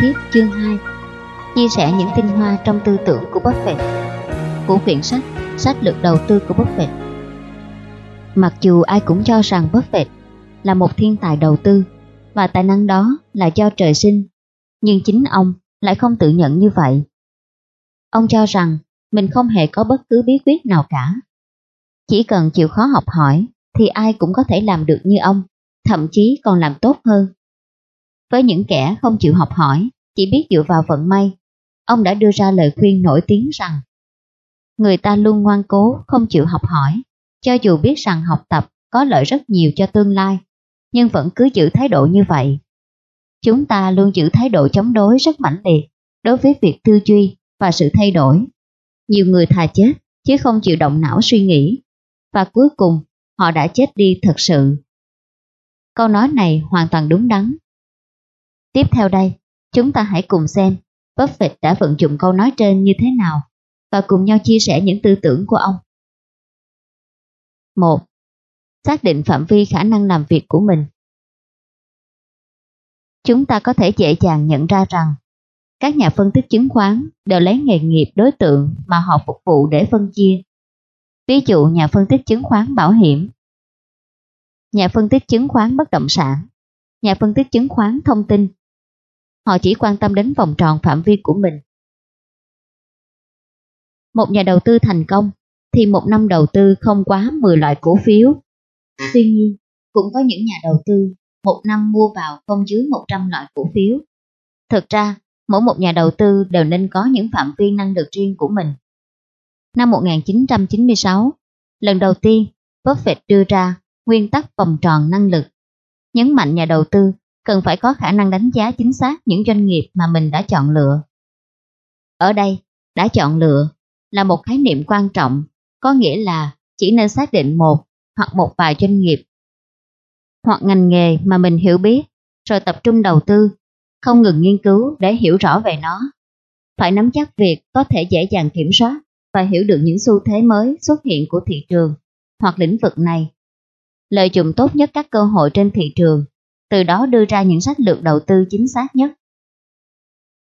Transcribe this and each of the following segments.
Tiếp chương 2 Chia sẻ những tinh hoa trong tư tưởng của Buffett Của quyển sách Sách lược đầu tư của Buffett Mặc dù ai cũng cho rằng Buffett là một thiên tài đầu tư và tài năng đó là do trời sinh, nhưng chính ông lại không tự nhận như vậy. Ông cho rằng mình không hề có bất cứ bí quyết nào cả. Chỉ cần chịu khó học hỏi thì ai cũng có thể làm được như ông, thậm chí còn làm tốt hơn. Với những kẻ không chịu học hỏi, chỉ biết dựa vào vận may, ông đã đưa ra lời khuyên nổi tiếng rằng người ta luôn ngoan cố không chịu học hỏi, cho dù biết rằng học tập có lợi rất nhiều cho tương lai, nhưng vẫn cứ giữ thái độ như vậy. Chúng ta luôn giữ thái độ chống đối rất mãnh liệt đối với việc tư duy và sự thay đổi. Nhiều người thà chết chứ không chịu động não suy nghĩ, và cuối cùng họ đã chết đi thật sự. Câu nói này hoàn toàn đúng đắn. Tiếp theo đây, chúng ta hãy cùng xem Buffett đã vận dụng câu nói trên như thế nào và cùng nhau chia sẻ những tư tưởng của ông. 1. Xác định phạm vi khả năng làm việc của mình. Chúng ta có thể dễ dàng nhận ra rằng các nhà phân tích chứng khoán đều lấy nghề nghiệp đối tượng mà họ phục vụ để phân chia. Ví dụ nhà phân tích chứng khoán bảo hiểm, nhà phân tích chứng khoán bất động sản, nhà phân tích chứng khoán thông tin. Họ chỉ quan tâm đến vòng tròn phạm vi của mình. Một nhà đầu tư thành công thì một năm đầu tư không quá 10 loại cổ phiếu. Tuy nhiên, cũng có những nhà đầu tư một năm mua vào không dưới 100 loại cổ phiếu. Thực ra, mỗi một nhà đầu tư đều nên có những phạm vi năng lực riêng của mình. Năm 1996, lần đầu tiên Buffett đưa ra nguyên tắc vòng tròn năng lực, nhấn mạnh nhà đầu tư cần phải có khả năng đánh giá chính xác những doanh nghiệp mà mình đã chọn lựa. Ở đây, đã chọn lựa là một khái niệm quan trọng, có nghĩa là chỉ nên xác định một hoặc một vài doanh nghiệp hoặc ngành nghề mà mình hiểu biết, rồi tập trung đầu tư, không ngừng nghiên cứu để hiểu rõ về nó. Phải nắm chắc việc có thể dễ dàng kiểm soát và hiểu được những xu thế mới xuất hiện của thị trường hoặc lĩnh vực này. Lợi dụng tốt nhất các cơ hội trên thị trường, từ đó đưa ra những sách lược đầu tư chính xác nhất.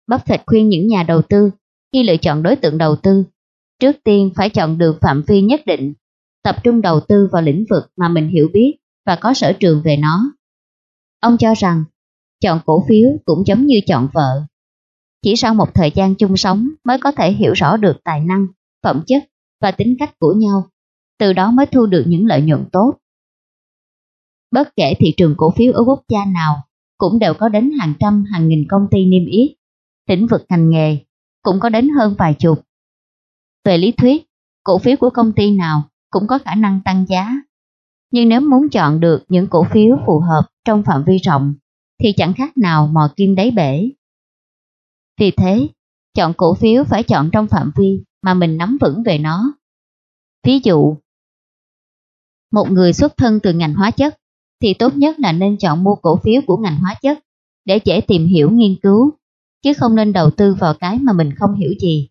Buffett khuyên những nhà đầu tư khi lựa chọn đối tượng đầu tư, trước tiên phải chọn được phạm vi nhất định, tập trung đầu tư vào lĩnh vực mà mình hiểu biết và có sở trường về nó. Ông cho rằng, chọn cổ phiếu cũng giống như chọn vợ. Chỉ sau một thời gian chung sống mới có thể hiểu rõ được tài năng, phẩm chất và tính cách của nhau, từ đó mới thu được những lợi nhuận tốt. Bất kể thị trường cổ phiếu ở quốc gia nào, cũng đều có đến hàng trăm hàng nghìn công ty niêm yết, lĩnh vực ngành nghề cũng có đến hơn vài chục. Về lý thuyết, cổ phiếu của công ty nào cũng có khả năng tăng giá nhưng nếu muốn chọn được những cổ phiếu phù hợp trong phạm vi rộng thì chẳng khác nào mò kim đáy bể. Vì thế, chọn cổ phiếu phải chọn trong phạm vi mà mình nắm vững về nó. Ví dụ, một người xuất thân từ ngành hóa chất thì tốt nhất là nên chọn mua cổ phiếu của ngành hóa chất để dễ tìm hiểu nghiên cứu, chứ không nên đầu tư vào cái mà mình không hiểu gì.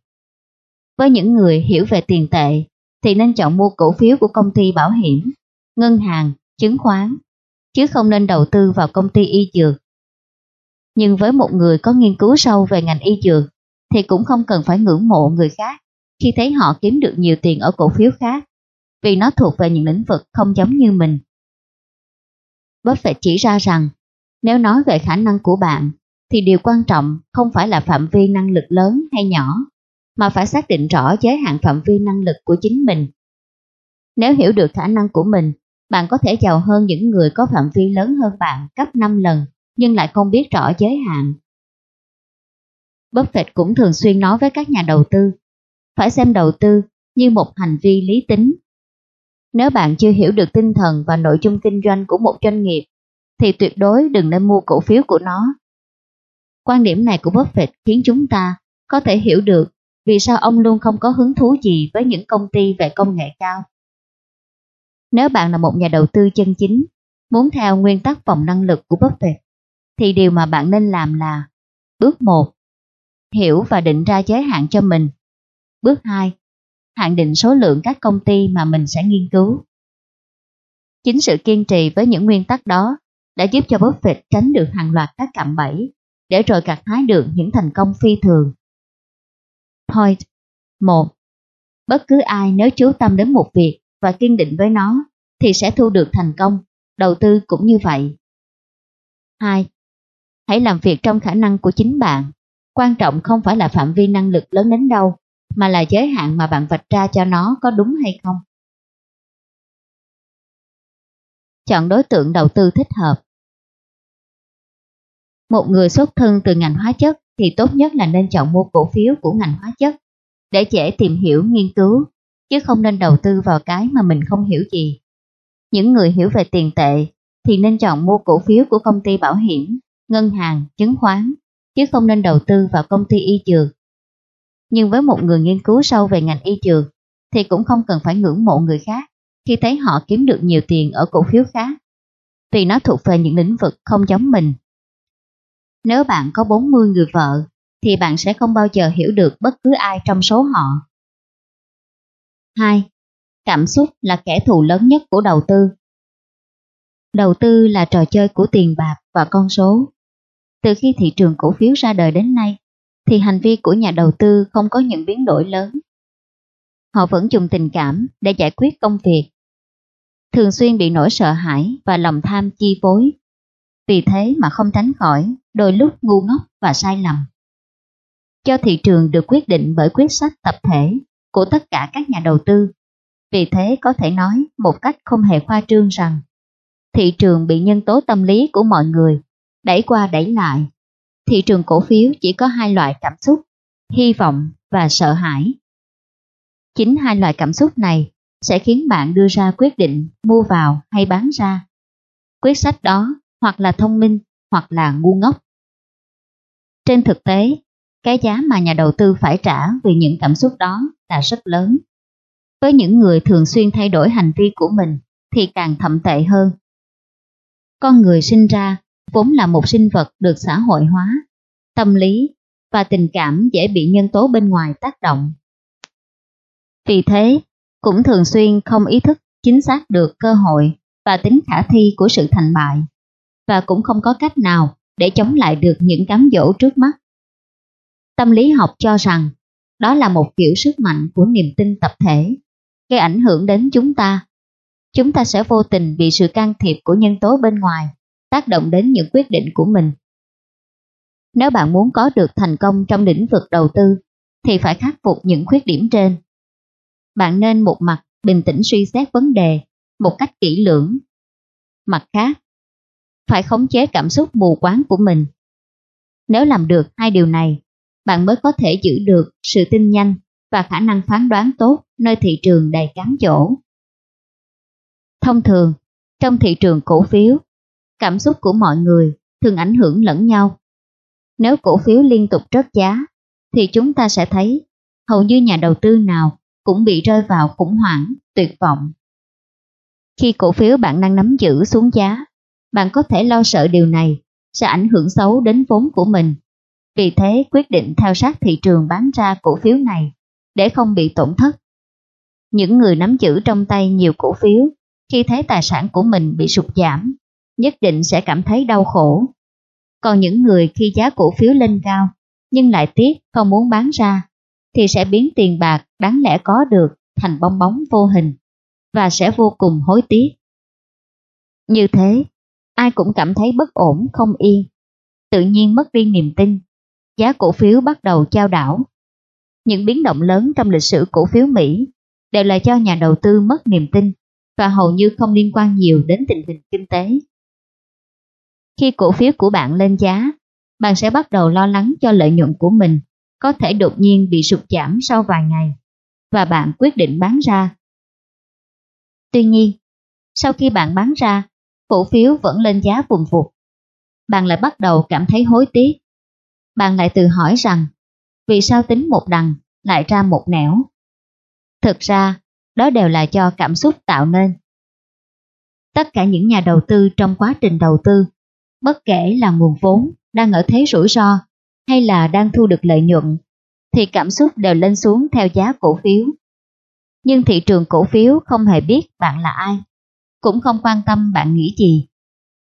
Với những người hiểu về tiền tệ thì nên chọn mua cổ phiếu của công ty bảo hiểm ngân hàng, chứng khoán, chứ không nên đầu tư vào công ty y dược. Nhưng với một người có nghiên cứu sâu về ngành y dược, thì cũng không cần phải ngưỡng mộ người khác khi thấy họ kiếm được nhiều tiền ở cổ phiếu khác, vì nó thuộc về những lĩnh vực không giống như mình. Buffett chỉ ra rằng, nếu nói về khả năng của bạn, thì điều quan trọng không phải là phạm vi năng lực lớn hay nhỏ, mà phải xác định rõ giới hạn phạm vi năng lực của chính mình. Nếu hiểu được khả năng của mình bạn có thể giàu hơn những người có phạm vi lớn hơn bạn gấp 5 lần nhưng lại không biết rõ giới hạn. Buffett cũng thường xuyên nói với các nhà đầu tư, phải xem đầu tư như một hành vi lý tính. Nếu bạn chưa hiểu được tinh thần và nội dung kinh doanh của một doanh nghiệp, thì tuyệt đối đừng nên mua cổ phiếu của nó. Quan điểm này của Buffett khiến chúng ta có thể hiểu được vì sao ông luôn không có hứng thú gì với những công ty về công nghệ cao. Nếu bạn là một nhà đầu tư chân chính, muốn theo nguyên tắc vòng năng lực của Buffett, thì điều mà bạn nên làm là Bước 1. Hiểu và định ra giới hạn cho mình. Bước 2. Hạn định số lượng các công ty mà mình sẽ nghiên cứu. Chính sự kiên trì với những nguyên tắc đó đã giúp cho Buffett tránh được hàng loạt các cạm bẫy để rồi gặt hái được những thành công phi thường. Point 1. Bất cứ ai nếu chú tâm đến một việc và kiên định với nó thì sẽ thu được thành công, đầu tư cũng như vậy. 2. Hãy làm việc trong khả năng của chính bạn. Quan trọng không phải là phạm vi năng lực lớn đến đâu, mà là giới hạn mà bạn vạch ra cho nó có đúng hay không. Chọn đối tượng đầu tư thích hợp. Một người xuất thân từ ngành hóa chất thì tốt nhất là nên chọn mua cổ phiếu của ngành hóa chất để dễ tìm hiểu, nghiên cứu, chứ không nên đầu tư vào cái mà mình không hiểu gì. Những người hiểu về tiền tệ thì nên chọn mua cổ phiếu của công ty bảo hiểm, ngân hàng, chứng khoán, chứ không nên đầu tư vào công ty y dược. Nhưng với một người nghiên cứu sâu về ngành y dược thì cũng không cần phải ngưỡng mộ người khác khi thấy họ kiếm được nhiều tiền ở cổ phiếu khác, vì nó thuộc về những lĩnh vực không giống mình. Nếu bạn có 40 người vợ, thì bạn sẽ không bao giờ hiểu được bất cứ ai trong số họ. 2. Cảm xúc là kẻ thù lớn nhất của đầu tư. Đầu tư là trò chơi của tiền bạc và con số. Từ khi thị trường cổ phiếu ra đời đến nay, thì hành vi của nhà đầu tư không có những biến đổi lớn. Họ vẫn dùng tình cảm để giải quyết công việc. Thường xuyên bị nỗi sợ hãi và lòng tham chi phối. Vì thế mà không tránh khỏi đôi lúc ngu ngốc và sai lầm. Cho thị trường được quyết định bởi quyết sách tập thể của tất cả các nhà đầu tư. Vì thế có thể nói một cách không hề khoa trương rằng thị trường bị nhân tố tâm lý của mọi người đẩy qua đẩy lại. Thị trường cổ phiếu chỉ có hai loại cảm xúc, hy vọng và sợ hãi. Chính hai loại cảm xúc này sẽ khiến bạn đưa ra quyết định mua vào hay bán ra. Quyết sách đó hoặc là thông minh hoặc là ngu ngốc. Trên thực tế, cái giá mà nhà đầu tư phải trả vì những cảm xúc đó là rất lớn. Với những người thường xuyên thay đổi hành vi của mình thì càng thậm tệ hơn. Con người sinh ra vốn là một sinh vật được xã hội hóa, tâm lý và tình cảm dễ bị nhân tố bên ngoài tác động. Vì thế, cũng thường xuyên không ý thức chính xác được cơ hội và tính khả thi của sự thành bại, và cũng không có cách nào để chống lại được những cám dỗ trước mắt. Tâm lý học cho rằng đó là một kiểu sức mạnh của niềm tin tập thể, gây ảnh hưởng đến chúng ta. Chúng ta sẽ vô tình bị sự can thiệp của nhân tố bên ngoài tác động đến những quyết định của mình. Nếu bạn muốn có được thành công trong lĩnh vực đầu tư, thì phải khắc phục những khuyết điểm trên. Bạn nên một mặt bình tĩnh suy xét vấn đề một cách kỹ lưỡng. Mặt khác, phải khống chế cảm xúc mù quáng của mình. Nếu làm được hai điều này, bạn mới có thể giữ được sự tin nhanh và khả năng phán đoán tốt nơi thị trường đầy cám dỗ. Thông thường, trong thị trường cổ phiếu, cảm xúc của mọi người thường ảnh hưởng lẫn nhau. Nếu cổ phiếu liên tục rớt giá, thì chúng ta sẽ thấy hầu như nhà đầu tư nào cũng bị rơi vào khủng hoảng, tuyệt vọng. Khi cổ phiếu bạn đang nắm giữ xuống giá, bạn có thể lo sợ điều này sẽ ảnh hưởng xấu đến vốn của mình. Vì thế quyết định theo sát thị trường bán ra cổ phiếu này để không bị tổn thất. Những người nắm giữ trong tay nhiều cổ phiếu khi thấy tài sản của mình bị sụt giảm nhất định sẽ cảm thấy đau khổ. Còn những người khi giá cổ phiếu lên cao nhưng lại tiếc không muốn bán ra thì sẽ biến tiền bạc đáng lẽ có được thành bong bóng vô hình và sẽ vô cùng hối tiếc. Như thế, ai cũng cảm thấy bất ổn không yên, tự nhiên mất đi niềm tin, giá cổ phiếu bắt đầu trao đảo. Những biến động lớn trong lịch sử cổ phiếu Mỹ đều là cho nhà đầu tư mất niềm tin và hầu như không liên quan nhiều đến tình hình kinh tế. Khi cổ phiếu của bạn lên giá, bạn sẽ bắt đầu lo lắng cho lợi nhuận của mình có thể đột nhiên bị sụt giảm sau vài ngày và bạn quyết định bán ra. Tuy nhiên, sau khi bạn bán ra, cổ phiếu vẫn lên giá vùng vụt. Bạn lại bắt đầu cảm thấy hối tiếc. Bạn lại tự hỏi rằng, vì sao tính một đằng lại ra một nẻo? Thực ra, đó đều là do cảm xúc tạo nên. Tất cả những nhà đầu tư trong quá trình đầu tư bất kể là nguồn vốn đang ở thế rủi ro hay là đang thu được lợi nhuận, thì cảm xúc đều lên xuống theo giá cổ phiếu. Nhưng thị trường cổ phiếu không hề biết bạn là ai, cũng không quan tâm bạn nghĩ gì,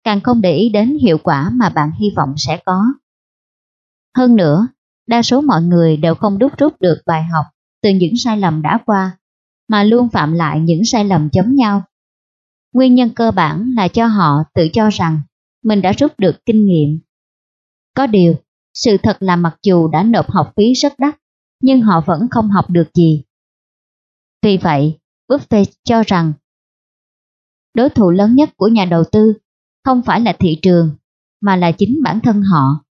càng không để ý đến hiệu quả mà bạn hy vọng sẽ có. Hơn nữa, đa số mọi người đều không đúc rút được bài học từ những sai lầm đã qua, mà luôn phạm lại những sai lầm giống nhau. Nguyên nhân cơ bản là cho họ tự cho rằng mình đã rút được kinh nghiệm. Có điều, sự thật là mặc dù đã nộp học phí rất đắt, nhưng họ vẫn không học được gì. Vì vậy, Buffett cho rằng đối thủ lớn nhất của nhà đầu tư không phải là thị trường, mà là chính bản thân họ.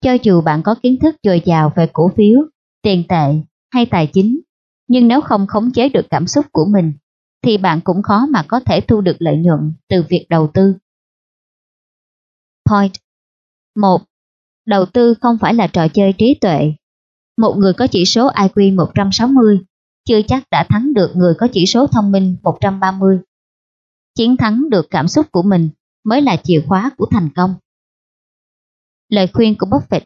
Cho dù bạn có kiến thức dồi dào về cổ phiếu, tiền tệ hay tài chính, nhưng nếu không khống chế được cảm xúc của mình, thì bạn cũng khó mà có thể thu được lợi nhuận từ việc đầu tư. Point 1. Đầu tư không phải là trò chơi trí tuệ. Một người có chỉ số IQ 160 chưa chắc đã thắng được người có chỉ số thông minh 130. Chiến thắng được cảm xúc của mình mới là chìa khóa của thành công. Lời khuyên của Buffett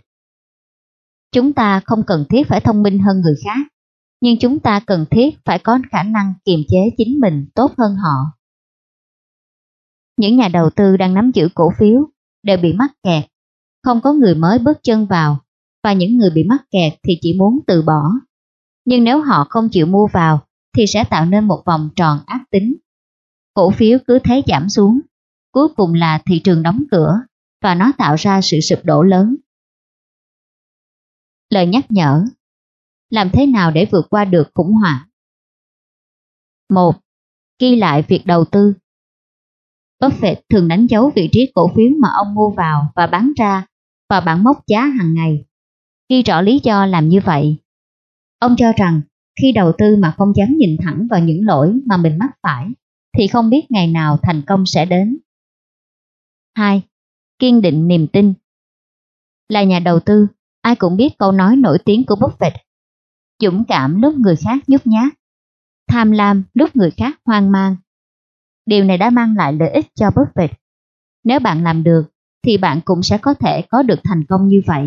Chúng ta không cần thiết phải thông minh hơn người khác, nhưng chúng ta cần thiết phải có khả năng kiềm chế chính mình tốt hơn họ. Những nhà đầu tư đang nắm giữ cổ phiếu đều bị mắc kẹt, không có người mới bước chân vào, và những người bị mắc kẹt thì chỉ muốn từ bỏ. Nhưng nếu họ không chịu mua vào, thì sẽ tạo nên một vòng tròn ác tính. Cổ phiếu cứ thế giảm xuống, cuối cùng là thị trường đóng cửa và nó tạo ra sự sụp đổ lớn. Lời nhắc nhở Làm thế nào để vượt qua được khủng hoảng? 1. Ghi lại việc đầu tư Buffett thường đánh dấu vị trí cổ phiếu mà ông mua vào và bán ra và bản mốc giá hàng ngày. Ghi rõ lý do làm như vậy. Ông cho rằng khi đầu tư mà không dám nhìn thẳng vào những lỗi mà mình mắc phải thì không biết ngày nào thành công sẽ đến. 2. Kiên định niềm tin Là nhà đầu tư, ai cũng biết câu nói nổi tiếng của Buffett. Dũng cảm lúc người khác nhút nhát, tham lam lúc người khác hoang mang. Điều này đã mang lại lợi ích cho Buffett. Nếu bạn làm được, thì bạn cũng sẽ có thể có được thành công như vậy.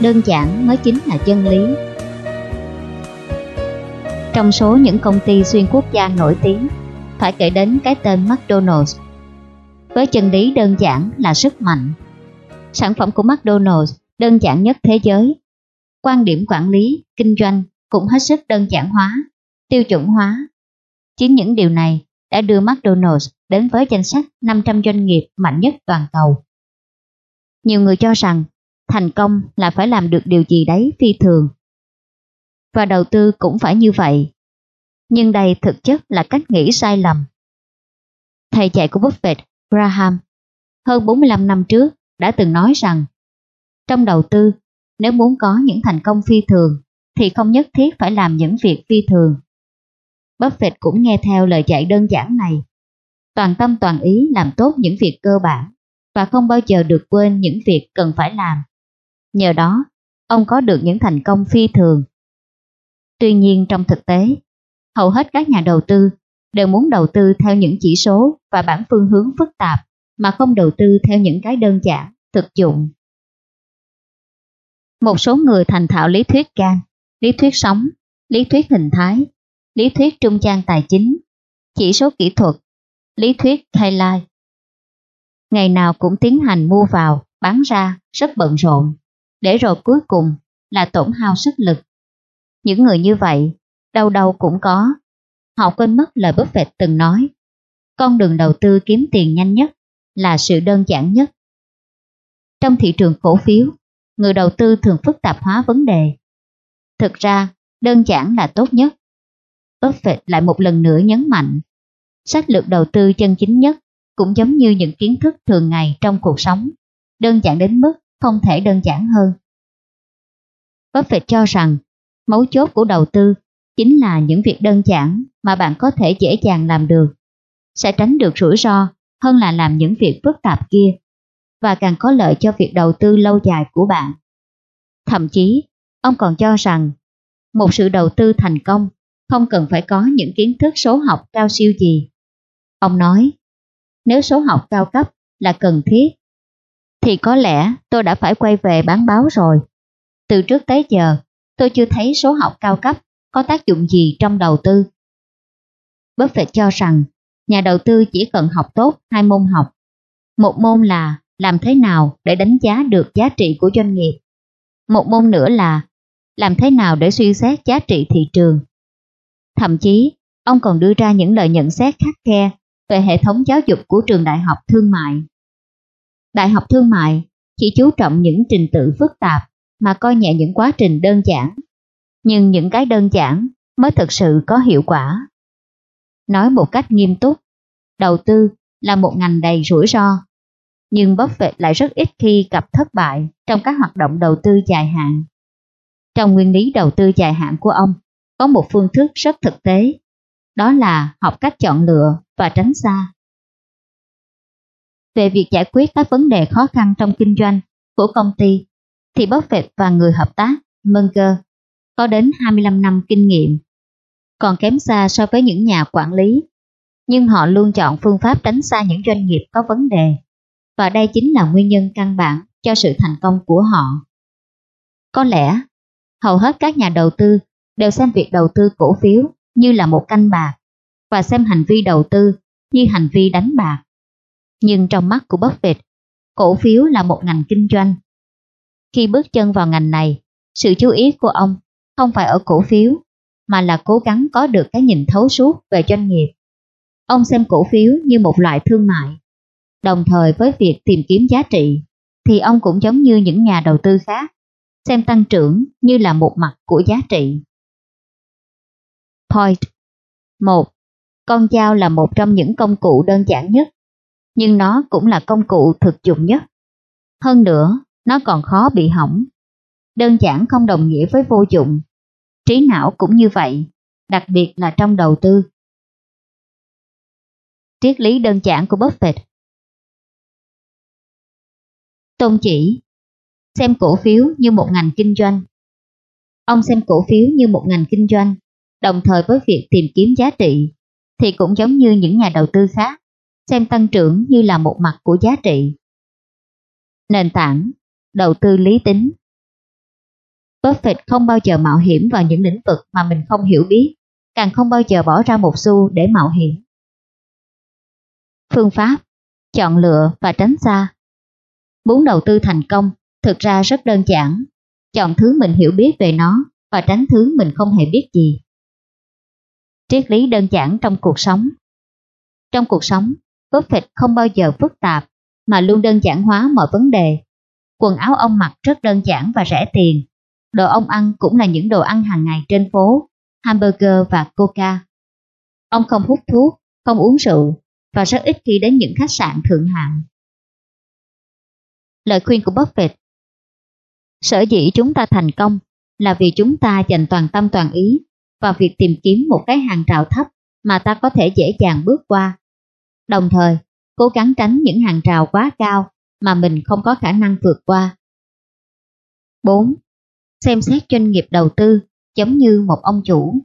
Đơn giản mới chính là chân lý. Trong số những công ty xuyên quốc gia nổi tiếng, phải kể đến cái tên McDonald's. Với chân lý đơn giản là sức mạnh. Sản phẩm của McDonald's đơn giản nhất thế giới. Quan điểm quản lý, kinh doanh cũng hết sức đơn giản hóa, tiêu chuẩn hóa. Chính những điều này đã đưa McDonald's đến với danh sách 500 doanh nghiệp mạnh nhất toàn cầu. Nhiều người cho rằng thành công là phải làm được điều gì đấy phi thường. Và đầu tư cũng phải như vậy. Nhưng đây thực chất là cách nghĩ sai lầm. Thầy dạy của Buffett, Graham, hơn 45 năm trước đã từng nói rằng trong đầu tư, nếu muốn có những thành công phi thường thì không nhất thiết phải làm những việc phi thường. Buffett cũng nghe theo lời dạy đơn giản này. Toàn tâm toàn ý làm tốt những việc cơ bản và không bao giờ được quên những việc cần phải làm. Nhờ đó, ông có được những thành công phi thường. Tuy nhiên trong thực tế, hầu hết các nhà đầu tư đều muốn đầu tư theo những chỉ số và bản phương hướng phức tạp mà không đầu tư theo những cái đơn giản, thực dụng. Một số người thành thạo lý thuyết gan, lý thuyết sống, lý thuyết hình thái, lý thuyết trung trang tài chính, chỉ số kỹ thuật, lý thuyết highlight. Ngày nào cũng tiến hành mua vào, bán ra, rất bận rộn để rồi cuối cùng là tổn hao sức lực. Những người như vậy, đâu đâu cũng có. Họ quên mất lời Buffett từng nói. Con đường đầu tư kiếm tiền nhanh nhất là sự đơn giản nhất. Trong thị trường cổ phiếu, người đầu tư thường phức tạp hóa vấn đề. Thực ra, đơn giản là tốt nhất. Buffett lại một lần nữa nhấn mạnh, sách lược đầu tư chân chính nhất cũng giống như những kiến thức thường ngày trong cuộc sống, đơn giản đến mức không thể đơn giản hơn. Buffett cho rằng mấu chốt của đầu tư chính là những việc đơn giản mà bạn có thể dễ dàng làm được, sẽ tránh được rủi ro hơn là làm những việc phức tạp kia và càng có lợi cho việc đầu tư lâu dài của bạn. Thậm chí, ông còn cho rằng một sự đầu tư thành công không cần phải có những kiến thức số học cao siêu gì. Ông nói, nếu số học cao cấp là cần thiết, thì có lẽ tôi đã phải quay về bán báo rồi. Từ trước tới giờ, tôi chưa thấy số học cao cấp có tác dụng gì trong đầu tư. Buffett cho rằng nhà đầu tư chỉ cần học tốt hai môn học. Một môn là làm thế nào để đánh giá được giá trị của doanh nghiệp. Một môn nữa là làm thế nào để suy xét giá trị thị trường. Thậm chí, ông còn đưa ra những lời nhận xét khắc khe về hệ thống giáo dục của trường đại học thương mại. Đại học thương mại chỉ chú trọng những trình tự phức tạp mà coi nhẹ những quá trình đơn giản. Nhưng những cái đơn giản mới thực sự có hiệu quả. Nói một cách nghiêm túc, đầu tư là một ngành đầy rủi ro. Nhưng Buffett lại rất ít khi gặp thất bại trong các hoạt động đầu tư dài hạn. Trong nguyên lý đầu tư dài hạn của ông, có một phương thức rất thực tế, đó là học cách chọn lựa và tránh xa. Về việc giải quyết các vấn đề khó khăn trong kinh doanh của công ty, thì Buffett và người hợp tác Munger có đến 25 năm kinh nghiệm, còn kém xa so với những nhà quản lý. Nhưng họ luôn chọn phương pháp tránh xa những doanh nghiệp có vấn đề, và đây chính là nguyên nhân căn bản cho sự thành công của họ. Có lẽ, hầu hết các nhà đầu tư đều xem việc đầu tư cổ phiếu như là một canh bạc và xem hành vi đầu tư như hành vi đánh bạc. Nhưng trong mắt của Buffett, cổ phiếu là một ngành kinh doanh. Khi bước chân vào ngành này, sự chú ý của ông không phải ở cổ phiếu, mà là cố gắng có được cái nhìn thấu suốt về doanh nghiệp. Ông xem cổ phiếu như một loại thương mại. Đồng thời với việc tìm kiếm giá trị, thì ông cũng giống như những nhà đầu tư khác, xem tăng trưởng như là một mặt của giá trị. Point 1. Con dao là một trong những công cụ đơn giản nhất, nhưng nó cũng là công cụ thực dụng nhất. Hơn nữa, nó còn khó bị hỏng. Đơn giản không đồng nghĩa với vô dụng. Trí não cũng như vậy, đặc biệt là trong đầu tư. Triết lý đơn giản của Buffett Tôn chỉ Xem cổ phiếu như một ngành kinh doanh Ông xem cổ phiếu như một ngành kinh doanh đồng thời với việc tìm kiếm giá trị, thì cũng giống như những nhà đầu tư khác, xem tăng trưởng như là một mặt của giá trị. Nền tảng, đầu tư lý tính Buffett không bao giờ mạo hiểm vào những lĩnh vực mà mình không hiểu biết, càng không bao giờ bỏ ra một xu để mạo hiểm. Phương pháp, chọn lựa và tránh xa Muốn đầu tư thành công, thực ra rất đơn giản, chọn thứ mình hiểu biết về nó và tránh thứ mình không hề biết gì triết lý đơn giản trong cuộc sống. Trong cuộc sống, Buffett không bao giờ phức tạp, mà luôn đơn giản hóa mọi vấn đề. Quần áo ông mặc rất đơn giản và rẻ tiền. Đồ ông ăn cũng là những đồ ăn hàng ngày trên phố, hamburger và coca. Ông không hút thuốc, không uống rượu và rất ít khi đến những khách sạn thượng hạng. Lời khuyên của Buffett Sở dĩ chúng ta thành công là vì chúng ta dành toàn tâm toàn ý vào việc tìm kiếm một cái hàng rào thấp mà ta có thể dễ dàng bước qua. Đồng thời, cố gắng tránh những hàng rào quá cao mà mình không có khả năng vượt qua. 4. Xem xét doanh nghiệp đầu tư giống như một ông chủ.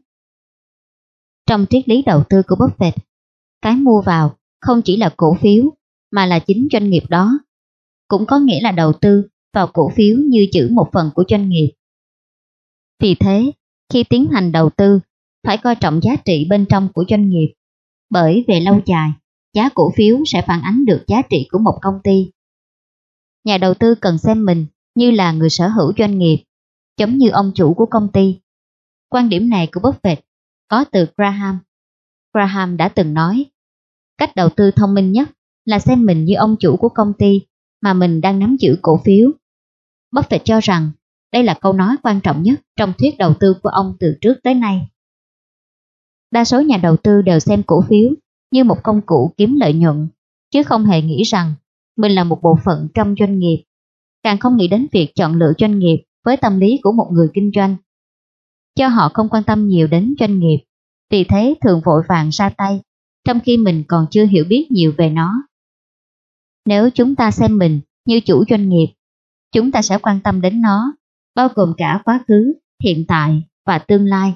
Trong triết lý đầu tư của Buffett, cái mua vào không chỉ là cổ phiếu mà là chính doanh nghiệp đó. Cũng có nghĩa là đầu tư vào cổ phiếu như chữ một phần của doanh nghiệp. Vì thế, khi tiến hành đầu tư, phải coi trọng giá trị bên trong của doanh nghiệp, bởi về lâu dài, giá cổ phiếu sẽ phản ánh được giá trị của một công ty. Nhà đầu tư cần xem mình như là người sở hữu doanh nghiệp, giống như ông chủ của công ty. Quan điểm này của Buffett có từ Graham. Graham đã từng nói, cách đầu tư thông minh nhất là xem mình như ông chủ của công ty mà mình đang nắm giữ cổ phiếu. Buffett cho rằng đây là câu nói quan trọng nhất trong thuyết đầu tư của ông từ trước tới nay. Đa số nhà đầu tư đều xem cổ phiếu như một công cụ kiếm lợi nhuận, chứ không hề nghĩ rằng mình là một bộ phận trong doanh nghiệp, càng không nghĩ đến việc chọn lựa doanh nghiệp với tâm lý của một người kinh doanh. Cho họ không quan tâm nhiều đến doanh nghiệp, vì thế thường vội vàng ra tay, trong khi mình còn chưa hiểu biết nhiều về nó. Nếu chúng ta xem mình như chủ doanh nghiệp, chúng ta sẽ quan tâm đến nó bao gồm cả quá khứ, hiện tại và tương lai.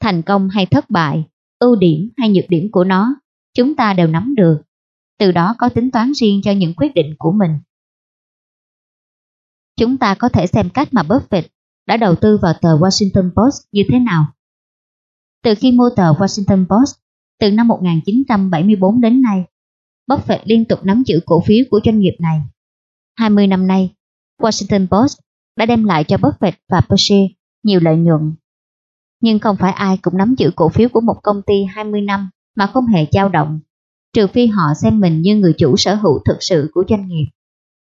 Thành công hay thất bại, ưu điểm hay nhược điểm của nó, chúng ta đều nắm được. Từ đó có tính toán riêng cho những quyết định của mình. Chúng ta có thể xem cách mà Buffett đã đầu tư vào tờ Washington Post như thế nào. Từ khi mua tờ Washington Post, từ năm 1974 đến nay, Buffett liên tục nắm giữ cổ phiếu của doanh nghiệp này. 20 năm nay, Washington Post đã đem lại cho Buffett và Berkshire nhiều lợi nhuận. Nhưng không phải ai cũng nắm giữ cổ phiếu của một công ty 20 năm mà không hề dao động, trừ phi họ xem mình như người chủ sở hữu thực sự của doanh nghiệp.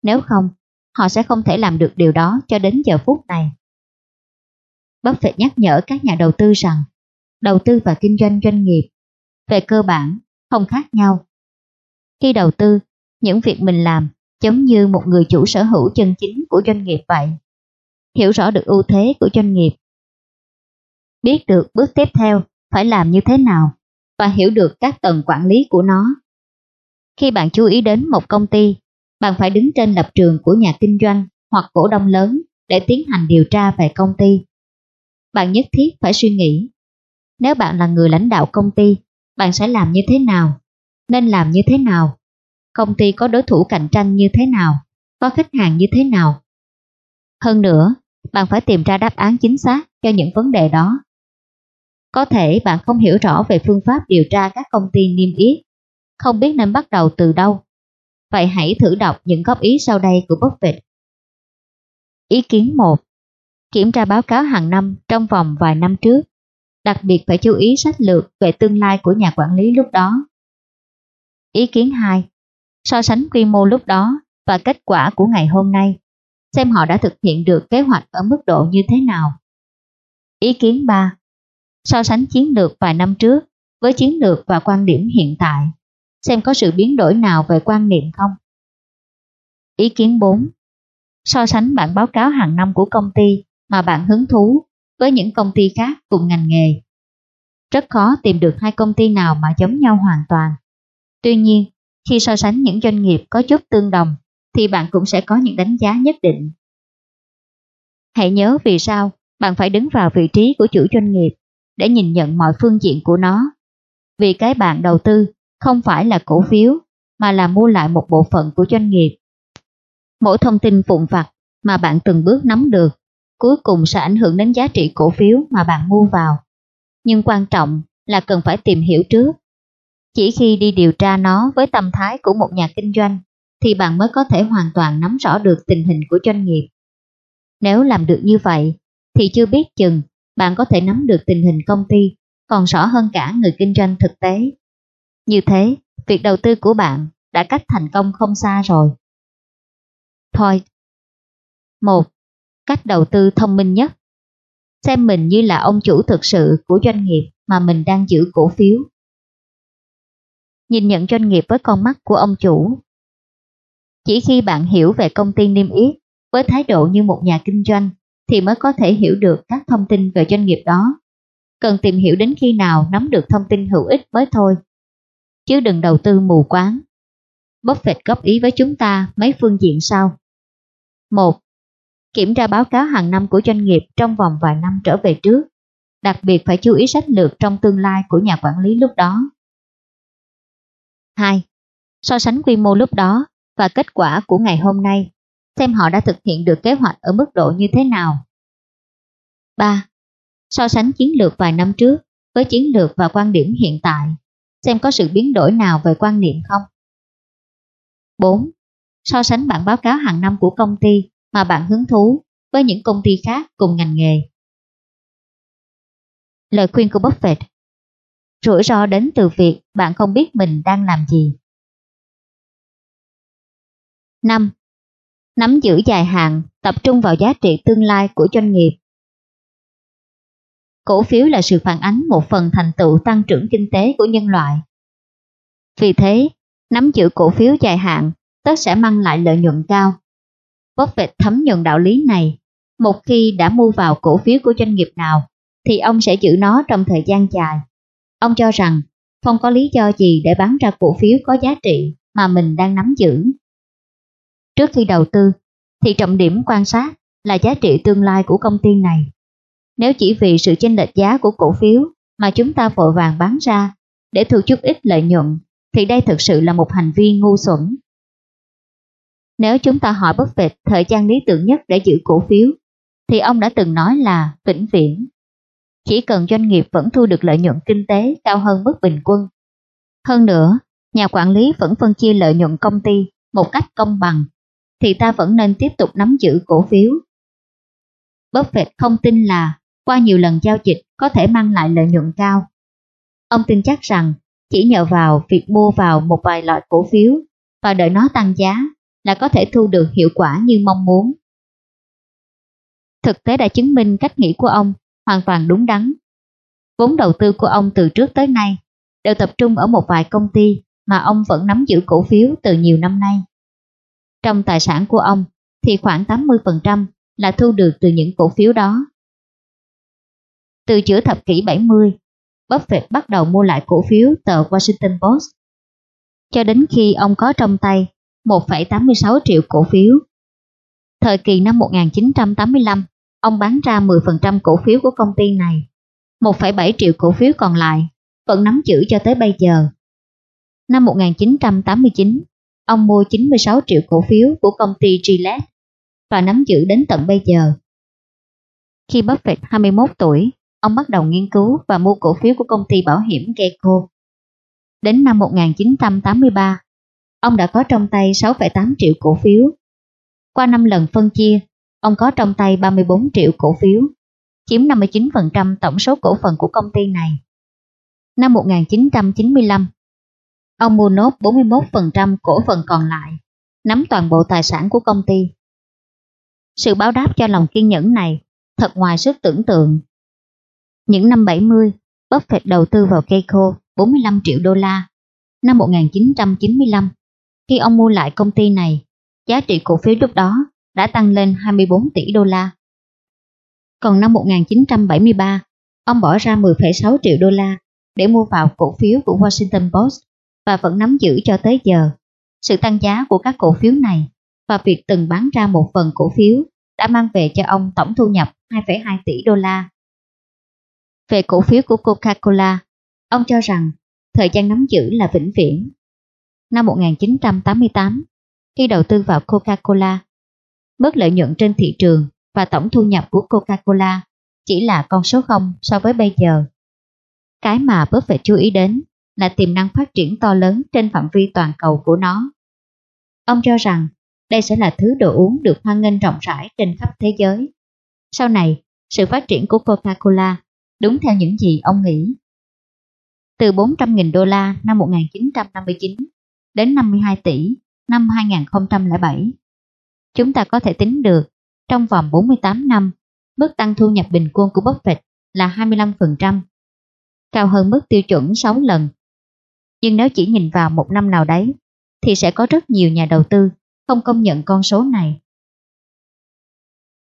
Nếu không, họ sẽ không thể làm được điều đó cho đến giờ phút này. Buffett nhắc nhở các nhà đầu tư rằng đầu tư và kinh doanh doanh nghiệp về cơ bản không khác nhau. Khi đầu tư, những việc mình làm giống như một người chủ sở hữu chân chính của doanh nghiệp vậy. Hiểu rõ được ưu thế của doanh nghiệp. Biết được bước tiếp theo phải làm như thế nào và hiểu được các tầng quản lý của nó. Khi bạn chú ý đến một công ty, bạn phải đứng trên lập trường của nhà kinh doanh hoặc cổ đông lớn để tiến hành điều tra về công ty. Bạn nhất thiết phải suy nghĩ, nếu bạn là người lãnh đạo công ty, bạn sẽ làm như thế nào, nên làm như thế nào, công ty có đối thủ cạnh tranh như thế nào, có khách hàng như thế nào. Hơn nữa, bạn phải tìm ra đáp án chính xác cho những vấn đề đó. Có thể bạn không hiểu rõ về phương pháp điều tra các công ty niêm yết, không biết nên bắt đầu từ đâu. Vậy hãy thử đọc những góp ý sau đây của Buffett. Ý kiến 1. Kiểm tra báo cáo hàng năm trong vòng vài năm trước. Đặc biệt phải chú ý sách lược về tương lai của nhà quản lý lúc đó. Ý kiến 2. So sánh quy mô lúc đó và kết quả của ngày hôm nay. Xem họ đã thực hiện được kế hoạch ở mức độ như thế nào. Ý kiến 3. So sánh chiến lược vài năm trước với chiến lược và quan điểm hiện tại. Xem có sự biến đổi nào về quan niệm không. Ý kiến 4. So sánh bản báo cáo hàng năm của công ty mà bạn hứng thú với những công ty khác cùng ngành nghề. Rất khó tìm được hai công ty nào mà giống nhau hoàn toàn. Tuy nhiên, khi so sánh những doanh nghiệp có chút tương đồng, thì bạn cũng sẽ có những đánh giá nhất định. Hãy nhớ vì sao bạn phải đứng vào vị trí của chủ doanh nghiệp để nhìn nhận mọi phương diện của nó. Vì cái bạn đầu tư không phải là cổ phiếu, mà là mua lại một bộ phận của doanh nghiệp. Mỗi thông tin vụn vặt mà bạn từng bước nắm được, cuối cùng sẽ ảnh hưởng đến giá trị cổ phiếu mà bạn mua vào. Nhưng quan trọng là cần phải tìm hiểu trước. Chỉ khi đi điều tra nó với tâm thái của một nhà kinh doanh, thì bạn mới có thể hoàn toàn nắm rõ được tình hình của doanh nghiệp. Nếu làm được như vậy, thì chưa biết chừng bạn có thể nắm được tình hình công ty còn rõ hơn cả người kinh doanh thực tế. Như thế, việc đầu tư của bạn đã cách thành công không xa rồi. Point 1. Cách đầu tư thông minh nhất Xem mình như là ông chủ thực sự của doanh nghiệp mà mình đang giữ cổ phiếu. Nhìn nhận doanh nghiệp với con mắt của ông chủ. Chỉ khi bạn hiểu về công ty niêm yết với thái độ như một nhà kinh doanh thì mới có thể hiểu được các thông tin về doanh nghiệp đó. Cần tìm hiểu đến khi nào nắm được thông tin hữu ích mới thôi. Chứ đừng đầu tư mù quáng. Buffett góp ý với chúng ta mấy phương diện sau. 1. Kiểm tra báo cáo hàng năm của doanh nghiệp trong vòng vài năm trở về trước. Đặc biệt phải chú ý sách lược trong tương lai của nhà quản lý lúc đó. 2. So sánh quy mô lúc đó và kết quả của ngày hôm nay xem họ đã thực hiện được kế hoạch ở mức độ như thế nào. 3. So sánh chiến lược vài năm trước với chiến lược và quan điểm hiện tại, xem có sự biến đổi nào về quan niệm không. 4. So sánh bản báo cáo hàng năm của công ty mà bạn hứng thú với những công ty khác cùng ngành nghề. Lời khuyên của Buffett Rủi ro đến từ việc bạn không biết mình đang làm gì. 5. Nắm giữ dài hạn, tập trung vào giá trị tương lai của doanh nghiệp. Cổ phiếu là sự phản ánh một phần thành tựu tăng trưởng kinh tế của nhân loại. Vì thế, nắm giữ cổ phiếu dài hạn tất sẽ mang lại lợi nhuận cao. Buffett thấm nhuận đạo lý này. Một khi đã mua vào cổ phiếu của doanh nghiệp nào, thì ông sẽ giữ nó trong thời gian dài. Ông cho rằng không có lý do gì để bán ra cổ phiếu có giá trị mà mình đang nắm giữ. Trước khi đầu tư, thì trọng điểm quan sát là giá trị tương lai của công ty này. Nếu chỉ vì sự chênh lệch giá của cổ phiếu mà chúng ta vội vàng bán ra để thu chút ít lợi nhuận, thì đây thực sự là một hành vi ngu xuẩn. Nếu chúng ta hỏi Buffett thời gian lý tưởng nhất để giữ cổ phiếu, thì ông đã từng nói là vĩnh viễn. Chỉ cần doanh nghiệp vẫn thu được lợi nhuận kinh tế cao hơn mức bình quân. Hơn nữa, nhà quản lý vẫn phân chia lợi nhuận công ty một cách công bằng, thì ta vẫn nên tiếp tục nắm giữ cổ phiếu. Buffett không tin là, qua nhiều lần giao dịch, có thể mang lại lợi nhuận cao. Ông tin chắc rằng, chỉ nhờ vào việc mua vào một vài loại cổ phiếu, và đợi nó tăng giá, là có thể thu được hiệu quả như mong muốn. Thực tế đã chứng minh cách nghĩ của ông hoàn toàn đúng đắn. Vốn đầu tư của ông từ trước tới nay, đều tập trung ở một vài công ty mà ông vẫn nắm giữ cổ phiếu từ nhiều năm nay. Trong tài sản của ông thì khoảng 80% là thu được từ những cổ phiếu đó. Từ giữa thập kỷ 70, Buffett bắt đầu mua lại cổ phiếu tờ Washington Post. Cho đến khi ông có trong tay 1,86 triệu cổ phiếu. Thời kỳ năm 1985, ông bán ra 10% cổ phiếu của công ty này. 1,7 triệu cổ phiếu còn lại vẫn nắm giữ cho tới bây giờ. Năm 1989, ông mua 96 triệu cổ phiếu của công ty Gillette và nắm giữ đến tận bây giờ. Khi Buffett 21 tuổi, ông bắt đầu nghiên cứu và mua cổ phiếu của công ty bảo hiểm Geico. Đến năm 1983, ông đã có trong tay 6,8 triệu cổ phiếu. Qua 5 lần phân chia, ông có trong tay 34 triệu cổ phiếu, chiếm 59% tổng số cổ phần của công ty này. Năm 1995, ông mua nốt 41% cổ phần còn lại, nắm toàn bộ tài sản của công ty. Sự báo đáp cho lòng kiên nhẫn này thật ngoài sức tưởng tượng. Những năm 70, Buffett đầu tư vào Keiko 45 triệu đô la. Năm 1995, khi ông mua lại công ty này, giá trị cổ phiếu lúc đó đã tăng lên 24 tỷ đô la. Còn năm 1973, ông bỏ ra 10,6 triệu đô la để mua vào cổ phiếu của Washington Post và vẫn nắm giữ cho tới giờ. Sự tăng giá của các cổ phiếu này và việc từng bán ra một phần cổ phiếu đã mang về cho ông tổng thu nhập 2,2 tỷ đô la. Về cổ phiếu của Coca-Cola, ông cho rằng thời gian nắm giữ là vĩnh viễn. Năm 1988, khi đầu tư vào Coca-Cola, mức lợi nhuận trên thị trường và tổng thu nhập của Coca-Cola chỉ là con số 0 so với bây giờ. Cái mà Buffett chú ý đến là tiềm năng phát triển to lớn trên phạm vi toàn cầu của nó. Ông cho rằng đây sẽ là thứ đồ uống được hoan nghênh rộng rãi trên khắp thế giới. Sau này, sự phát triển của Coca-Cola đúng theo những gì ông nghĩ. Từ 400.000 đô la năm 1959 đến 52 tỷ năm 2007. Chúng ta có thể tính được trong vòng 48 năm, mức tăng thu nhập bình quân của Buffett là 25%, cao hơn mức tiêu chuẩn 6 lần. Nhưng nếu chỉ nhìn vào một năm nào đấy, thì sẽ có rất nhiều nhà đầu tư không công nhận con số này.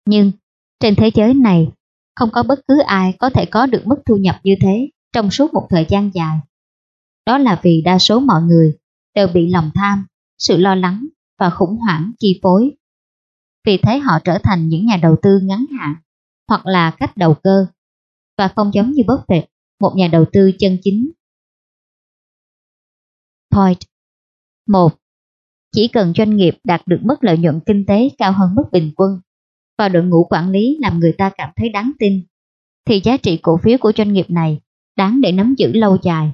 Nhưng trên thế giới này, không có bất cứ ai có thể có được mức thu nhập như thế trong suốt một thời gian dài. Đó là vì đa số mọi người đều bị lòng tham, sự lo lắng và khủng hoảng chi phối. Vì thế họ trở thành những nhà đầu tư ngắn hạn hoặc là cách đầu cơ và không giống như Buffett, một nhà đầu tư chân chính. Point 1. Chỉ cần doanh nghiệp đạt được mức lợi nhuận kinh tế cao hơn mức bình quân và đội ngũ quản lý làm người ta cảm thấy đáng tin, thì giá trị cổ phiếu của doanh nghiệp này đáng để nắm giữ lâu dài.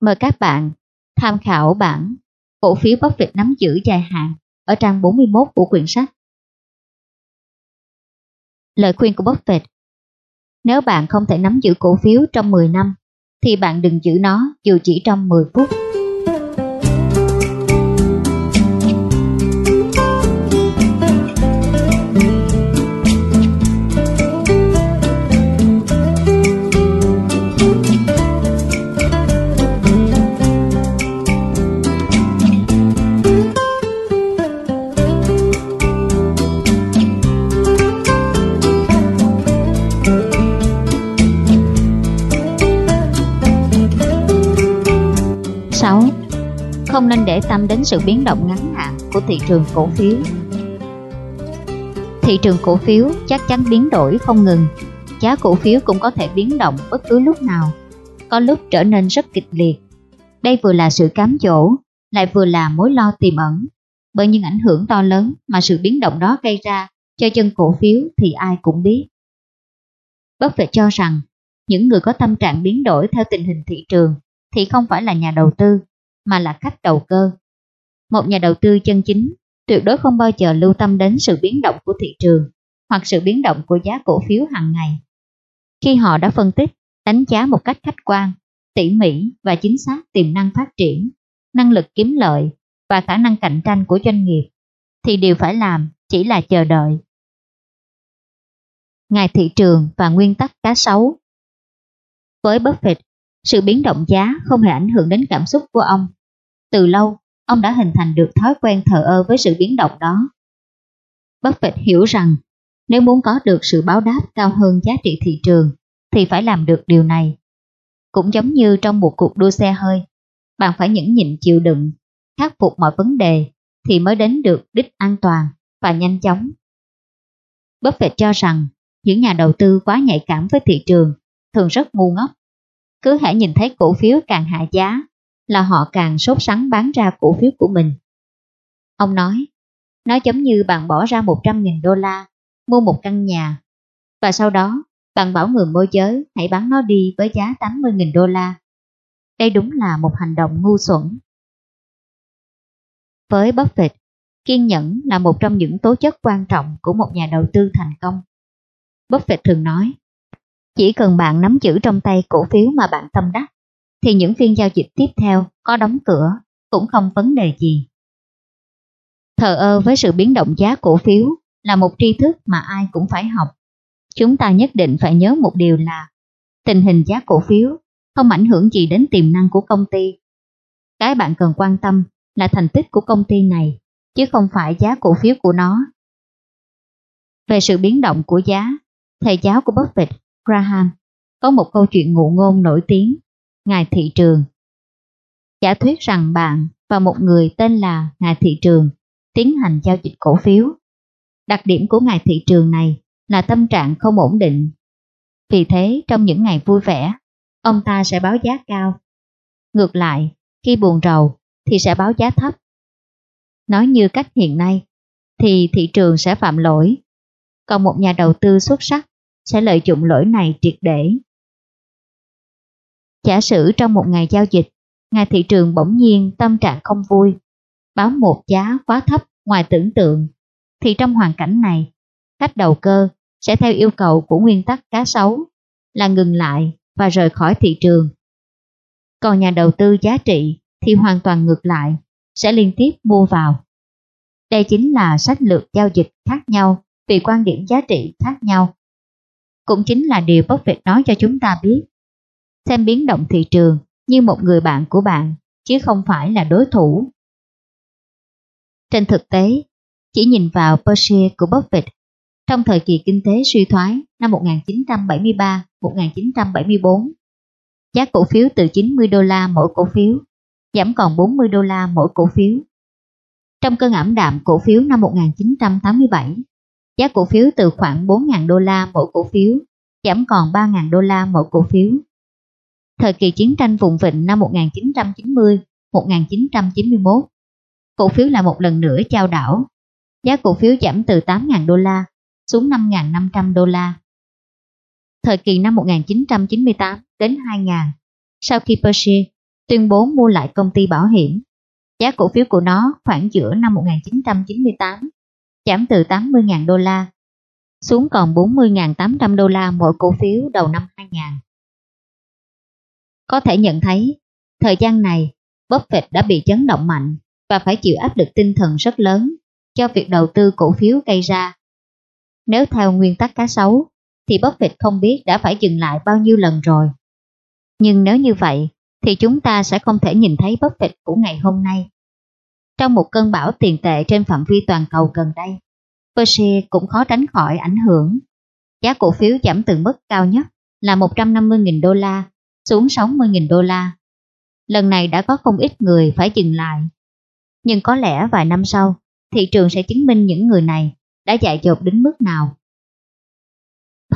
Mời các bạn tham khảo bản cổ phiếu Buffett nắm giữ dài hạn ở trang 41 của quyển sách. Lời khuyên của Buffett Nếu bạn không thể nắm giữ cổ phiếu trong 10 năm, thì bạn đừng giữ nó dù chỉ trong 10 phút. Không nên để tâm đến sự biến động ngắn hạn của thị trường cổ phiếu. Thị trường cổ phiếu chắc chắn biến đổi không ngừng, giá cổ phiếu cũng có thể biến động bất cứ lúc nào, có lúc trở nên rất kịch liệt. Đây vừa là sự cám dỗ, lại vừa là mối lo tiềm ẩn, bởi những ảnh hưởng to lớn mà sự biến động đó gây ra cho chân cổ phiếu thì ai cũng biết. Buffett cho rằng những người có tâm trạng biến đổi theo tình hình thị trường thì không phải là nhà đầu tư, mà là khách đầu cơ. Một nhà đầu tư chân chính tuyệt đối không bao giờ lưu tâm đến sự biến động của thị trường hoặc sự biến động của giá cổ phiếu hàng ngày. Khi họ đã phân tích, đánh giá một cách khách quan, tỉ mỉ và chính xác tiềm năng phát triển, năng lực kiếm lợi và khả năng cạnh tranh của doanh nghiệp, thì điều phải làm chỉ là chờ đợi. Ngài thị trường và nguyên tắc cá sấu Với Buffett, sự biến động giá không hề ảnh hưởng đến cảm xúc của ông. Từ lâu, ông đã hình thành được thói quen thờ ơ với sự biến động đó. Buffett hiểu rằng nếu muốn có được sự báo đáp cao hơn giá trị thị trường thì phải làm được điều này. Cũng giống như trong một cuộc đua xe hơi, bạn phải nhẫn nhịn chịu đựng, khắc phục mọi vấn đề thì mới đến được đích an toàn và nhanh chóng. Buffett cho rằng những nhà đầu tư quá nhạy cảm với thị trường thường rất ngu ngốc. Cứ hãy nhìn thấy cổ phiếu càng hạ giá là họ càng sốt sắng bán ra cổ phiếu của mình. Ông nói, nó giống như bạn bỏ ra 100.000 đô la mua một căn nhà và sau đó bạn bảo người môi giới hãy bán nó đi với giá 80.000 đô la. Đây đúng là một hành động ngu xuẩn. Với Buffett, kiên nhẫn là một trong những tố chất quan trọng của một nhà đầu tư thành công. Buffett thường nói, chỉ cần bạn nắm giữ trong tay cổ phiếu mà bạn tâm đắc, thì những phiên giao dịch tiếp theo có đóng cửa cũng không vấn đề gì. Thờ ơ với sự biến động giá cổ phiếu là một tri thức mà ai cũng phải học. Chúng ta nhất định phải nhớ một điều là tình hình giá cổ phiếu không ảnh hưởng gì đến tiềm năng của công ty. Cái bạn cần quan tâm là thành tích của công ty này, chứ không phải giá cổ phiếu của nó. Về sự biến động của giá, thầy giáo của Buffett, Graham, có một câu chuyện ngụ ngôn nổi tiếng, Ngài Thị Trường. Giả thuyết rằng bạn và một người tên là Ngài Thị Trường tiến hành giao dịch cổ phiếu. Đặc điểm của Ngài Thị Trường này là tâm trạng không ổn định. Vì thế, trong những ngày vui vẻ, ông ta sẽ báo giá cao. Ngược lại, khi buồn rầu thì sẽ báo giá thấp. Nói như cách hiện nay, thì thị trường sẽ phạm lỗi. Còn một nhà đầu tư xuất sắc sẽ lợi dụng lỗi này triệt để. Giả sử trong một ngày giao dịch, ngày thị trường bỗng nhiên tâm trạng không vui, báo một giá quá thấp ngoài tưởng tượng, thì trong hoàn cảnh này, khách đầu cơ sẽ theo yêu cầu của nguyên tắc cá sấu là ngừng lại và rời khỏi thị trường. Còn nhà đầu tư giá trị thì hoàn toàn ngược lại, sẽ liên tiếp mua vào. Đây chính là sách lược giao dịch khác nhau vì quan điểm giá trị khác nhau. Cũng chính là điều Buffett nói cho chúng ta biết. Xem biến động thị trường như một người bạn của bạn, chứ không phải là đối thủ. Trên thực tế, chỉ nhìn vào Berkshire của Buffett trong thời kỳ kinh tế suy thoái năm 1973-1974, giá cổ phiếu từ 90 đô la mỗi cổ phiếu giảm còn 40 đô la mỗi cổ phiếu. Trong cơn ảm đạm cổ phiếu năm 1987, giá cổ phiếu từ khoảng 4.000 đô la mỗi cổ phiếu giảm còn 3.000 đô la mỗi cổ phiếu. Thời kỳ chiến tranh vùng vịnh năm 1990-1991, cổ phiếu là một lần nữa trao đảo. Giá cổ phiếu giảm từ 8.000 đô la xuống 5.500 đô la. Thời kỳ năm 1998 đến 2000, sau khi Pershing tuyên bố mua lại công ty bảo hiểm, giá cổ phiếu của nó khoảng giữa năm 1998 giảm từ 80.000 đô la xuống còn 40.800 đô la mỗi cổ phiếu đầu năm 2000. Có thể nhận thấy, thời gian này, Buffett đã bị chấn động mạnh và phải chịu áp lực tinh thần rất lớn cho việc đầu tư cổ phiếu gây ra. Nếu theo nguyên tắc cá sấu, thì Buffett không biết đã phải dừng lại bao nhiêu lần rồi. Nhưng nếu như vậy, thì chúng ta sẽ không thể nhìn thấy Buffett của ngày hôm nay. Trong một cơn bão tiền tệ trên phạm vi toàn cầu gần đây, Berkshire cũng khó tránh khỏi ảnh hưởng. Giá cổ phiếu giảm từ mức cao nhất là 150.000 đô la xuống 60.000 đô la. Lần này đã có không ít người phải dừng lại. Nhưng có lẽ vài năm sau, thị trường sẽ chứng minh những người này đã dại dột đến mức nào.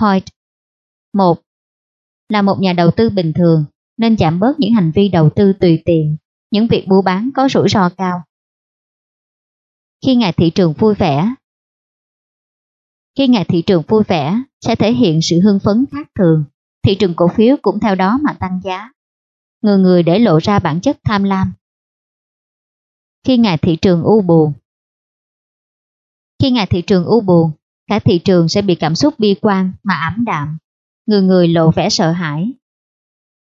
Point 1. Là một nhà đầu tư bình thường nên giảm bớt những hành vi đầu tư tùy tiện, những việc mua bán có rủi ro cao. Khi ngày thị trường vui vẻ Khi ngày thị trường vui vẻ sẽ thể hiện sự hưng phấn khác thường, thị trường cổ phiếu cũng theo đó mà tăng giá. Người người để lộ ra bản chất tham lam. Khi ngày thị trường u buồn Khi ngày thị trường u buồn, cả thị trường sẽ bị cảm xúc bi quan mà ảm đạm. Người người lộ vẻ sợ hãi.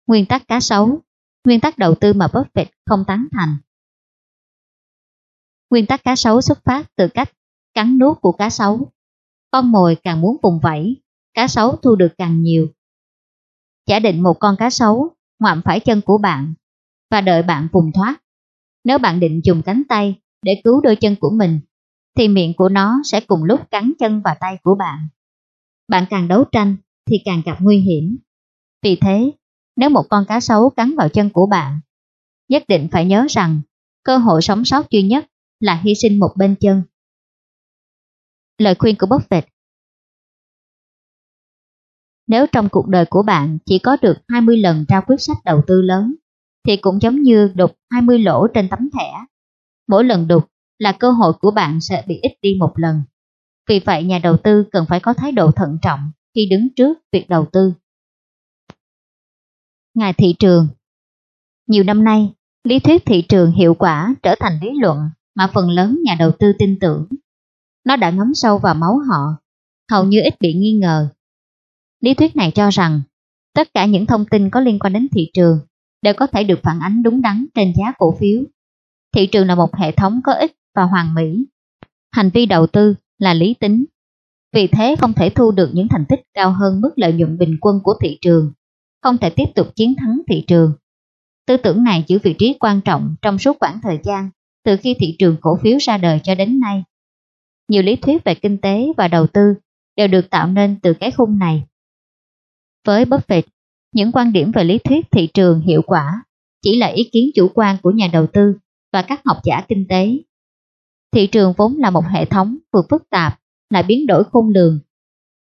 Nguyên tắc cá sấu Nguyên tắc đầu tư mà Buffett không tán thành. Nguyên tắc cá sấu xuất phát từ cách cắn nuốt của cá sấu. Con mồi càng muốn vùng vẫy, cá sấu thu được càng nhiều. Giả định một con cá sấu ngoạm phải chân của bạn và đợi bạn vùng thoát. Nếu bạn định dùng cánh tay để cứu đôi chân của mình, thì miệng của nó sẽ cùng lúc cắn chân và tay của bạn. Bạn càng đấu tranh thì càng gặp nguy hiểm. Vì thế, nếu một con cá sấu cắn vào chân của bạn, nhất định phải nhớ rằng cơ hội sống sót duy nhất là hy sinh một bên chân. Lời khuyên của Buffett Nếu trong cuộc đời của bạn chỉ có được 20 lần ra quyết sách đầu tư lớn, thì cũng giống như đục 20 lỗ trên tấm thẻ. Mỗi lần đục là cơ hội của bạn sẽ bị ít đi một lần. Vì vậy nhà đầu tư cần phải có thái độ thận trọng khi đứng trước việc đầu tư. Ngài thị trường Nhiều năm nay, lý thuyết thị trường hiệu quả trở thành lý luận mà phần lớn nhà đầu tư tin tưởng. Nó đã ngấm sâu vào máu họ, hầu như ít bị nghi ngờ. Lý thuyết này cho rằng, tất cả những thông tin có liên quan đến thị trường đều có thể được phản ánh đúng đắn trên giá cổ phiếu. Thị trường là một hệ thống có ích và hoàn mỹ. Hành vi đầu tư là lý tính. Vì thế không thể thu được những thành tích cao hơn mức lợi nhuận bình quân của thị trường, không thể tiếp tục chiến thắng thị trường. Tư tưởng này giữ vị trí quan trọng trong suốt khoảng thời gian từ khi thị trường cổ phiếu ra đời cho đến nay. Nhiều lý thuyết về kinh tế và đầu tư đều được tạo nên từ cái khung này. Với Buffett, những quan điểm về lý thuyết thị trường hiệu quả chỉ là ý kiến chủ quan của nhà đầu tư và các học giả kinh tế. Thị trường vốn là một hệ thống vừa phức tạp lại biến đổi khôn lường.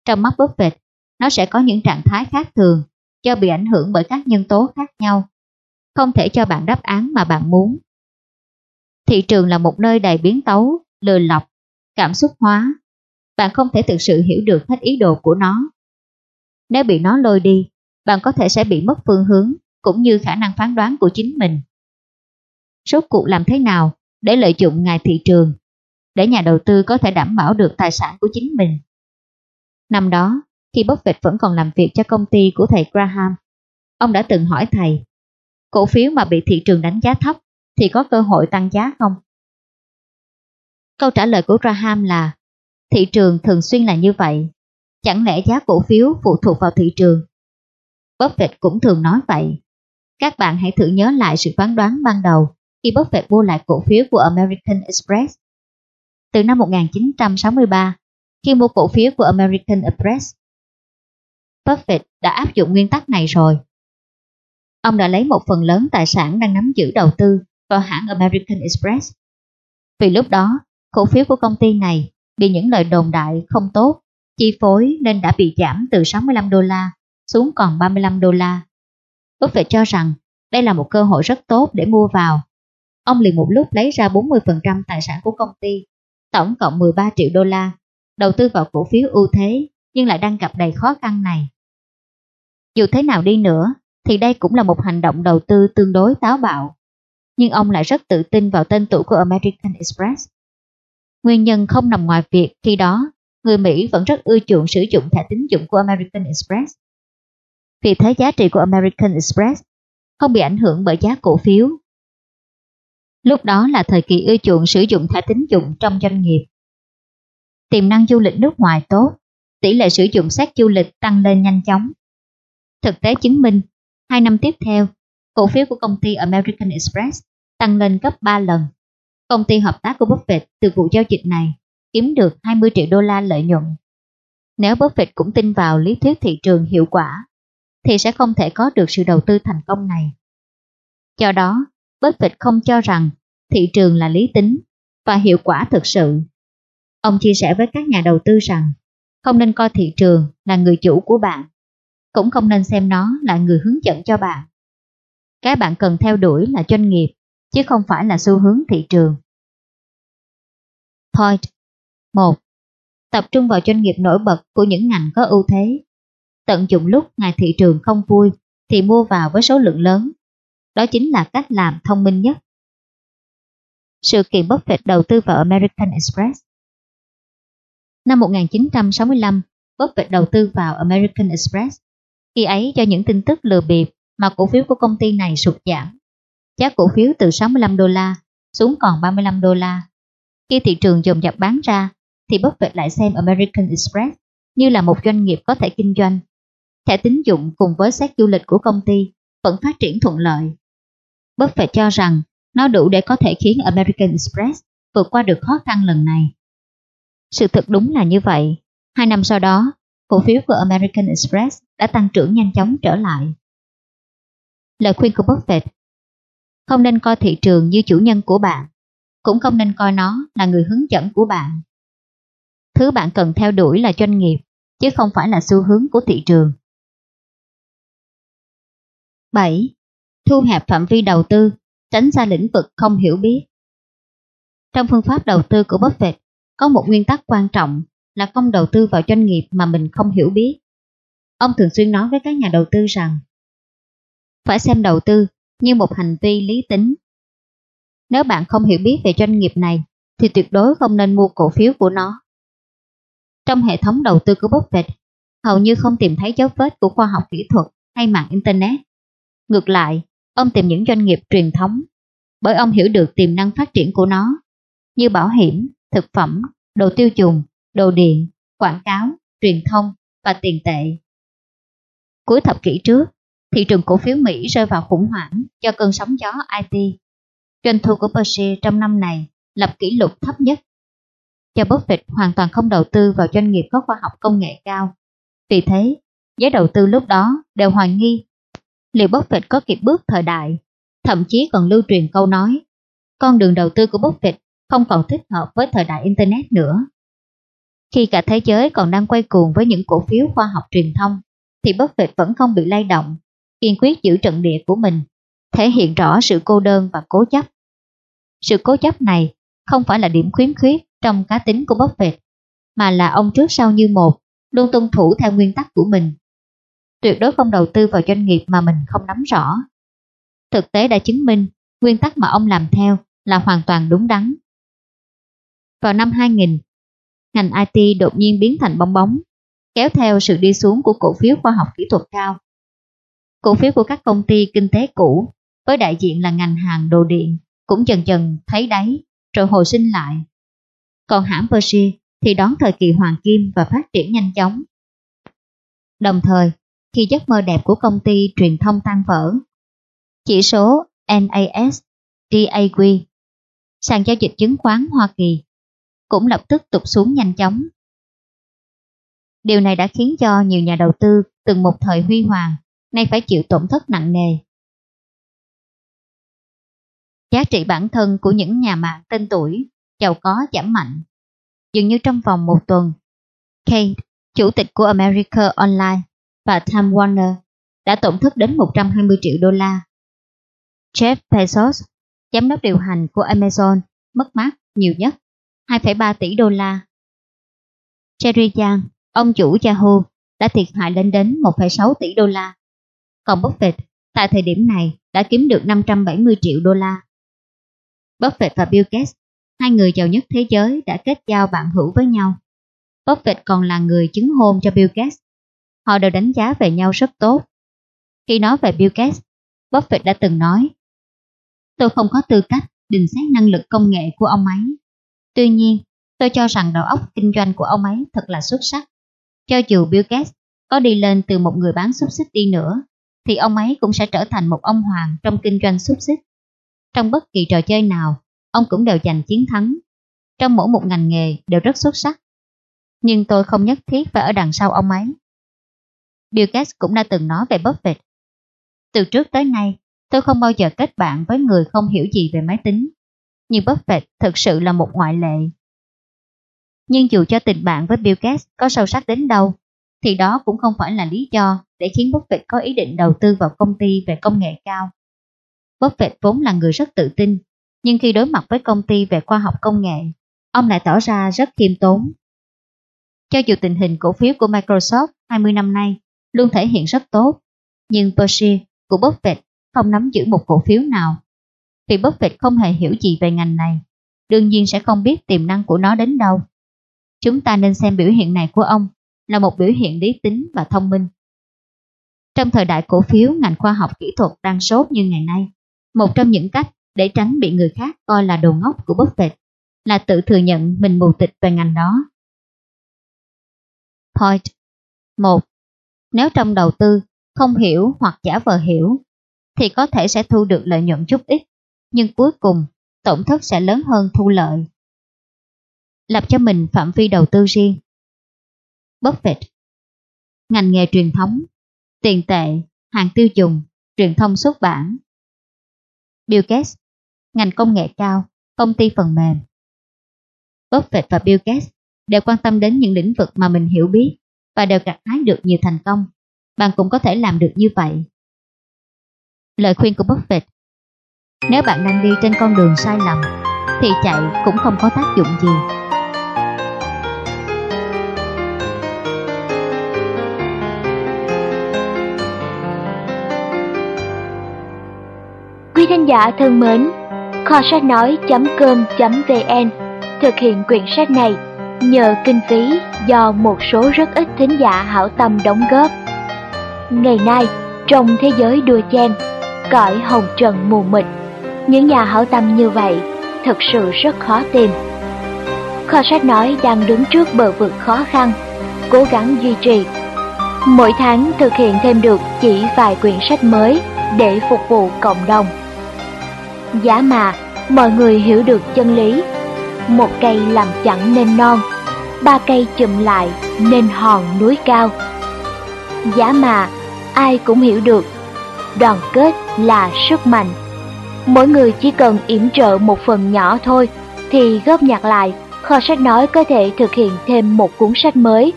Trong mắt Buffett, nó sẽ có những trạng thái khác thường do bị ảnh hưởng bởi các nhân tố khác nhau. Không thể cho bạn đáp án mà bạn muốn. Thị trường là một nơi đầy biến tấu, lừa lọc, cảm xúc hóa. Bạn không thể thực sự hiểu được hết ý đồ của nó. Nếu bị nó lôi đi, bạn có thể sẽ bị mất phương hướng cũng như khả năng phán đoán của chính mình. Rốt cuộc làm thế nào để lợi dụng ngài thị trường, để nhà đầu tư có thể đảm bảo được tài sản của chính mình? Năm đó, khi Buffett vẫn còn làm việc cho công ty của thầy Graham, ông đã từng hỏi thầy, cổ phiếu mà bị thị trường đánh giá thấp thì có cơ hội tăng giá không? Câu trả lời của Graham là thị trường thường xuyên là như vậy. Chẳng lẽ giá cổ phiếu phụ thuộc vào thị trường? Buffett cũng thường nói vậy. Các bạn hãy thử nhớ lại sự phán đoán ban đầu khi Buffett mua lại cổ phiếu của American Express. Từ năm 1963, khi mua cổ phiếu của American Express, Buffett đã áp dụng nguyên tắc này rồi. Ông đã lấy một phần lớn tài sản đang nắm giữ đầu tư vào hãng American Express. Vì lúc đó, cổ phiếu của công ty này bị những lời đồn đại không tốt chi phối nên đã bị giảm từ 65 đô la xuống còn 35 đô la. Buffett cho rằng đây là một cơ hội rất tốt để mua vào. Ông liền một lúc lấy ra 40% tài sản của công ty, tổng cộng 13 triệu đô la, đầu tư vào cổ phiếu ưu thế nhưng lại đang gặp đầy khó khăn này. Dù thế nào đi nữa, thì đây cũng là một hành động đầu tư tương đối táo bạo nhưng ông lại rất tự tin vào tên tuổi của American Express. Nguyên nhân không nằm ngoài việc khi đó người Mỹ vẫn rất ưa chuộng sử dụng thẻ tín dụng của American Express. Vì thế giá trị của American Express không bị ảnh hưởng bởi giá cổ phiếu. Lúc đó là thời kỳ ưa chuộng sử dụng thẻ tín dụng trong doanh nghiệp. Tiềm năng du lịch nước ngoài tốt, tỷ lệ sử dụng xét du lịch tăng lên nhanh chóng. Thực tế chứng minh, hai năm tiếp theo, cổ phiếu của công ty American Express tăng lên gấp 3 lần. Công ty hợp tác của Buffett từ vụ giao dịch này kiếm được 20 triệu đô la lợi nhuận. Nếu Buffett cũng tin vào lý thuyết thị trường hiệu quả, thì sẽ không thể có được sự đầu tư thành công này. Do đó, Buffett không cho rằng thị trường là lý tính và hiệu quả thực sự. Ông chia sẻ với các nhà đầu tư rằng không nên coi thị trường là người chủ của bạn, cũng không nên xem nó là người hướng dẫn cho bạn. Cái bạn cần theo đuổi là doanh nghiệp, chứ không phải là xu hướng thị trường. Point 1. Tập trung vào doanh nghiệp nổi bật của những ngành có ưu thế. Tận dụng lúc ngày thị trường không vui thì mua vào với số lượng lớn. Đó chính là cách làm thông minh nhất. Sự kiện Buffett đầu tư vào American Express Năm 1965, Buffett đầu tư vào American Express. Khi ấy do những tin tức lừa bịp mà cổ phiếu của công ty này sụt giảm. Giá cổ phiếu từ 65 đô la xuống còn 35 đô la. Khi thị trường dồn dập bán ra, thì Buffett lại xem American Express như là một doanh nghiệp có thể kinh doanh. Thẻ tín dụng cùng với xét du lịch của công ty vẫn phát triển thuận lợi. Buffett cho rằng nó đủ để có thể khiến American Express vượt qua được khó khăn lần này. Sự thật đúng là như vậy. Hai năm sau đó, cổ phiếu của American Express đã tăng trưởng nhanh chóng trở lại. Lời khuyên của Buffett Không nên coi thị trường như chủ nhân của bạn, cũng không nên coi nó là người hướng dẫn của bạn. Thứ bạn cần theo đuổi là doanh nghiệp, chứ không phải là xu hướng của thị trường. 7. Thu hẹp phạm vi đầu tư, tránh ra lĩnh vực không hiểu biết. Trong phương pháp đầu tư của Buffett, có một nguyên tắc quan trọng là không đầu tư vào doanh nghiệp mà mình không hiểu biết. Ông thường xuyên nói với các nhà đầu tư rằng phải xem đầu tư như một hành vi lý tính. Nếu bạn không hiểu biết về doanh nghiệp này thì tuyệt đối không nên mua cổ phiếu của nó. Trong hệ thống đầu tư của Buffett, hầu như không tìm thấy dấu vết của khoa học kỹ thuật hay mạng Internet. Ngược lại, ông tìm những doanh nghiệp truyền thống bởi ông hiểu được tiềm năng phát triển của nó như bảo hiểm, thực phẩm, đồ tiêu dùng, đồ điện, quảng cáo, truyền thông và tiền tệ. Cuối thập kỷ trước, thị trường cổ phiếu Mỹ rơi vào khủng hoảng do cơn sóng gió IT. Doanh thu của Berkshire trong năm này lập kỷ lục thấp nhất. Cho Buffett hoàn toàn không đầu tư vào doanh nghiệp có khoa học công nghệ cao. Vì thế, giới đầu tư lúc đó đều hoài nghi liệu Buffett có kịp bước thời đại, thậm chí còn lưu truyền câu nói con đường đầu tư của Buffett không còn thích hợp với thời đại Internet nữa. Khi cả thế giới còn đang quay cuồng với những cổ phiếu khoa học truyền thông, thì Buffett vẫn không bị lay động, kiên quyết giữ trận địa của mình, thể hiện rõ sự cô đơn và cố chấp. Sự cố chấp này không phải là điểm khuyến khuyết trong cá tính của Buffett, mà là ông trước sau như một, luôn tuân thủ theo nguyên tắc của mình. Tuyệt đối không đầu tư vào doanh nghiệp mà mình không nắm rõ. Thực tế đã chứng minh, nguyên tắc mà ông làm theo là hoàn toàn đúng đắn. Vào năm 2000, ngành IT đột nhiên biến thành bong bóng, kéo theo sự đi xuống của cổ phiếu khoa học kỹ thuật cao. Cổ phiếu của các công ty kinh tế cũ với đại diện là ngành hàng đồ điện cũng dần dần thấy đáy rồi hồi sinh lại. Còn hãng Persia thì đón thời kỳ hoàng kim và phát triển nhanh chóng. Đồng thời, khi giấc mơ đẹp của công ty truyền thông tan vỡ, chỉ số NAS DAQ, sàn giao dịch chứng khoán Hoa Kỳ cũng lập tức tụt xuống nhanh chóng. Điều này đã khiến cho nhiều nhà đầu tư từng một thời huy hoàng nay phải chịu tổn thất nặng nề. Giá trị bản thân của những nhà mạng tên tuổi, giàu có giảm mạnh. Dường như trong vòng một tuần, Kate, chủ tịch của America Online và Time Warner đã tổn thất đến 120 triệu đô la. Jeff Bezos, giám đốc điều hành của Amazon, mất mát nhiều nhất 2,3 tỷ đô la. Jerry Yang, ông chủ Yahoo, đã thiệt hại lên đến 1,6 tỷ đô la. Còn Buffett, tại thời điểm này, đã kiếm được 570 triệu đô la. Buffett và Bill Gates, hai người giàu nhất thế giới đã kết giao bạn hữu với nhau. Buffett còn là người chứng hôn cho Bill Gates. Họ đều đánh giá về nhau rất tốt. Khi nói về Bill Gates, Buffett đã từng nói Tôi không có tư cách định xét năng lực công nghệ của ông ấy Tuy nhiên, tôi cho rằng đầu óc kinh doanh của ông ấy thật là xuất sắc. Cho dù Bill Gates có đi lên từ một người bán xúc xích đi nữa, thì ông ấy cũng sẽ trở thành một ông hoàng trong kinh doanh xúc xích. Trong bất kỳ trò chơi nào, ông cũng đều giành chiến thắng. Trong mỗi một ngành nghề đều rất xuất sắc. Nhưng tôi không nhất thiết phải ở đằng sau ông ấy. Bill Gates cũng đã từng nói về Buffett. Từ trước tới nay, tôi không bao giờ kết bạn với người không hiểu gì về máy tính nhưng Buffett thực sự là một ngoại lệ. Nhưng dù cho tình bạn với Bill Gates có sâu sắc đến đâu, thì đó cũng không phải là lý do để khiến Buffett có ý định đầu tư vào công ty về công nghệ cao. Buffett vốn là người rất tự tin, nhưng khi đối mặt với công ty về khoa học công nghệ, ông lại tỏ ra rất khiêm tốn. Cho dù tình hình cổ phiếu của Microsoft 20 năm nay luôn thể hiện rất tốt, nhưng Berkshire của Buffett không nắm giữ một cổ phiếu nào. Vì Buffett không hề hiểu gì về ngành này, đương nhiên sẽ không biết tiềm năng của nó đến đâu. Chúng ta nên xem biểu hiện này của ông là một biểu hiện lý tính và thông minh. Trong thời đại cổ phiếu ngành khoa học kỹ thuật đang sốt như ngày nay, một trong những cách để tránh bị người khác coi là đồ ngốc của Buffett là tự thừa nhận mình mù tịch về ngành đó. Point 1. Nếu trong đầu tư không hiểu hoặc giả vờ hiểu, thì có thể sẽ thu được lợi nhuận chút ít, nhưng cuối cùng tổn thất sẽ lớn hơn thu lợi. Lập cho mình phạm vi đầu tư riêng. Buffett Ngành nghề truyền thống, tiền tệ, hàng tiêu dùng, truyền thông xuất bản. Bill Gates Ngành công nghệ cao, công ty phần mềm. Buffett và Bill Gates đều quan tâm đến những lĩnh vực mà mình hiểu biết và đều gặt hái được nhiều thành công. Bạn cũng có thể làm được như vậy. Lời khuyên của Buffett Nếu bạn đang đi trên con đường sai lầm, thì chạy cũng không có tác dụng gì. Thính giả thân mến, kho sách nói.com.vn thực hiện quyển sách này nhờ kinh phí do một số rất ít thính giả hảo tâm đóng góp. Ngày nay, trong thế giới đua chen, cõi hồng trần mù mịt, những nhà hảo tâm như vậy thật sự rất khó tìm. Kho sách nói đang đứng trước bờ vực khó khăn, cố gắng duy trì. Mỗi tháng thực hiện thêm được chỉ vài quyển sách mới để phục vụ cộng đồng. Giá mà, mọi người hiểu được chân lý. Một cây làm chẳng nên non, ba cây chùm lại nên hòn núi cao. Giá mà, ai cũng hiểu được. Đoàn kết là sức mạnh. Mỗi người chỉ cần yểm trợ một phần nhỏ thôi, thì góp nhặt lại, kho sách nói có thể thực hiện thêm một cuốn sách mới,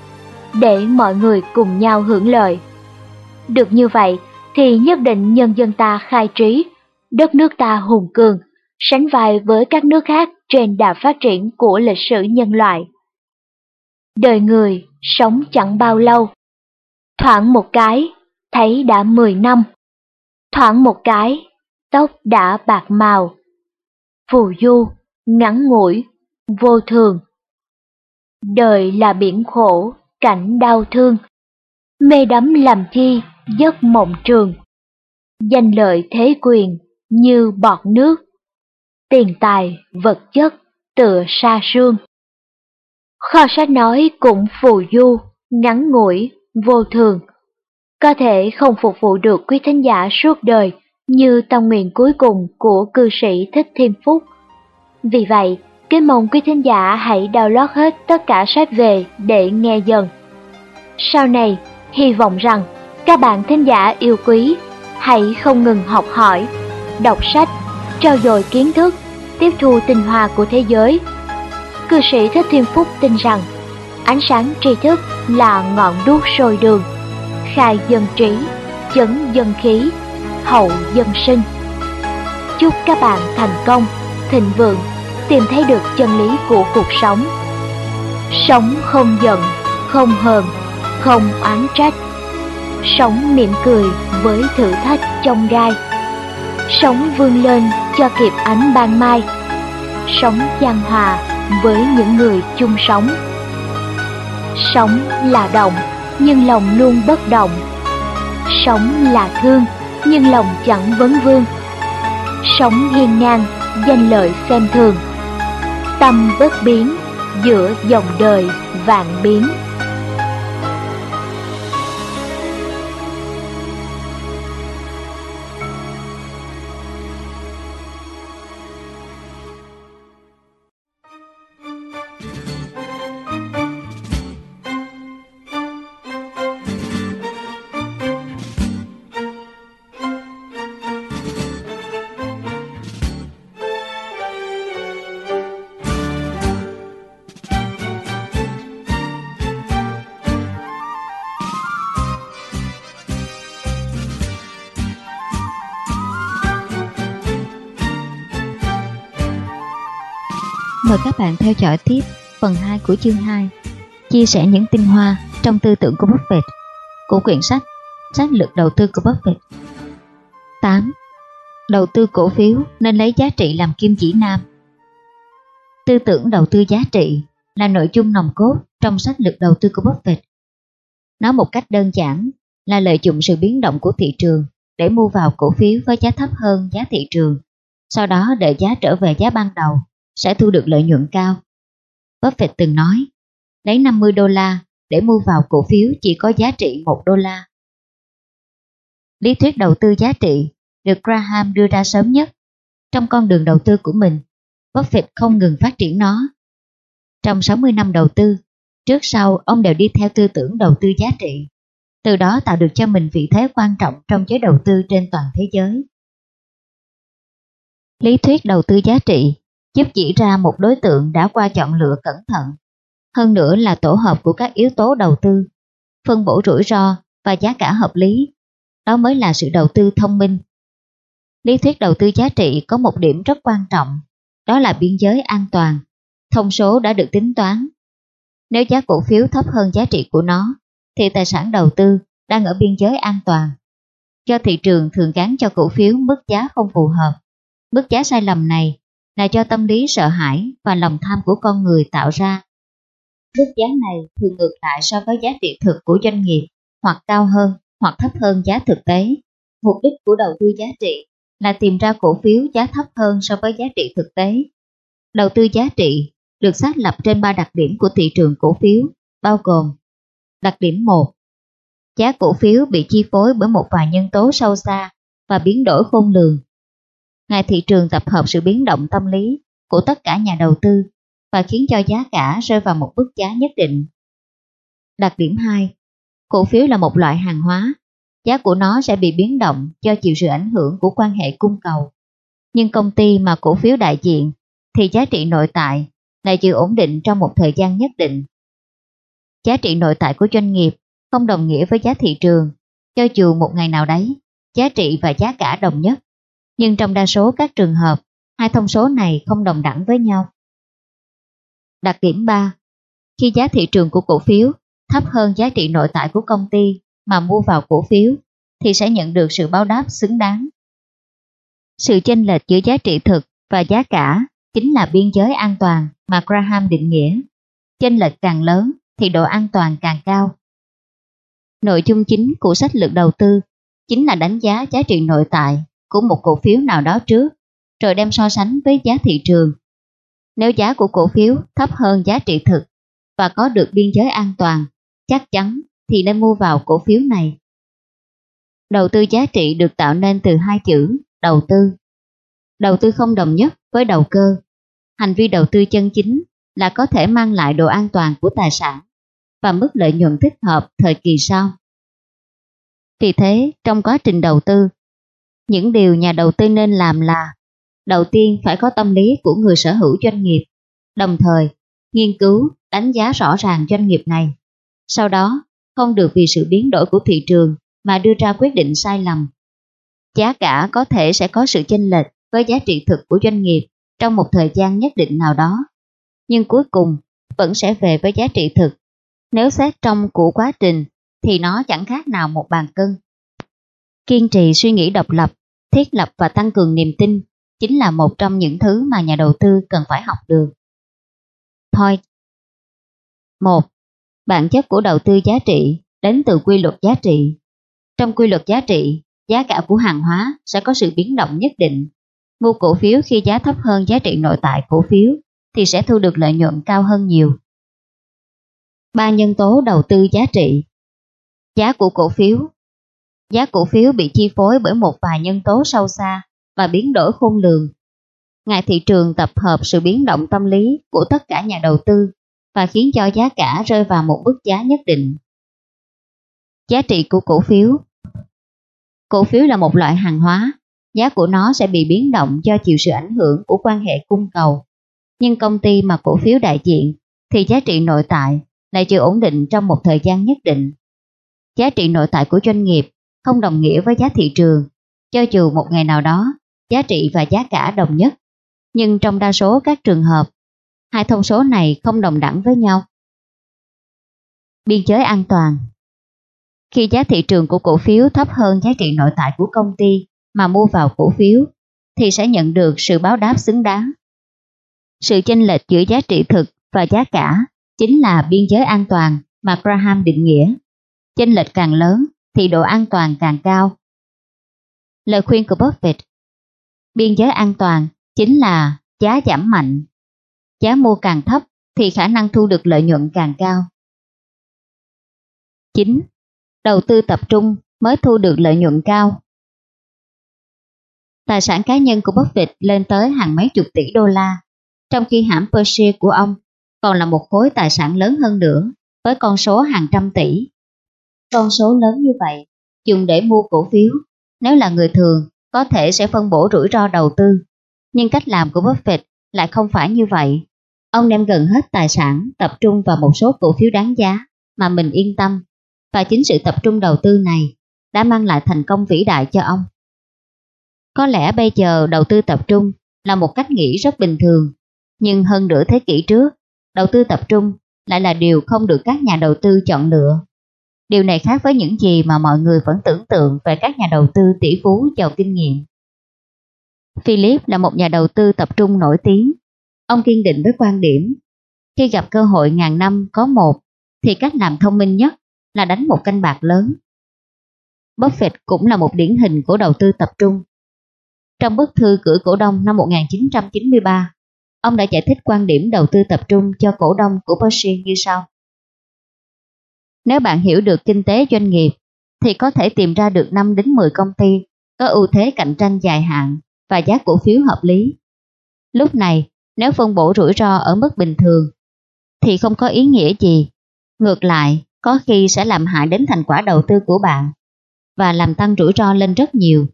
để mọi người cùng nhau hưởng lợi. Được như vậy, thì nhất định nhân dân ta khai trí đất nước ta hùng cường sánh vai với các nước khác trên đà phát triển của lịch sử nhân loại. Đời người sống chẳng bao lâu. Thoảng một cái, thấy đã 10 năm. Thoảng một cái, tóc đã bạc màu. Phù du, ngắn ngủi, vô thường. Đời là biển khổ, cảnh đau thương. Mê đắm làm chi, giấc mộng trường. Danh lợi thế quyền như bọt nước tiền tài, vật chất, tựa sa sương. Kho sách nói cũng phù du, ngắn ngủi, vô thường. Có thể không phục vụ được quý thính giả suốt đời như tâm nguyện cuối cùng của cư sĩ Thích Thiên Phúc. Vì vậy, kính mong quý thính giả hãy download hết tất cả sách về để nghe dần. Sau này, hy vọng rằng các bạn thính giả yêu quý hãy không ngừng học hỏi, đọc sách trao dồi kiến thức, tiếp thu tinh hoa của thế giới. Cư sĩ Thích Thiên Phúc tin rằng, ánh sáng tri thức là ngọn đuốc sôi đường, khai dân trí, chấn dân khí, hậu dân sinh. Chúc các bạn thành công, thịnh vượng, tìm thấy được chân lý của cuộc sống. Sống không giận, không hờn, không oán trách. Sống mỉm cười với thử thách trong gai sống vươn lên cho kịp ánh ban mai. Sống gian hòa với những người chung sống sống là động, nhưng lòng luôn bất động. Sống là thương, nhưng lòng chẳng vấn vương. Sống hiên ngang, danh lợi xem thường. Tâm bất biến giữa dòng đời vạn biến. Mời các bạn theo dõi tiếp phần 2 của chương 2, chia sẻ những tinh hoa trong tư tưởng của Buffett của quyển sách Sách lược đầu tư của Buffett. 8. Đầu tư cổ phiếu nên lấy giá trị làm kim chỉ nam. Tư tưởng đầu tư giá trị là nội dung nòng cốt trong sách lược đầu tư của Buffett. Nói một cách đơn giản là lợi dụng sự biến động của thị trường để mua vào cổ phiếu với giá thấp hơn giá thị trường, sau đó đợi giá trở về giá ban đầu sẽ thu được lợi nhuận cao. Buffett từng nói, lấy 50 đô la để mua vào cổ phiếu chỉ có giá trị 1 đô la. Lý thuyết đầu tư giá trị được Graham đưa ra sớm nhất. Trong con đường đầu tư của mình, Buffett không ngừng phát triển nó. Trong 60 năm đầu tư, trước sau ông đều đi theo tư tưởng đầu tư giá trị, từ đó tạo được cho mình vị thế quan trọng trong giới đầu tư trên toàn thế giới. Lý thuyết đầu tư giá trị giúp chỉ ra một đối tượng đã qua chọn lựa cẩn thận, hơn nữa là tổ hợp của các yếu tố đầu tư, phân bổ rủi ro và giá cả hợp lý. Đó mới là sự đầu tư thông minh. Lý thuyết đầu tư giá trị có một điểm rất quan trọng, đó là biên giới an toàn. Thông số đã được tính toán. Nếu giá cổ phiếu thấp hơn giá trị của nó, thì tài sản đầu tư đang ở biên giới an toàn. Do thị trường thường gắn cho cổ phiếu mức giá không phù hợp. Mức giá sai lầm này là do tâm lý sợ hãi và lòng tham của con người tạo ra. Mức giá này thường ngược lại so với giá trị thực của doanh nghiệp, hoặc cao hơn, hoặc thấp hơn giá thực tế. Mục đích của đầu tư giá trị là tìm ra cổ phiếu giá thấp hơn so với giá trị thực tế. Đầu tư giá trị được xác lập trên ba đặc điểm của thị trường cổ phiếu, bao gồm Đặc điểm 1 Giá cổ phiếu bị chi phối bởi một vài nhân tố sâu xa và biến đổi khôn lường Ngày thị trường tập hợp sự biến động tâm lý của tất cả nhà đầu tư và khiến cho giá cả rơi vào một mức giá nhất định. Đặc điểm 2. Cổ phiếu là một loại hàng hóa, giá của nó sẽ bị biến động do chịu sự ảnh hưởng của quan hệ cung cầu. Nhưng công ty mà cổ phiếu đại diện thì giá trị nội tại lại chịu ổn định trong một thời gian nhất định. Giá trị nội tại của doanh nghiệp không đồng nghĩa với giá thị trường, cho dù một ngày nào đấy, giá trị và giá cả đồng nhất nhưng trong đa số các trường hợp, hai thông số này không đồng đẳng với nhau. Đặc điểm 3. Khi giá thị trường của cổ phiếu thấp hơn giá trị nội tại của công ty mà mua vào cổ phiếu, thì sẽ nhận được sự báo đáp xứng đáng. Sự chênh lệch giữa giá trị thực và giá cả chính là biên giới an toàn mà Graham định nghĩa. Chênh lệch càng lớn thì độ an toàn càng cao. Nội dung chính của sách lược đầu tư chính là đánh giá giá trị nội tại của một cổ phiếu nào đó trước, rồi đem so sánh với giá thị trường. Nếu giá của cổ phiếu thấp hơn giá trị thực và có được biên giới an toàn, chắc chắn thì nên mua vào cổ phiếu này. Đầu tư giá trị được tạo nên từ hai chữ đầu tư. Đầu tư không đồng nhất với đầu cơ. Hành vi đầu tư chân chính là có thể mang lại độ an toàn của tài sản và mức lợi nhuận thích hợp thời kỳ sau. Vì thế, trong quá trình đầu tư, những điều nhà đầu tư nên làm là đầu tiên phải có tâm lý của người sở hữu doanh nghiệp, đồng thời nghiên cứu, đánh giá rõ ràng doanh nghiệp này. Sau đó, không được vì sự biến đổi của thị trường mà đưa ra quyết định sai lầm. Giá cả có thể sẽ có sự chênh lệch với giá trị thực của doanh nghiệp trong một thời gian nhất định nào đó, nhưng cuối cùng vẫn sẽ về với giá trị thực. Nếu xét trong của quá trình thì nó chẳng khác nào một bàn cân. Kiên trì suy nghĩ độc lập thiết lập và tăng cường niềm tin chính là một trong những thứ mà nhà đầu tư cần phải học được. Thôi. 1. Bản chất của đầu tư giá trị đến từ quy luật giá trị. Trong quy luật giá trị, giá cả của hàng hóa sẽ có sự biến động nhất định. Mua cổ phiếu khi giá thấp hơn giá trị nội tại cổ phiếu thì sẽ thu được lợi nhuận cao hơn nhiều. Ba nhân tố đầu tư giá trị Giá của cổ phiếu Giá cổ phiếu bị chi phối bởi một vài nhân tố sâu xa và biến đổi khôn lường. Ngày thị trường tập hợp sự biến động tâm lý của tất cả nhà đầu tư và khiến cho giá cả rơi vào một mức giá nhất định. Giá trị của cổ phiếu Cổ phiếu là một loại hàng hóa, giá của nó sẽ bị biến động do chịu sự ảnh hưởng của quan hệ cung cầu. Nhưng công ty mà cổ phiếu đại diện thì giá trị nội tại lại chịu ổn định trong một thời gian nhất định. Giá trị nội tại của doanh nghiệp không đồng nghĩa với giá thị trường, cho dù một ngày nào đó giá trị và giá cả đồng nhất. Nhưng trong đa số các trường hợp, Hai thông số này không đồng đẳng với nhau. Biên giới an toàn Khi giá thị trường của cổ phiếu thấp hơn giá trị nội tại của công ty mà mua vào cổ phiếu, thì sẽ nhận được sự báo đáp xứng đáng. Sự chênh lệch giữa giá trị thực và giá cả chính là biên giới an toàn mà Graham định nghĩa. Chênh lệch càng lớn thì độ an toàn càng cao. Lời khuyên của Buffett Biên giới an toàn chính là giá giảm mạnh. Giá mua càng thấp thì khả năng thu được lợi nhuận càng cao. 9. Đầu tư tập trung mới thu được lợi nhuận cao. Tài sản cá nhân của Buffett lên tới hàng mấy chục tỷ đô la, trong khi hãng Berkshire của ông còn là một khối tài sản lớn hơn nữa, với con số hàng trăm tỷ. Con số lớn như vậy, dùng để mua cổ phiếu, nếu là người thường, có thể sẽ phân bổ rủi ro đầu tư. Nhưng cách làm của Buffett lại không phải như vậy. Ông đem gần hết tài sản tập trung vào một số cổ phiếu đáng giá mà mình yên tâm. Và chính sự tập trung đầu tư này đã mang lại thành công vĩ đại cho ông. Có lẽ bây giờ đầu tư tập trung là một cách nghĩ rất bình thường, nhưng hơn nửa thế kỷ trước, đầu tư tập trung lại là điều không được các nhà đầu tư chọn lựa. Điều này khác với những gì mà mọi người vẫn tưởng tượng về các nhà đầu tư tỷ phú giàu kinh nghiệm. Philip là một nhà đầu tư tập trung nổi tiếng. Ông kiên định với quan điểm, khi gặp cơ hội ngàn năm có một, thì cách làm thông minh nhất là đánh một canh bạc lớn. Buffett cũng là một điển hình của đầu tư tập trung. Trong bức thư gửi cổ đông năm 1993, ông đã giải thích quan điểm đầu tư tập trung cho cổ đông của Berkshire như sau. Nếu bạn hiểu được kinh tế doanh nghiệp, thì có thể tìm ra được 5 đến 10 công ty có ưu thế cạnh tranh dài hạn và giá cổ phiếu hợp lý. Lúc này, nếu phân bổ rủi ro ở mức bình thường, thì không có ý nghĩa gì. Ngược lại, có khi sẽ làm hại đến thành quả đầu tư của bạn và làm tăng rủi ro lên rất nhiều.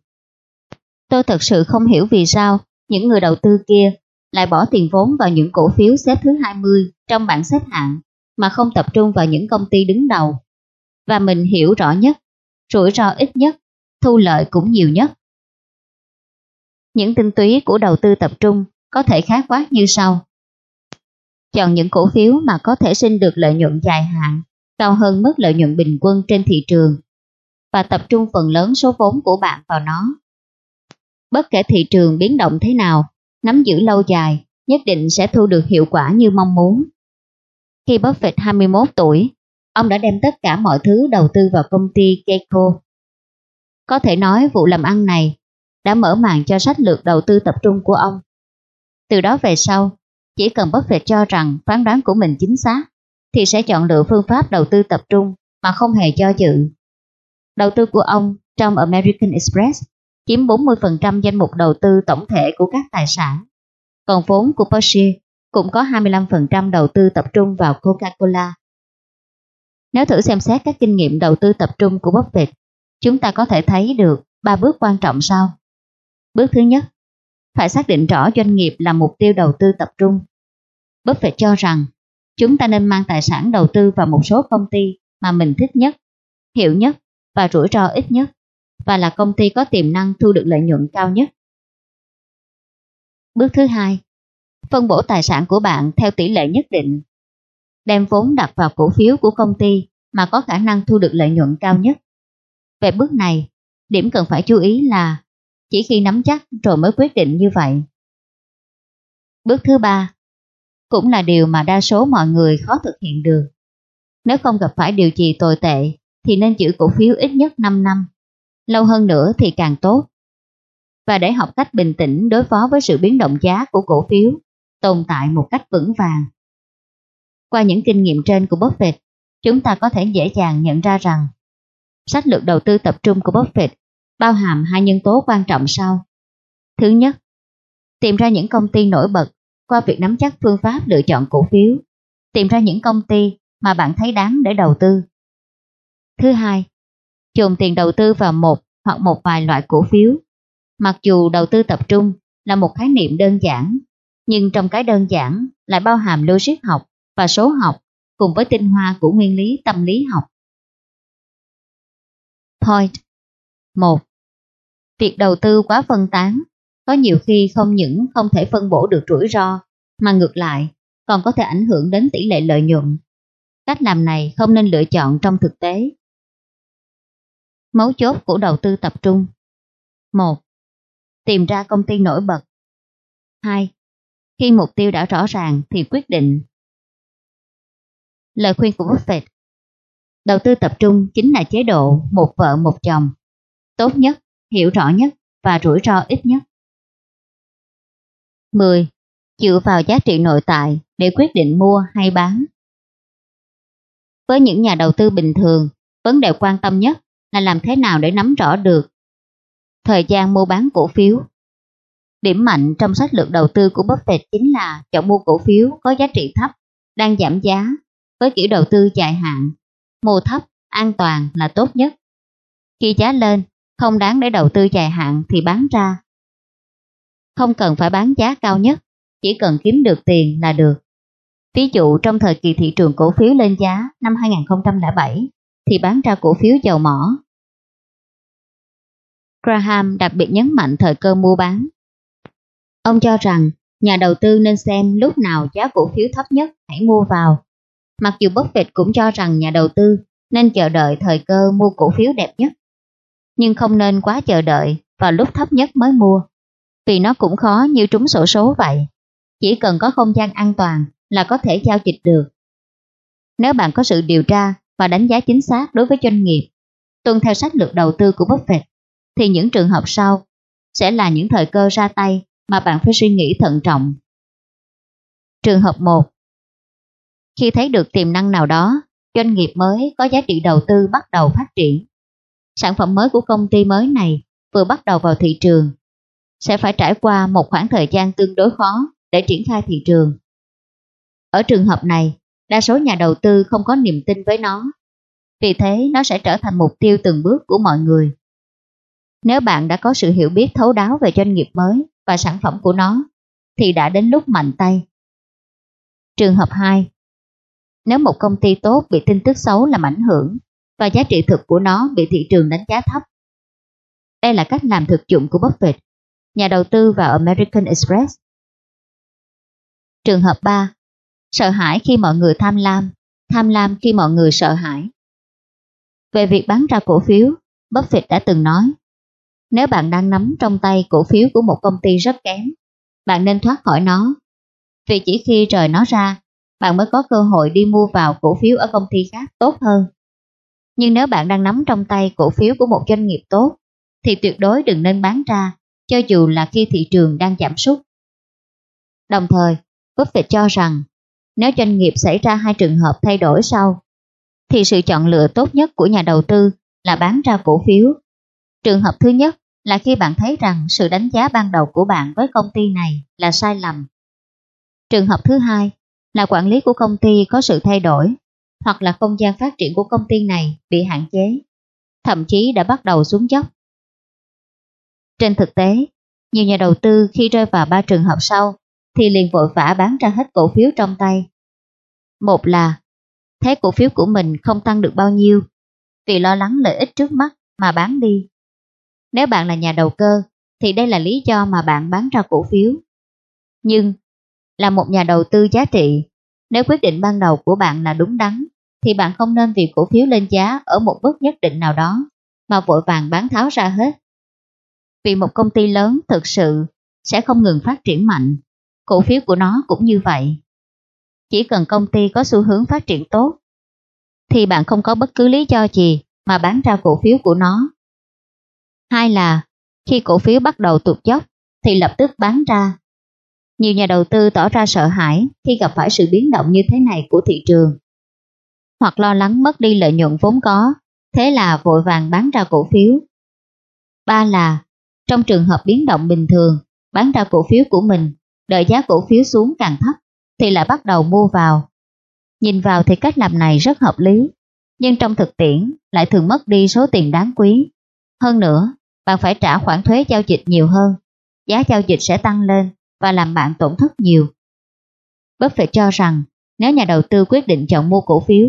Tôi thật sự không hiểu vì sao những người đầu tư kia lại bỏ tiền vốn vào những cổ phiếu xếp thứ 20 trong bảng xếp hạng mà không tập trung vào những công ty đứng đầu. Và mình hiểu rõ nhất, rủi ro ít nhất, thu lợi cũng nhiều nhất. Những tinh túy của đầu tư tập trung có thể khác quát như sau. Chọn những cổ phiếu mà có thể sinh được lợi nhuận dài hạn, cao hơn mức lợi nhuận bình quân trên thị trường và tập trung phần lớn số vốn của bạn vào nó. Bất kể thị trường biến động thế nào, nắm giữ lâu dài nhất định sẽ thu được hiệu quả như mong muốn. Khi Buffett 21 tuổi, ông đã đem tất cả mọi thứ đầu tư vào công ty Geico. Có thể nói vụ làm ăn này đã mở màn cho sách lược đầu tư tập trung của ông. Từ đó về sau, chỉ cần Buffett cho rằng phán đoán của mình chính xác, thì sẽ chọn lựa phương pháp đầu tư tập trung mà không hề cho dự. Đầu tư của ông trong American Express chiếm 40% danh mục đầu tư tổng thể của các tài sản. Còn vốn của Berkshire cũng có 25% đầu tư tập trung vào Coca-Cola. Nếu thử xem xét các kinh nghiệm đầu tư tập trung của Buffett, chúng ta có thể thấy được ba bước quan trọng sau. Bước thứ nhất, phải xác định rõ doanh nghiệp là mục tiêu đầu tư tập trung. Buffett cho rằng chúng ta nên mang tài sản đầu tư vào một số công ty mà mình thích nhất, hiệu nhất và rủi ro ít nhất và là công ty có tiềm năng thu được lợi nhuận cao nhất. Bước thứ hai, phân bổ tài sản của bạn theo tỷ lệ nhất định. Đem vốn đặt vào cổ phiếu của công ty mà có khả năng thu được lợi nhuận cao nhất. Về bước này, điểm cần phải chú ý là chỉ khi nắm chắc rồi mới quyết định như vậy. Bước thứ ba, cũng là điều mà đa số mọi người khó thực hiện được. Nếu không gặp phải điều gì tồi tệ thì nên giữ cổ phiếu ít nhất 5 năm, lâu hơn nữa thì càng tốt. Và để học cách bình tĩnh đối phó với sự biến động giá của cổ phiếu, tồn tại một cách vững vàng. Qua những kinh nghiệm trên của Buffett, chúng ta có thể dễ dàng nhận ra rằng sách lược đầu tư tập trung của Buffett bao hàm hai nhân tố quan trọng sau. Thứ nhất, tìm ra những công ty nổi bật qua việc nắm chắc phương pháp lựa chọn cổ phiếu, tìm ra những công ty mà bạn thấy đáng để đầu tư. Thứ hai, chồn tiền đầu tư vào một hoặc một vài loại cổ phiếu. Mặc dù đầu tư tập trung là một khái niệm đơn giản, nhưng trong cái đơn giản lại bao hàm logic học và số học cùng với tinh hoa của nguyên lý tâm lý học. Point 1. Việc đầu tư quá phân tán có nhiều khi không những không thể phân bổ được rủi ro, mà ngược lại, còn có thể ảnh hưởng đến tỷ lệ lợi nhuận. Cách làm này không nên lựa chọn trong thực tế. Mấu chốt của đầu tư tập trung 1. Tìm ra công ty nổi bật 2. Khi mục tiêu đã rõ ràng thì quyết định. Lời khuyên của Buffett Đầu tư tập trung chính là chế độ một vợ một chồng, tốt nhất, hiểu rõ nhất và rủi ro ít nhất. 10. Dựa vào giá trị nội tại để quyết định mua hay bán. Với những nhà đầu tư bình thường, vấn đề quan tâm nhất là làm thế nào để nắm rõ được thời gian mua bán cổ phiếu. Điểm mạnh trong sách lược đầu tư của Buffett chính là chọn mua cổ phiếu có giá trị thấp, đang giảm giá, với kiểu đầu tư dài hạn. Mua thấp, an toàn là tốt nhất. Khi giá lên, không đáng để đầu tư dài hạn thì bán ra. Không cần phải bán giá cao nhất, chỉ cần kiếm được tiền là được. Ví dụ trong thời kỳ thị trường cổ phiếu lên giá năm 2007 thì bán ra cổ phiếu dầu mỏ. Graham đặc biệt nhấn mạnh thời cơ mua bán. Ông cho rằng nhà đầu tư nên xem lúc nào giá cổ phiếu thấp nhất hãy mua vào. Mặc dù Buffett cũng cho rằng nhà đầu tư nên chờ đợi thời cơ mua cổ phiếu đẹp nhất, nhưng không nên quá chờ đợi vào lúc thấp nhất mới mua, vì nó cũng khó như trúng sổ số vậy. Chỉ cần có không gian an toàn là có thể giao dịch được. Nếu bạn có sự điều tra và đánh giá chính xác đối với doanh nghiệp, tuân theo sách lược đầu tư của Buffett, thì những trường hợp sau sẽ là những thời cơ ra tay mà bạn phải suy nghĩ thận trọng. Trường hợp 1 Khi thấy được tiềm năng nào đó, doanh nghiệp mới có giá trị đầu tư bắt đầu phát triển. Sản phẩm mới của công ty mới này vừa bắt đầu vào thị trường, sẽ phải trải qua một khoảng thời gian tương đối khó để triển khai thị trường. Ở trường hợp này, đa số nhà đầu tư không có niềm tin với nó, vì thế nó sẽ trở thành mục tiêu từng bước của mọi người. Nếu bạn đã có sự hiểu biết thấu đáo về doanh nghiệp mới và sản phẩm của nó, thì đã đến lúc mạnh tay. Trường hợp 2 Nếu một công ty tốt bị tin tức xấu làm ảnh hưởng và giá trị thực của nó bị thị trường đánh giá thấp. Đây là cách làm thực dụng của Buffett, nhà đầu tư vào American Express. Trường hợp 3 Sợ hãi khi mọi người tham lam, tham lam khi mọi người sợ hãi. Về việc bán ra cổ phiếu, Buffett đã từng nói nếu bạn đang nắm trong tay cổ phiếu của một công ty rất kém, bạn nên thoát khỏi nó. Vì chỉ khi rời nó ra, bạn mới có cơ hội đi mua vào cổ phiếu ở công ty khác tốt hơn. Nhưng nếu bạn đang nắm trong tay cổ phiếu của một doanh nghiệp tốt, thì tuyệt đối đừng nên bán ra, cho dù là khi thị trường đang giảm sút. Đồng thời, Buffett cho rằng, nếu doanh nghiệp xảy ra hai trường hợp thay đổi sau, thì sự chọn lựa tốt nhất của nhà đầu tư là bán ra cổ phiếu. Trường hợp thứ nhất là khi bạn thấy rằng sự đánh giá ban đầu của bạn với công ty này là sai lầm. Trường hợp thứ hai là quản lý của công ty có sự thay đổi hoặc là không gian phát triển của công ty này bị hạn chế, thậm chí đã bắt đầu xuống dốc. Trên thực tế, nhiều nhà đầu tư khi rơi vào ba trường hợp sau thì liền vội vã bán ra hết cổ phiếu trong tay. Một là thấy cổ phiếu của mình không tăng được bao nhiêu vì lo lắng lợi ích trước mắt mà bán đi. Nếu bạn là nhà đầu cơ, thì đây là lý do mà bạn bán ra cổ phiếu. Nhưng, là một nhà đầu tư giá trị, nếu quyết định ban đầu của bạn là đúng đắn, thì bạn không nên vì cổ phiếu lên giá ở một bước nhất định nào đó, mà vội vàng bán tháo ra hết. Vì một công ty lớn thực sự sẽ không ngừng phát triển mạnh, cổ phiếu của nó cũng như vậy. Chỉ cần công ty có xu hướng phát triển tốt, thì bạn không có bất cứ lý do gì mà bán ra cổ phiếu của nó Hai là khi cổ phiếu bắt đầu tụt dốc thì lập tức bán ra. Nhiều nhà đầu tư tỏ ra sợ hãi khi gặp phải sự biến động như thế này của thị trường. Hoặc lo lắng mất đi lợi nhuận vốn có, thế là vội vàng bán ra cổ phiếu. Ba là trong trường hợp biến động bình thường, bán ra cổ phiếu của mình, đợi giá cổ phiếu xuống càng thấp thì lại bắt đầu mua vào. Nhìn vào thì cách làm này rất hợp lý, nhưng trong thực tiễn lại thường mất đi số tiền đáng quý. Hơn nữa, bạn phải trả khoản thuế giao dịch nhiều hơn, giá giao dịch sẽ tăng lên và làm bạn tổn thất nhiều. Buffett cho rằng nếu nhà đầu tư quyết định chọn mua cổ phiếu,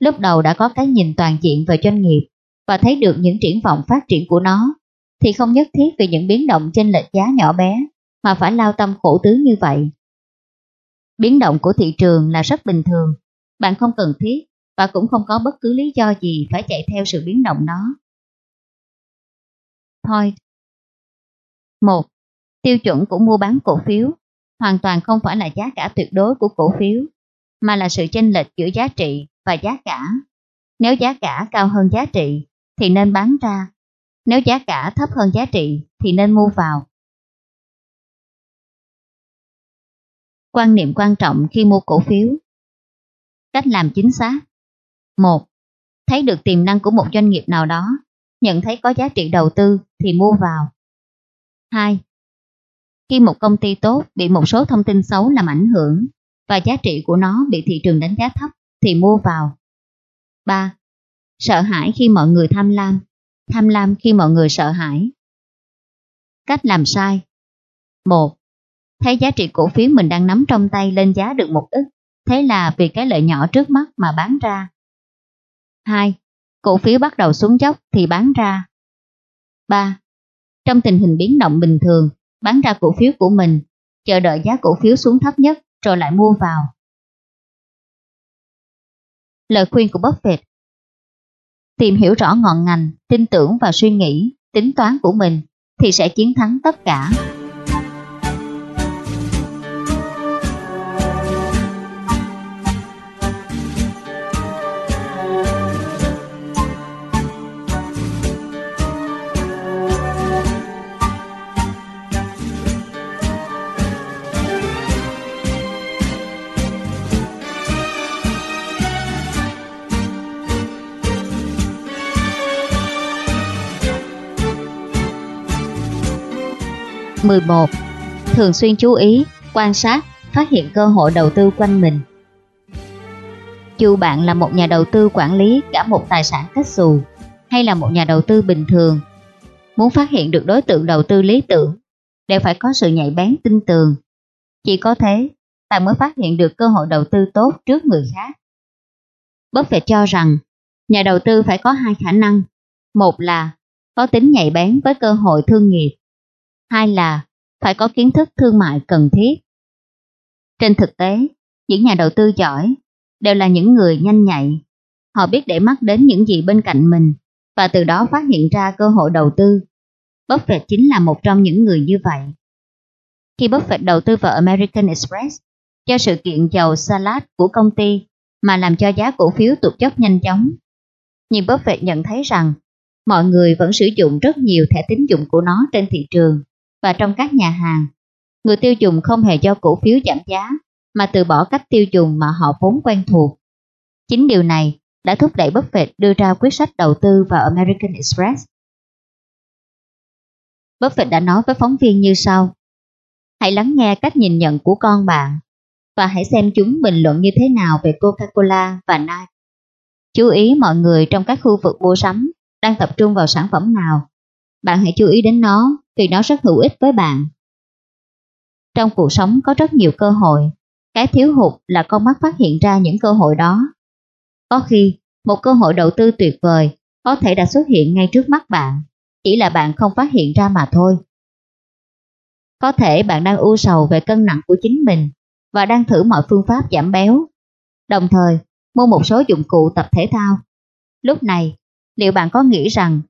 lúc đầu đã có cái nhìn toàn diện về doanh nghiệp và thấy được những triển vọng phát triển của nó, thì không nhất thiết vì những biến động trên lệch giá nhỏ bé mà phải lao tâm khổ tứ như vậy. Biến động của thị trường là rất bình thường, bạn không cần thiết và cũng không có bất cứ lý do gì phải chạy theo sự biến động đó. Point 1. Tiêu chuẩn của mua bán cổ phiếu hoàn toàn không phải là giá cả tuyệt đối của cổ phiếu, mà là sự chênh lệch giữa giá trị và giá cả. Nếu giá cả cao hơn giá trị thì nên bán ra, nếu giá cả thấp hơn giá trị thì nên mua vào. Quan niệm quan trọng khi mua cổ phiếu Cách làm chính xác 1. Thấy được tiềm năng của một doanh nghiệp nào đó, nhận thấy có giá trị đầu tư thì mua vào. 2. Khi một công ty tốt bị một số thông tin xấu làm ảnh hưởng và giá trị của nó bị thị trường đánh giá thấp thì mua vào. 3. Sợ hãi khi mọi người tham lam, tham lam khi mọi người sợ hãi. Cách làm sai 1. Thấy giá trị cổ phiếu mình đang nắm trong tay lên giá được một ít, thế là vì cái lợi nhỏ trước mắt mà bán ra. 2. Cổ phiếu bắt đầu xuống dốc thì bán ra. 3. Trong tình hình biến động bình thường, bán ra cổ phiếu của mình, chờ đợi giá cổ phiếu xuống thấp nhất rồi lại mua vào. Lời khuyên của Buffett Tìm hiểu rõ ngọn ngành, tin tưởng và suy nghĩ, tính toán của mình thì sẽ chiến thắng tất cả. 11. Thường xuyên chú ý, quan sát, phát hiện cơ hội đầu tư quanh mình. Dù bạn là một nhà đầu tư quản lý cả một tài sản cách xù hay là một nhà đầu tư bình thường, muốn phát hiện được đối tượng đầu tư lý tưởng đều phải có sự nhạy bén tinh tường. Chỉ có thế, bạn mới phát hiện được cơ hội đầu tư tốt trước người khác. Buffett cho rằng, nhà đầu tư phải có hai khả năng. Một là có tính nhạy bén với cơ hội thương nghiệp hai là phải có kiến thức thương mại cần thiết. Trên thực tế, những nhà đầu tư giỏi đều là những người nhanh nhạy. Họ biết để mắt đến những gì bên cạnh mình và từ đó phát hiện ra cơ hội đầu tư. Buffett chính là một trong những người như vậy. Khi Buffett đầu tư vào American Express, cho sự kiện dầu salad của công ty mà làm cho giá cổ phiếu tụt dốc nhanh chóng. Nhưng Buffett nhận thấy rằng mọi người vẫn sử dụng rất nhiều thẻ tín dụng của nó trên thị trường và trong các nhà hàng. Người tiêu dùng không hề do cổ phiếu giảm giá, mà từ bỏ cách tiêu dùng mà họ vốn quen thuộc. Chính điều này đã thúc đẩy Buffett đưa ra quyết sách đầu tư vào American Express. Buffett đã nói với phóng viên như sau. Hãy lắng nghe cách nhìn nhận của con bạn và hãy xem chúng bình luận như thế nào về Coca-Cola và Nike. Chú ý mọi người trong các khu vực mua sắm đang tập trung vào sản phẩm nào. Bạn hãy chú ý đến nó vì nó rất hữu ích với bạn. Trong cuộc sống có rất nhiều cơ hội, cái thiếu hụt là con mắt phát hiện ra những cơ hội đó. Có khi, một cơ hội đầu tư tuyệt vời có thể đã xuất hiện ngay trước mắt bạn, chỉ là bạn không phát hiện ra mà thôi. Có thể bạn đang u sầu về cân nặng của chính mình và đang thử mọi phương pháp giảm béo, đồng thời mua một số dụng cụ tập thể thao. Lúc này, liệu bạn có nghĩ rằng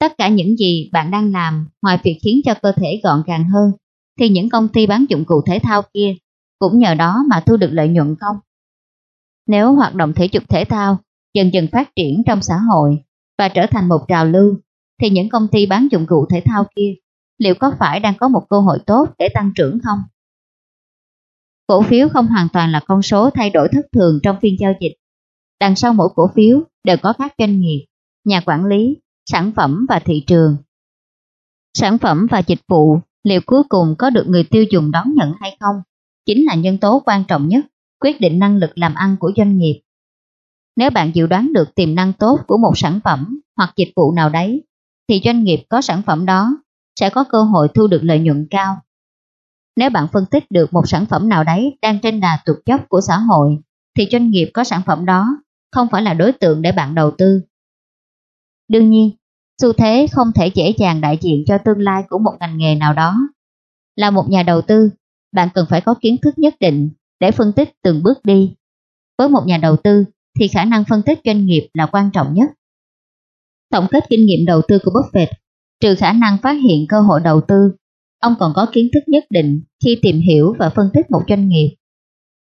Tất cả những gì bạn đang làm ngoài việc khiến cho cơ thể gọn gàng hơn thì những công ty bán dụng cụ thể thao kia cũng nhờ đó mà thu được lợi nhuận không? Nếu hoạt động thể dục thể thao dần dần phát triển trong xã hội và trở thành một trào lưu thì những công ty bán dụng cụ thể thao kia liệu có phải đang có một cơ hội tốt để tăng trưởng không? Cổ phiếu không hoàn toàn là con số thay đổi thất thường trong phiên giao dịch. Đằng sau mỗi cổ phiếu đều có các doanh nghiệp, nhà quản lý sản phẩm và thị trường. Sản phẩm và dịch vụ liệu cuối cùng có được người tiêu dùng đón nhận hay không chính là nhân tố quan trọng nhất quyết định năng lực làm ăn của doanh nghiệp. Nếu bạn dự đoán được tiềm năng tốt của một sản phẩm hoặc dịch vụ nào đấy, thì doanh nghiệp có sản phẩm đó sẽ có cơ hội thu được lợi nhuận cao. Nếu bạn phân tích được một sản phẩm nào đấy đang trên đà tụt dốc của xã hội, thì doanh nghiệp có sản phẩm đó không phải là đối tượng để bạn đầu tư. Đương nhiên, xu thế không thể dễ dàng đại diện cho tương lai của một ngành nghề nào đó. Là một nhà đầu tư, bạn cần phải có kiến thức nhất định để phân tích từng bước đi. Với một nhà đầu tư thì khả năng phân tích doanh nghiệp là quan trọng nhất. Tổng kết kinh nghiệm đầu tư của Buffett, trừ khả năng phát hiện cơ hội đầu tư, ông còn có kiến thức nhất định khi tìm hiểu và phân tích một doanh nghiệp.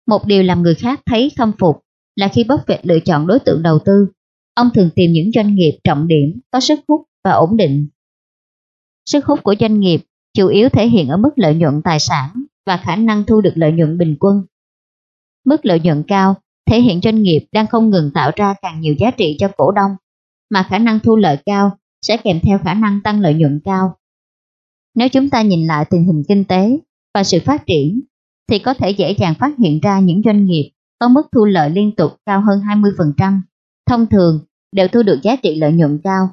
Một điều làm người khác thấy khâm phục là khi Buffett lựa chọn đối tượng đầu tư, ông thường tìm những doanh nghiệp trọng điểm có sức hút và ổn định. Sức hút của doanh nghiệp chủ yếu thể hiện ở mức lợi nhuận tài sản và khả năng thu được lợi nhuận bình quân. Mức lợi nhuận cao thể hiện doanh nghiệp đang không ngừng tạo ra càng nhiều giá trị cho cổ đông, mà khả năng thu lợi cao sẽ kèm theo khả năng tăng lợi nhuận cao. Nếu chúng ta nhìn lại tình hình kinh tế và sự phát triển, thì có thể dễ dàng phát hiện ra những doanh nghiệp có mức thu lợi liên tục cao hơn 20%, thông thường đều thu được giá trị lợi nhuận cao.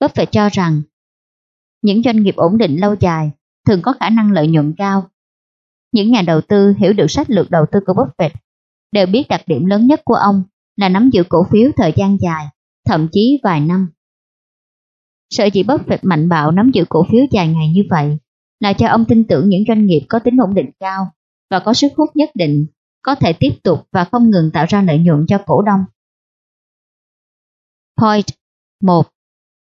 Buffett cho rằng, những doanh nghiệp ổn định lâu dài thường có khả năng lợi nhuận cao. Những nhà đầu tư hiểu được sách lược đầu tư của Buffett đều biết đặc điểm lớn nhất của ông là nắm giữ cổ phiếu thời gian dài, thậm chí vài năm. Sở dĩ Buffett mạnh bạo nắm giữ cổ phiếu dài ngày như vậy là cho ông tin tưởng những doanh nghiệp có tính ổn định cao và có sức hút nhất định có thể tiếp tục và không ngừng tạo ra lợi nhuận cho cổ đông. Point 1.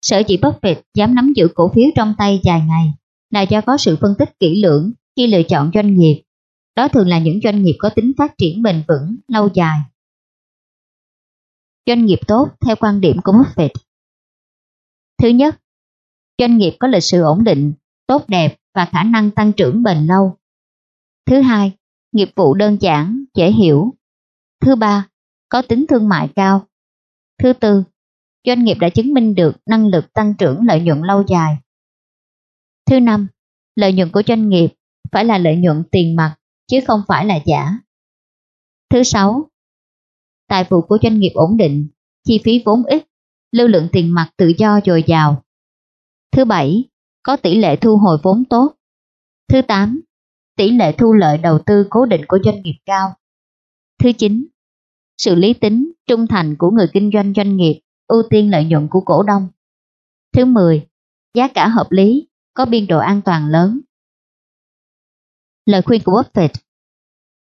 Sở dĩ Buffett dám nắm giữ cổ phiếu trong tay dài ngày là do có sự phân tích kỹ lưỡng khi lựa chọn doanh nghiệp. Đó thường là những doanh nghiệp có tính phát triển bền vững, lâu dài. Doanh nghiệp tốt theo quan điểm của Buffett. Thứ nhất, doanh nghiệp có lịch sử ổn định, tốt đẹp và khả năng tăng trưởng bền lâu. Thứ hai, nghiệp vụ đơn giản, dễ hiểu. Thứ ba, có tính thương mại cao. Thứ tư, doanh nghiệp đã chứng minh được năng lực tăng trưởng lợi nhuận lâu dài. Thứ năm, lợi nhuận của doanh nghiệp phải là lợi nhuận tiền mặt chứ không phải là giả. Thứ sáu, tài vụ của doanh nghiệp ổn định, chi phí vốn ít, lưu lượng tiền mặt tự do dồi dào. Thứ bảy, có tỷ lệ thu hồi vốn tốt. Thứ tám, tỷ lệ thu lợi đầu tư cố định của doanh nghiệp cao. Thứ chín, sự lý tính, trung thành của người kinh doanh doanh nghiệp, ưu tiên lợi nhuận của cổ đông. Thứ 10, giá cả hợp lý, có biên độ an toàn lớn. Lời khuyên của Buffett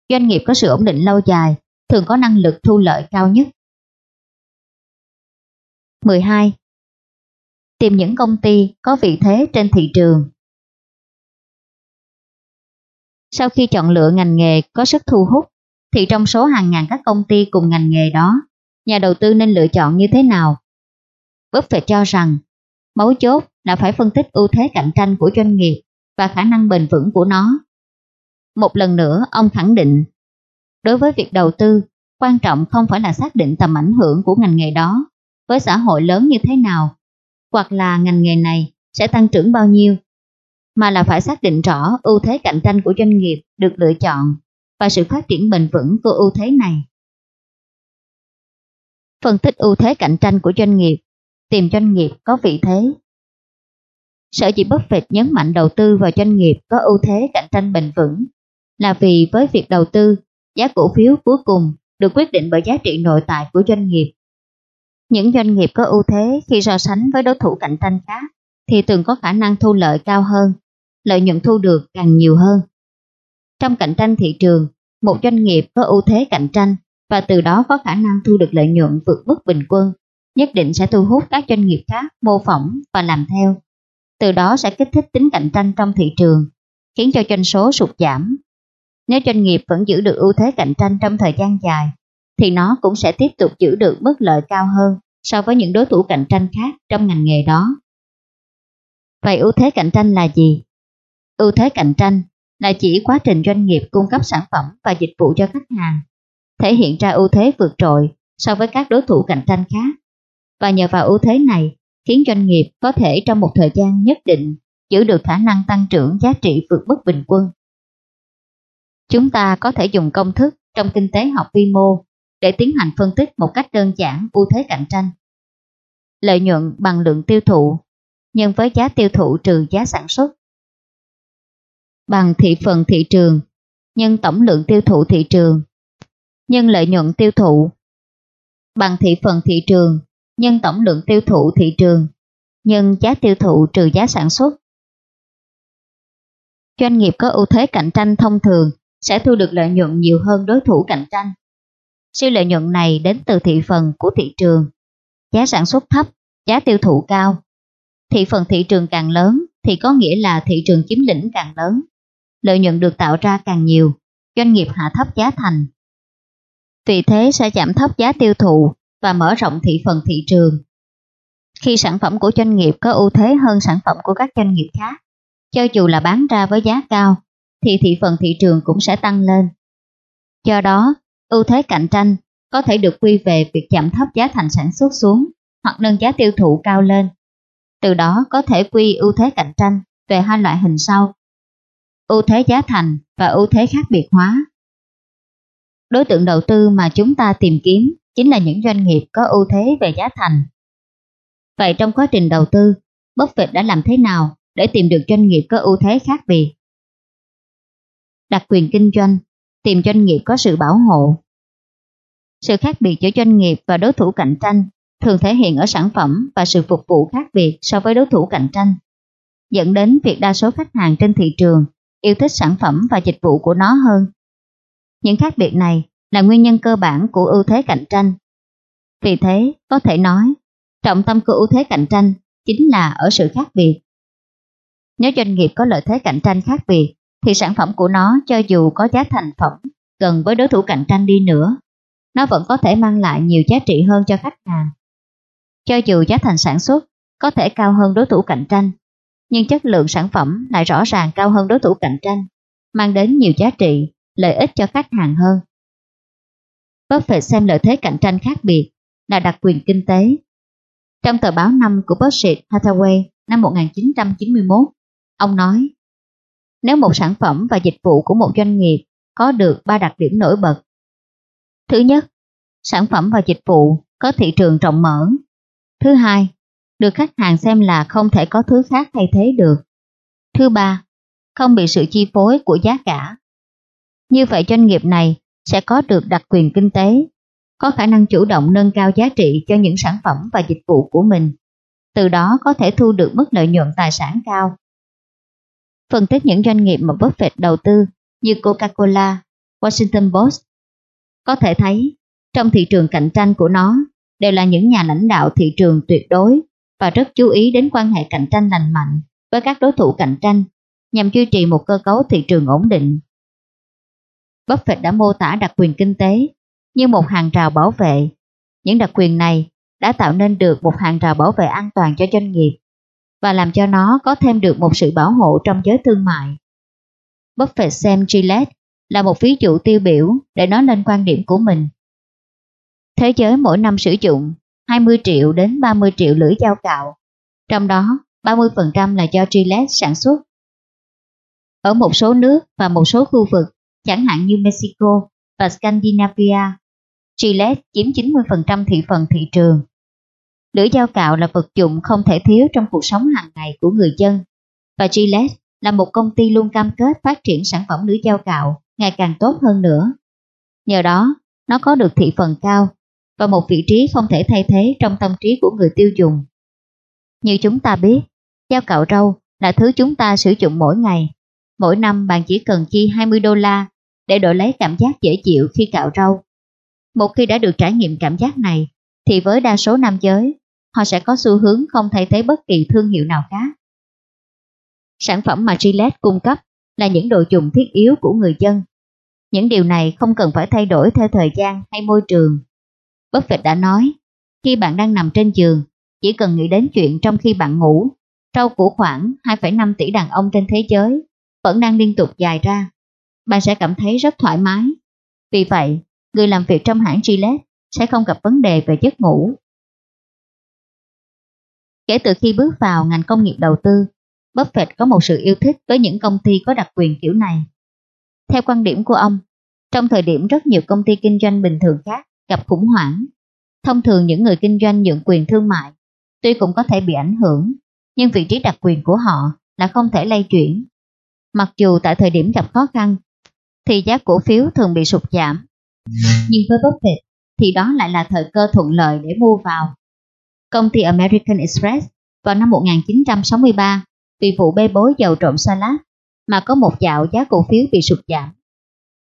Doanh nghiệp có sự ổn định lâu dài, thường có năng lực thu lợi cao nhất. 12. Tìm những công ty có vị thế trên thị trường. Sau khi chọn lựa ngành nghề có sức thu hút, thì trong số hàng ngàn các công ty cùng ngành nghề đó, nhà đầu tư nên lựa chọn như thế nào? Buffett cho rằng, mấu chốt là phải phân tích ưu thế cạnh tranh của doanh nghiệp và khả năng bền vững của nó. Một lần nữa, ông khẳng định, đối với việc đầu tư, quan trọng không phải là xác định tầm ảnh hưởng của ngành nghề đó với xã hội lớn như thế nào, hoặc là ngành nghề này sẽ tăng trưởng bao nhiêu mà là phải xác định rõ ưu thế cạnh tranh của doanh nghiệp được lựa chọn và sự phát triển bền vững của ưu thế này. Phân tích ưu thế cạnh tranh của doanh nghiệp, tìm doanh nghiệp có vị thế. Sở dĩ Buffett nhấn mạnh đầu tư vào doanh nghiệp có ưu thế cạnh tranh bền vững là vì với việc đầu tư, giá cổ phiếu cuối cùng được quyết định bởi giá trị nội tại của doanh nghiệp. Những doanh nghiệp có ưu thế khi so sánh với đối thủ cạnh tranh khác thì thường có khả năng thu lợi cao hơn, lợi nhuận thu được càng nhiều hơn. Trong cạnh tranh thị trường, một doanh nghiệp có ưu thế cạnh tranh và từ đó có khả năng thu được lợi nhuận vượt mức bình quân, nhất định sẽ thu hút các doanh nghiệp khác mô phỏng và làm theo. Từ đó sẽ kích thích tính cạnh tranh trong thị trường, khiến cho doanh số sụt giảm. Nếu doanh nghiệp vẫn giữ được ưu thế cạnh tranh trong thời gian dài, thì nó cũng sẽ tiếp tục giữ được mức lợi cao hơn so với những đối thủ cạnh tranh khác trong ngành nghề đó. Vậy ưu thế cạnh tranh là gì? Ưu thế cạnh tranh là chỉ quá trình doanh nghiệp cung cấp sản phẩm và dịch vụ cho khách hàng, thể hiện ra ưu thế vượt trội so với các đối thủ cạnh tranh khác. Và nhờ vào ưu thế này, khiến doanh nghiệp có thể trong một thời gian nhất định giữ được khả năng tăng trưởng giá trị vượt mức bình quân. Chúng ta có thể dùng công thức trong kinh tế học vi mô để tiến hành phân tích một cách đơn giản ưu thế cạnh tranh. Lợi nhuận bằng lượng tiêu thụ nhân với giá tiêu thụ trừ giá sản xuất. Bằng thị phần thị trường, nhân tổng lượng tiêu thụ thị trường, nhân lợi nhuận tiêu thụ. Bằng thị phần thị trường, nhân tổng lượng tiêu thụ thị trường, nhân giá tiêu thụ trừ giá sản xuất. Doanh nghiệp có ưu thế cạnh tranh thông thường sẽ thu được lợi nhuận nhiều hơn đối thủ cạnh tranh. Siêu lợi nhuận này đến từ thị phần của thị trường. Giá sản xuất thấp, giá tiêu thụ cao. Thị phần thị trường càng lớn thì có nghĩa là thị trường chiếm lĩnh càng lớn. Lợi nhuận được tạo ra càng nhiều, doanh nghiệp hạ thấp giá thành. Vì thế sẽ giảm thấp giá tiêu thụ và mở rộng thị phần thị trường. Khi sản phẩm của doanh nghiệp có ưu thế hơn sản phẩm của các doanh nghiệp khác, cho dù là bán ra với giá cao, thì thị phần thị trường cũng sẽ tăng lên. Do đó, ưu thế cạnh tranh có thể được quy về việc giảm thấp giá thành sản xuất xuống hoặc nâng giá tiêu thụ cao lên. Từ đó có thể quy ưu thế cạnh tranh về hai loại hình sau. Ưu thế giá thành và ưu thế khác biệt hóa. Đối tượng đầu tư mà chúng ta tìm kiếm chính là những doanh nghiệp có ưu thế về giá thành. Vậy trong quá trình đầu tư, Buffett đã làm thế nào để tìm được doanh nghiệp có ưu thế khác biệt? Đặc quyền kinh doanh, tìm doanh nghiệp có sự bảo hộ. Sự khác biệt giữa doanh nghiệp và đối thủ cạnh tranh thường thể hiện ở sản phẩm và sự phục vụ khác biệt so với đối thủ cạnh tranh, dẫn đến việc đa số khách hàng trên thị trường yêu thích sản phẩm và dịch vụ của nó hơn. Những khác biệt này là nguyên nhân cơ bản của ưu thế cạnh tranh. Vì thế, có thể nói, trọng tâm của ưu thế cạnh tranh chính là ở sự khác biệt. Nếu doanh nghiệp có lợi thế cạnh tranh khác biệt, thì sản phẩm của nó cho dù có giá thành phẩm gần với đối thủ cạnh tranh đi nữa, nó vẫn có thể mang lại nhiều giá trị hơn cho khách hàng. Cho dù giá thành sản xuất có thể cao hơn đối thủ cạnh tranh, nhưng chất lượng sản phẩm lại rõ ràng cao hơn đối thủ cạnh tranh, mang đến nhiều giá trị, lợi ích cho khách hàng hơn. Buffett xem lợi thế cạnh tranh khác biệt là đặc quyền kinh tế. Trong tờ báo năm của Berkshire Hathaway năm 1991, ông nói, nếu một sản phẩm và dịch vụ của một doanh nghiệp có được ba đặc điểm nổi bật. Thứ nhất, sản phẩm và dịch vụ có thị trường rộng mở. Thứ hai, được khách hàng xem là không thể có thứ khác thay thế được. Thứ ba, không bị sự chi phối của giá cả. Như vậy doanh nghiệp này sẽ có được đặc quyền kinh tế, có khả năng chủ động nâng cao giá trị cho những sản phẩm và dịch vụ của mình, từ đó có thể thu được mức lợi nhuận tài sản cao. Phân tích những doanh nghiệp mà Buffett đầu tư như Coca-Cola, Washington Post, có thể thấy trong thị trường cạnh tranh của nó đều là những nhà lãnh đạo thị trường tuyệt đối và rất chú ý đến quan hệ cạnh tranh lành mạnh với các đối thủ cạnh tranh nhằm duy trì một cơ cấu thị trường ổn định. Buffett đã mô tả đặc quyền kinh tế như một hàng rào bảo vệ. Những đặc quyền này đã tạo nên được một hàng rào bảo vệ an toàn cho doanh nghiệp và làm cho nó có thêm được một sự bảo hộ trong giới thương mại. Buffett xem Gillette là một ví dụ tiêu biểu để nói lên quan điểm của mình. Thế giới mỗi năm sử dụng 20 triệu đến 30 triệu lưỡi dao cạo, trong đó 30% là do Gillette sản xuất. Ở một số nước và một số khu vực, chẳng hạn như Mexico và Scandinavia, Gillette chiếm 90% thị phần thị trường. Lưỡi dao cạo là vật dụng không thể thiếu trong cuộc sống hàng ngày của người dân, và Gillette là một công ty luôn cam kết phát triển sản phẩm lưỡi dao cạo ngày càng tốt hơn nữa. Nhờ đó, nó có được thị phần cao và một vị trí không thể thay thế trong tâm trí của người tiêu dùng. Như chúng ta biết, dao cạo râu là thứ chúng ta sử dụng mỗi ngày. Mỗi năm bạn chỉ cần chi 20 đô la để đổi lấy cảm giác dễ chịu khi cạo râu. Một khi đã được trải nghiệm cảm giác này, thì với đa số nam giới, họ sẽ có xu hướng không thay thế bất kỳ thương hiệu nào khác. Sản phẩm mà Gillette cung cấp là những đồ dùng thiết yếu của người dân. Những điều này không cần phải thay đổi theo thời gian hay môi trường. Buffett đã nói, khi bạn đang nằm trên giường, chỉ cần nghĩ đến chuyện trong khi bạn ngủ, râu của khoảng 2,5 tỷ đàn ông trên thế giới vẫn đang liên tục dài ra. Bạn sẽ cảm thấy rất thoải mái. Vì vậy, người làm việc trong hãng Gillette sẽ không gặp vấn đề về giấc ngủ. Kể từ khi bước vào ngành công nghiệp đầu tư, Buffett có một sự yêu thích với những công ty có đặc quyền kiểu này. Theo quan điểm của ông, trong thời điểm rất nhiều công ty kinh doanh bình thường khác gặp khủng hoảng, thông thường những người kinh doanh nhượng quyền thương mại tuy cũng có thể bị ảnh hưởng, nhưng vị trí đặc quyền của họ là không thể lay chuyển. Mặc dù tại thời điểm gặp khó khăn, thì giá cổ phiếu thường bị sụt giảm. Nhưng với Buffett thì đó lại là thời cơ thuận lợi để mua vào. Công ty American Express vào năm 1963 vì vụ bê bối dầu trộn salad mà có một dạo giá cổ phiếu bị sụt giảm.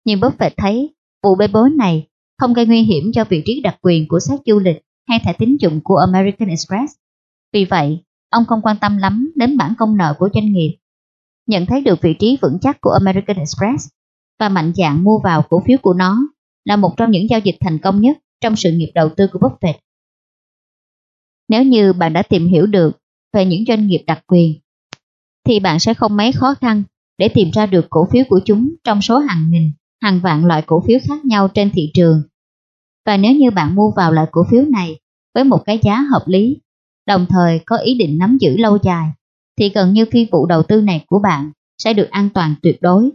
Nhưng Buffett thấy vụ bê bối này không gây nguy hiểm cho vị trí đặc quyền của sát du lịch hay thẻ tín dụng của American Express. Vì vậy, ông không quan tâm lắm đến bản công nợ của doanh nghiệp. Nhận thấy được vị trí vững chắc của American Express và mạnh dạn mua vào cổ phiếu của nó là một trong những giao dịch thành công nhất trong sự nghiệp đầu tư của Buffett. Nếu như bạn đã tìm hiểu được về những doanh nghiệp đặc quyền, thì bạn sẽ không mấy khó khăn để tìm ra được cổ phiếu của chúng trong số hàng nghìn, hàng vạn loại cổ phiếu khác nhau trên thị trường. Và nếu như bạn mua vào loại cổ phiếu này với một cái giá hợp lý, đồng thời có ý định nắm giữ lâu dài, thì gần như phi vụ đầu tư này của bạn sẽ được an toàn tuyệt đối.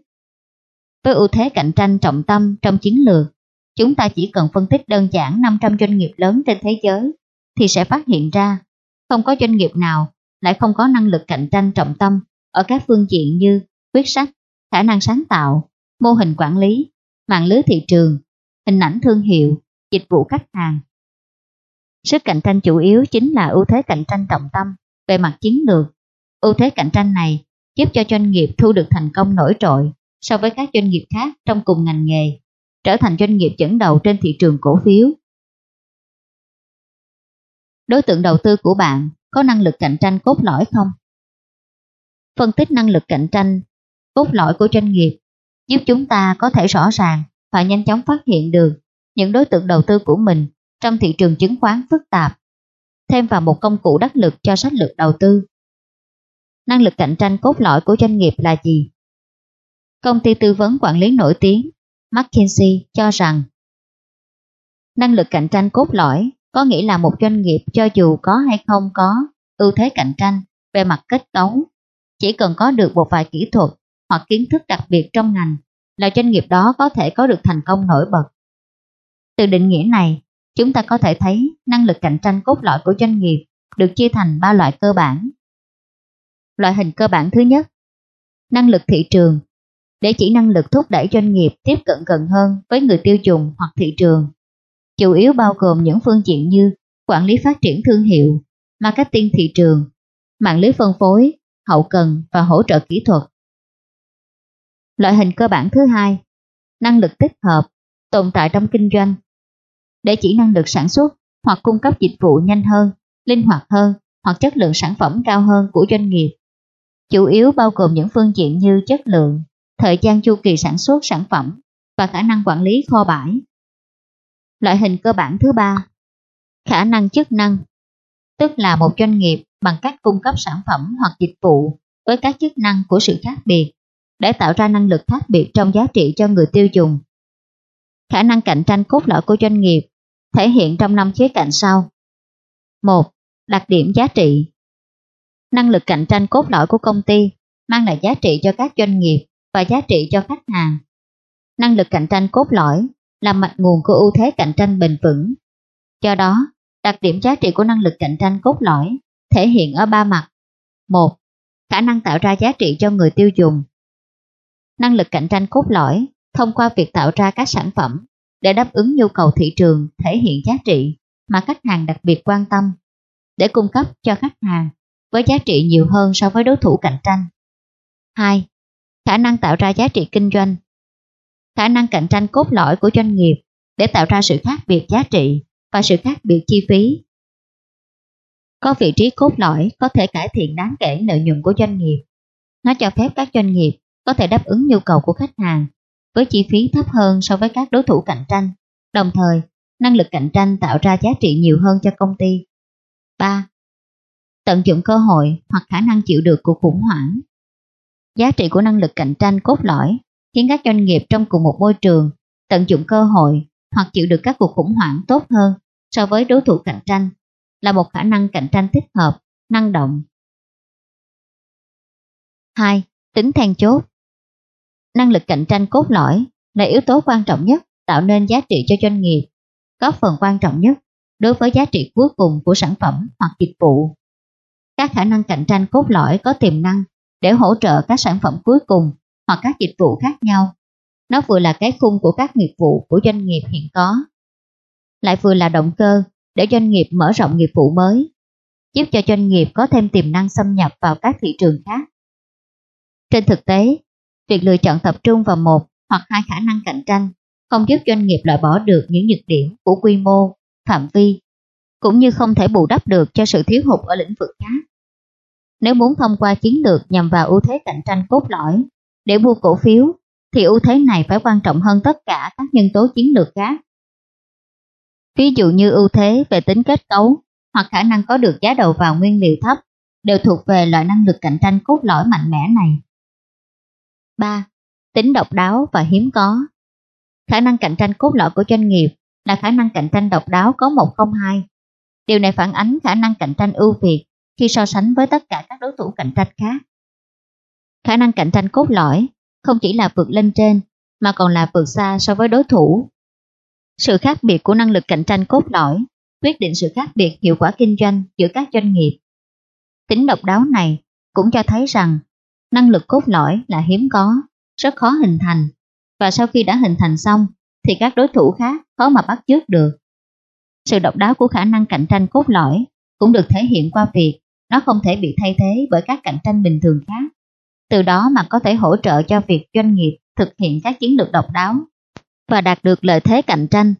Với ưu thế cạnh tranh trọng tâm trong chiến lược, chúng ta chỉ cần phân tích đơn giản 500 doanh nghiệp lớn trên thế giới thì sẽ phát hiện ra không có doanh nghiệp nào lại không có năng lực cạnh tranh trọng tâm ở các phương diện như quyết sách, khả năng sáng tạo, mô hình quản lý, mạng lưới thị trường, hình ảnh thương hiệu, dịch vụ khách hàng. Sức cạnh tranh chủ yếu chính là ưu thế cạnh tranh trọng tâm về mặt chiến lược. Ưu thế cạnh tranh này giúp cho doanh nghiệp thu được thành công nổi trội so với các doanh nghiệp khác trong cùng ngành nghề, trở thành doanh nghiệp dẫn đầu trên thị trường cổ phiếu. Đối tượng đầu tư của bạn có năng lực cạnh tranh cốt lõi không? Phân tích năng lực cạnh tranh cốt lõi của doanh nghiệp giúp chúng ta có thể rõ ràng và nhanh chóng phát hiện được những đối tượng đầu tư của mình trong thị trường chứng khoán phức tạp, thêm vào một công cụ đắc lực cho sách lược đầu tư. Năng lực cạnh tranh cốt lõi của doanh nghiệp là gì? Công ty tư vấn quản lý nổi tiếng McKinsey cho rằng năng lực cạnh tranh cốt lõi có nghĩa là một doanh nghiệp cho dù có hay không có ưu thế cạnh tranh về mặt kết cấu, chỉ cần có được một vài kỹ thuật hoặc kiến thức đặc biệt trong ngành là doanh nghiệp đó có thể có được thành công nổi bật. Từ định nghĩa này, chúng ta có thể thấy năng lực cạnh tranh cốt lõi của doanh nghiệp được chia thành ba loại cơ bản. Loại hình cơ bản thứ nhất, năng lực thị trường, để chỉ năng lực thúc đẩy doanh nghiệp tiếp cận gần hơn với người tiêu dùng hoặc thị trường. Chủ yếu bao gồm những phương diện như quản lý phát triển thương hiệu, marketing thị trường, mạng lưới phân phối, hậu cần và hỗ trợ kỹ thuật. Loại hình cơ bản thứ hai, năng lực tích hợp, tồn tại trong kinh doanh, để chỉ năng lực sản xuất hoặc cung cấp dịch vụ nhanh hơn, linh hoạt hơn hoặc chất lượng sản phẩm cao hơn của doanh nghiệp. Chủ yếu bao gồm những phương diện như chất lượng, thời gian chu kỳ sản xuất sản phẩm và khả năng quản lý kho bãi. Loại hình cơ bản thứ ba, khả năng chức năng, tức là một doanh nghiệp bằng cách cung cấp sản phẩm hoặc dịch vụ với các chức năng của sự khác biệt để tạo ra năng lực khác biệt trong giá trị cho người tiêu dùng. Khả năng cạnh tranh cốt lõi của doanh nghiệp thể hiện trong năm khía cạnh sau. 1. Đặc điểm giá trị Năng lực cạnh tranh cốt lõi của công ty mang lại giá trị cho các doanh nghiệp và giá trị cho khách hàng. Năng lực cạnh tranh cốt lõi là mạch nguồn của ưu thế cạnh tranh bền vững. Do đó, đặc điểm giá trị của năng lực cạnh tranh cốt lõi thể hiện ở ba mặt. 1. Khả năng tạo ra giá trị cho người tiêu dùng. Năng lực cạnh tranh cốt lõi thông qua việc tạo ra các sản phẩm để đáp ứng nhu cầu thị trường thể hiện giá trị mà khách hàng đặc biệt quan tâm để cung cấp cho khách hàng với giá trị nhiều hơn so với đối thủ cạnh tranh. 2. Khả năng tạo ra giá trị kinh doanh Khả năng cạnh tranh cốt lõi của doanh nghiệp để tạo ra sự khác biệt giá trị và sự khác biệt chi phí. Có vị trí cốt lõi có thể cải thiện đáng kể lợi nhuận của doanh nghiệp. Nó cho phép các doanh nghiệp có thể đáp ứng nhu cầu của khách hàng với chi phí thấp hơn so với các đối thủ cạnh tranh. Đồng thời, năng lực cạnh tranh tạo ra giá trị nhiều hơn cho công ty. 3. Tận dụng cơ hội hoặc khả năng chịu được của khủng hoảng. Giá trị của năng lực cạnh tranh cốt lõi khiến các doanh nghiệp trong cùng một môi trường tận dụng cơ hội hoặc chịu được các cuộc khủng hoảng tốt hơn so với đối thủ cạnh tranh là một khả năng cạnh tranh thích hợp, năng động. 2. Tính then chốt Năng lực cạnh tranh cốt lõi là yếu tố quan trọng nhất tạo nên giá trị cho doanh nghiệp, góp phần quan trọng nhất đối với giá trị cuối cùng của sản phẩm hoặc dịch vụ. Các khả năng cạnh tranh cốt lõi có tiềm năng để hỗ trợ các sản phẩm cuối cùng hoặc các dịch vụ khác nhau. Nó vừa là cái khung của các nghiệp vụ của doanh nghiệp hiện có, lại vừa là động cơ để doanh nghiệp mở rộng nghiệp vụ mới, giúp cho doanh nghiệp có thêm tiềm năng xâm nhập vào các thị trường khác. Trên thực tế, việc lựa chọn tập trung vào một hoặc hai khả năng cạnh tranh không giúp doanh nghiệp loại bỏ được những nhược điểm của quy mô, phạm vi, cũng như không thể bù đắp được cho sự thiếu hụt ở lĩnh vực khác. Nếu muốn thông qua chiến lược nhằm vào ưu thế cạnh tranh cốt lõi để mua cổ phiếu, thì ưu thế này phải quan trọng hơn tất cả các nhân tố chiến lược khác. Ví dụ như ưu thế về tính kết cấu hoặc khả năng có được giá đầu vào nguyên liệu thấp đều thuộc về loại năng lực cạnh tranh cốt lõi mạnh mẽ này. 3. Tính độc đáo và hiếm có Khả năng cạnh tranh cốt lõi của doanh nghiệp là khả năng cạnh tranh độc đáo có 102. Điều này phản ánh khả năng cạnh tranh ưu việt khi so sánh với tất cả các đối thủ cạnh tranh khác. Khả năng cạnh tranh cốt lõi không chỉ là vượt lên trên mà còn là vượt xa so với đối thủ. Sự khác biệt của năng lực cạnh tranh cốt lõi quyết định sự khác biệt hiệu quả kinh doanh giữa các doanh nghiệp. Tính độc đáo này cũng cho thấy rằng năng lực cốt lõi là hiếm có, rất khó hình thành và sau khi đã hình thành xong thì các đối thủ khác khó mà bắt chước được. Sự độc đáo của khả năng cạnh tranh cốt lõi cũng được thể hiện qua việc nó không thể bị thay thế bởi các cạnh tranh bình thường khác. Từ đó mà có thể hỗ trợ cho việc doanh nghiệp thực hiện các chiến lược độc đáo và đạt được lợi thế cạnh tranh.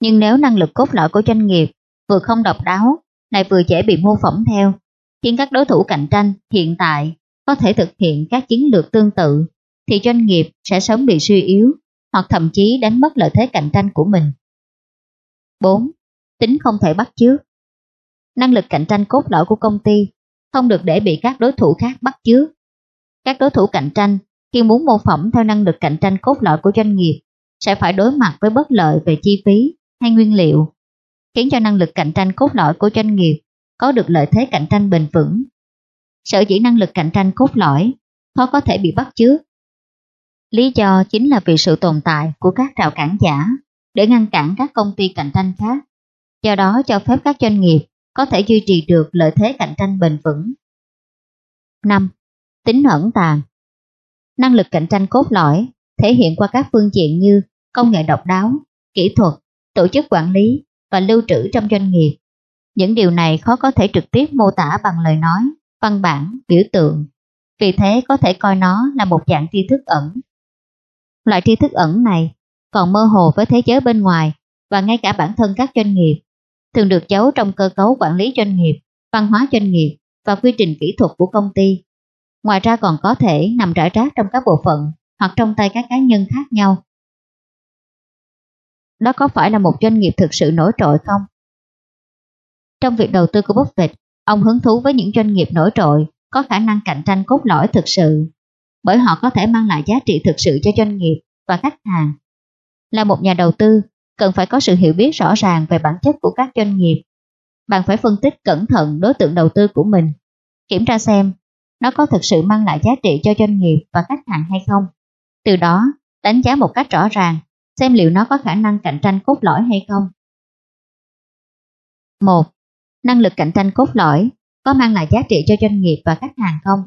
Nhưng nếu năng lực cốt lõi của doanh nghiệp vừa không độc đáo, lại vừa dễ bị mô phỏng theo, khiến các đối thủ cạnh tranh hiện tại có thể thực hiện các chiến lược tương tự, thì doanh nghiệp sẽ sớm bị suy yếu hoặc thậm chí đánh mất lợi thế cạnh tranh của mình. 4. Tính không thể bắt chước Năng lực cạnh tranh cốt lõi của công ty không được để bị các đối thủ khác bắt chước. Các đối thủ cạnh tranh khi muốn mô phỏng theo năng lực cạnh tranh cốt lõi của doanh nghiệp sẽ phải đối mặt với bất lợi về chi phí hay nguyên liệu, khiến cho năng lực cạnh tranh cốt lõi của doanh nghiệp có được lợi thế cạnh tranh bền vững. Sở dĩ năng lực cạnh tranh cốt lõi khó có thể bị bắt chước. Lý do chính là vì sự tồn tại của các rào cản giả để ngăn cản các công ty cạnh tranh khác, do đó cho phép các doanh nghiệp có thể duy trì được lợi thế cạnh tranh bền vững. 5. Tính ẩn tàng Năng lực cạnh tranh cốt lõi thể hiện qua các phương diện như công nghệ độc đáo, kỹ thuật, tổ chức quản lý và lưu trữ trong doanh nghiệp. Những điều này khó có thể trực tiếp mô tả bằng lời nói, văn bản, biểu tượng. Vì thế có thể coi nó là một dạng tri thức ẩn. Loại tri thức ẩn này còn mơ hồ với thế giới bên ngoài và ngay cả bản thân các doanh nghiệp, thường được giấu trong cơ cấu quản lý doanh nghiệp, văn hóa doanh nghiệp và quy trình kỹ thuật của công ty. Ngoài ra còn có thể nằm rải rác trong các bộ phận hoặc trong tay các cá nhân khác nhau. Đó có phải là một doanh nghiệp thực sự nổi trội không? Trong việc đầu tư của Buffett, ông hứng thú với những doanh nghiệp nổi trội có khả năng cạnh tranh cốt lõi thực sự, bởi họ có thể mang lại giá trị thực sự cho doanh nghiệp và khách hàng. Là một nhà đầu tư, cần phải có sự hiểu biết rõ ràng về bản chất của các doanh nghiệp. Bạn phải phân tích cẩn thận đối tượng đầu tư của mình, kiểm tra xem nó có thực sự mang lại giá trị cho doanh nghiệp và khách hàng hay không. Từ đó, đánh giá một cách rõ ràng xem liệu nó có khả năng cạnh tranh cốt lõi hay không. 1. Năng lực cạnh tranh cốt lõi có mang lại giá trị cho doanh nghiệp và khách hàng không?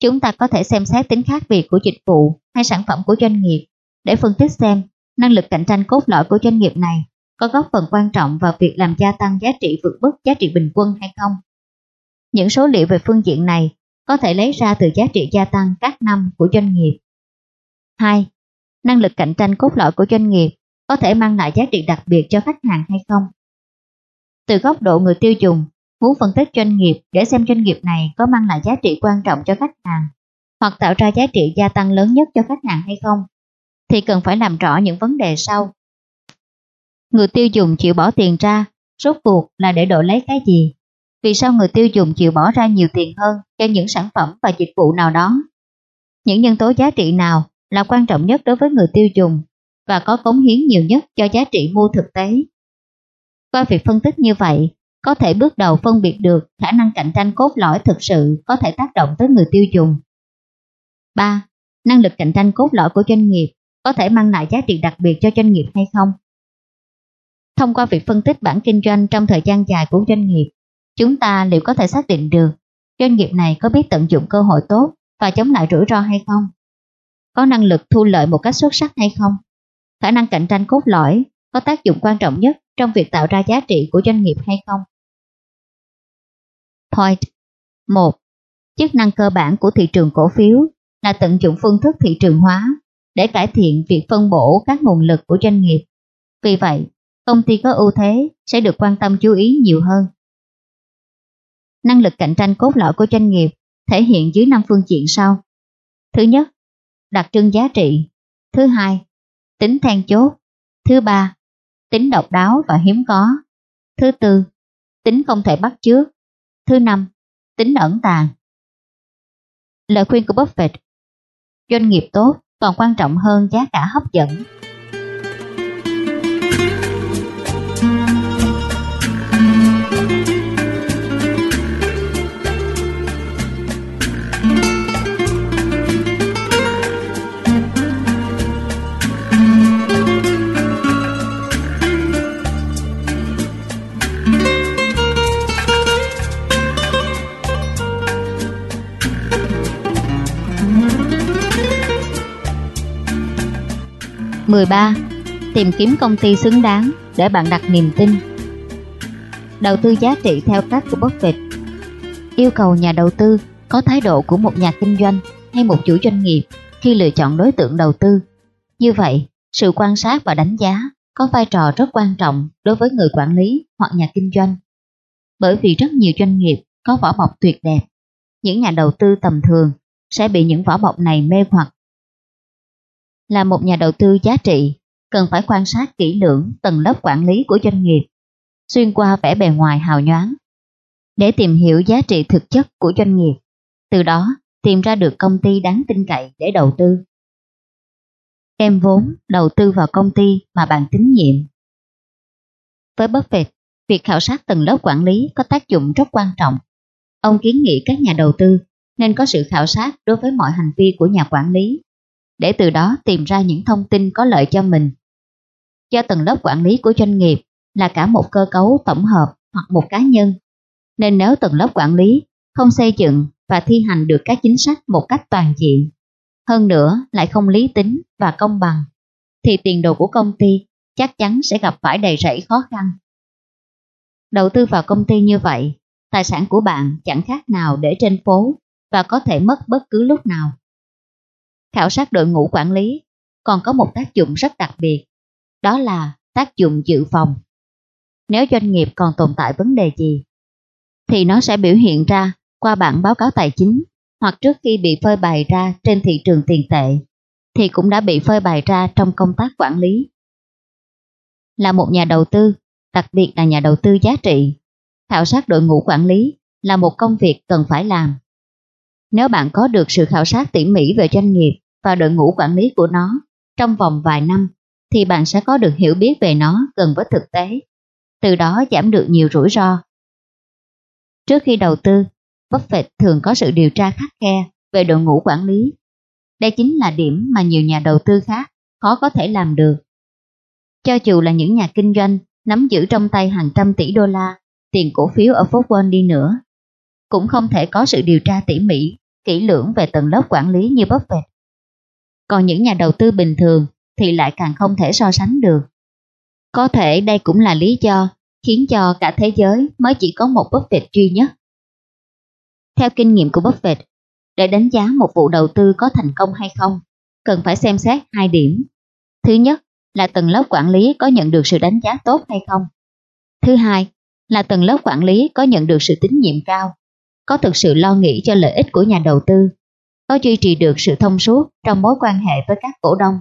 Chúng ta có thể xem xét tính khác biệt của dịch vụ hay sản phẩm của doanh nghiệp để phân tích xem năng lực cạnh tranh cốt lõi của doanh nghiệp này có góp phần quan trọng vào việc làm gia tăng giá trị vượt mức giá trị bình quân hay không. Những số liệu về phương diện này có thể lấy ra từ giá trị gia tăng các năm của doanh nghiệp. 2. Năng lực cạnh tranh cốt lõi của doanh nghiệp có thể mang lại giá trị đặc biệt cho khách hàng hay không? Từ góc độ người tiêu dùng, muốn phân tích doanh nghiệp để xem doanh nghiệp này có mang lại giá trị quan trọng cho khách hàng hoặc tạo ra giá trị gia tăng lớn nhất cho khách hàng hay không, thì cần phải làm rõ những vấn đề sau. Người tiêu dùng chịu bỏ tiền ra, rốt cuộc là để đổi lấy cái gì? Vì sao người tiêu dùng chịu bỏ ra nhiều tiền hơn cho những sản phẩm và dịch vụ nào đó? Những nhân tố giá trị nào là quan trọng nhất đối với người tiêu dùng và có cống hiến nhiều nhất cho giá trị mua thực tế? Qua việc phân tích như vậy, có thể bước đầu phân biệt được khả năng cạnh tranh cốt lõi thực sự có thể tác động tới người tiêu dùng. 3. Năng lực cạnh tranh cốt lõi của doanh nghiệp có thể mang lại giá trị đặc biệt cho doanh nghiệp hay không? Thông qua việc phân tích bản kinh doanh trong thời gian dài của doanh nghiệp, chúng ta liệu có thể xác định được doanh nghiệp này có biết tận dụng cơ hội tốt và chống lại rủi ro hay không? Có năng lực thu lợi một cách xuất sắc hay không? Khả năng cạnh tranh cốt lõi có tác dụng quan trọng nhất trong việc tạo ra giá trị của doanh nghiệp hay không? Point 1. Chức năng cơ bản của thị trường cổ phiếu là tận dụng phương thức thị trường hóa để cải thiện việc phân bổ các nguồn lực của doanh nghiệp. Vì vậy, công ty có ưu thế sẽ được quan tâm chú ý nhiều hơn. Năng lực cạnh tranh cốt lõi của doanh nghiệp thể hiện dưới 5 phương diện sau. Thứ nhất, đặc trưng giá trị. Thứ hai, tính then chốt. Thứ ba, tính độc đáo và hiếm có. Thứ tư, tính không thể bắt chước. Thứ năm, tính ẩn tàng. Lời khuyên của Buffett Doanh nghiệp tốt còn quan trọng hơn giá cả hấp dẫn. 13. Tìm kiếm công ty xứng đáng để bạn đặt niềm tin. Đầu tư giá trị theo cách của Buffett yêu cầu nhà đầu tư có thái độ của một nhà kinh doanh hay một chủ doanh nghiệp khi lựa chọn đối tượng đầu tư. Như vậy, sự quan sát và đánh giá có vai trò rất quan trọng đối với người quản lý hoặc nhà kinh doanh. Bởi vì rất nhiều doanh nghiệp có vỏ bọc tuyệt đẹp, những nhà đầu tư tầm thường sẽ bị những vỏ bọc này mê hoặc là một nhà đầu tư giá trị, cần phải quan sát kỹ lưỡng tầng lớp quản lý của doanh nghiệp, xuyên qua vẻ bề ngoài hào nhoáng, để tìm hiểu giá trị thực chất của doanh nghiệp, từ đó tìm ra được công ty đáng tin cậy để đầu tư. Em vốn đầu tư vào công ty mà bạn tín nhiệm. Với Buffett, việc khảo sát tầng lớp quản lý có tác dụng rất quan trọng. Ông kiến nghị các nhà đầu tư nên có sự khảo sát đối với mọi hành vi của nhà quản lý để từ đó tìm ra những thông tin có lợi cho mình. Do tầng lớp quản lý của doanh nghiệp là cả một cơ cấu tổng hợp hoặc một cá nhân, nên nếu tầng lớp quản lý không xây dựng và thi hành được các chính sách một cách toàn diện, hơn nữa lại không lý tính và công bằng, thì tiền đồ của công ty chắc chắn sẽ gặp phải đầy rẫy khó khăn. Đầu tư vào công ty như vậy, tài sản của bạn chẳng khác nào để trên phố và có thể mất bất cứ lúc nào khảo sát đội ngũ quản lý còn có một tác dụng rất đặc biệt, đó là tác dụng dự phòng. Nếu doanh nghiệp còn tồn tại vấn đề gì, thì nó sẽ biểu hiện ra qua bản báo cáo tài chính hoặc trước khi bị phơi bày ra trên thị trường tiền tệ, thì cũng đã bị phơi bày ra trong công tác quản lý. Là một nhà đầu tư, đặc biệt là nhà đầu tư giá trị, khảo sát đội ngũ quản lý là một công việc cần phải làm. Nếu bạn có được sự khảo sát tỉ mỉ về doanh nghiệp và đội ngũ quản lý của nó trong vòng vài năm, thì bạn sẽ có được hiểu biết về nó gần với thực tế, từ đó giảm được nhiều rủi ro. Trước khi đầu tư, Buffett thường có sự điều tra khắc khe về đội ngũ quản lý. Đây chính là điểm mà nhiều nhà đầu tư khác khó có thể làm được. Cho dù là những nhà kinh doanh nắm giữ trong tay hàng trăm tỷ đô la tiền cổ phiếu ở phố Wayne đi nữa, cũng không thể có sự điều tra tỉ mỉ, kỹ lưỡng về tầng lớp quản lý như Buffett. Còn những nhà đầu tư bình thường thì lại càng không thể so sánh được. Có thể đây cũng là lý do khiến cho cả thế giới mới chỉ có một Buffett duy nhất. Theo kinh nghiệm của Buffett, để đánh giá một vụ đầu tư có thành công hay không, cần phải xem xét hai điểm. Thứ nhất là tầng lớp quản lý có nhận được sự đánh giá tốt hay không. Thứ hai là tầng lớp quản lý có nhận được sự tín nhiệm cao có thực sự lo nghĩ cho lợi ích của nhà đầu tư, có duy trì được sự thông suốt trong mối quan hệ với các cổ đông,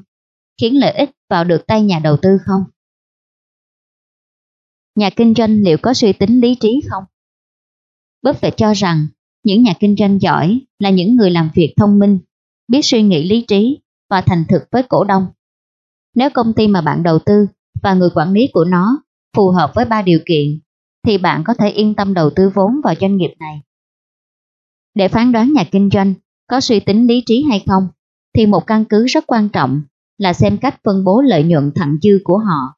khiến lợi ích vào được tay nhà đầu tư không? Nhà kinh doanh liệu có suy tính lý trí không? Buffett cho rằng những nhà kinh doanh giỏi là những người làm việc thông minh, biết suy nghĩ lý trí và thành thực với cổ đông. Nếu công ty mà bạn đầu tư và người quản lý của nó phù hợp với ba điều kiện, thì bạn có thể yên tâm đầu tư vốn vào doanh nghiệp này. Để phán đoán nhà kinh doanh có suy tính lý trí hay không, thì một căn cứ rất quan trọng là xem cách phân bố lợi nhuận thặng dư của họ.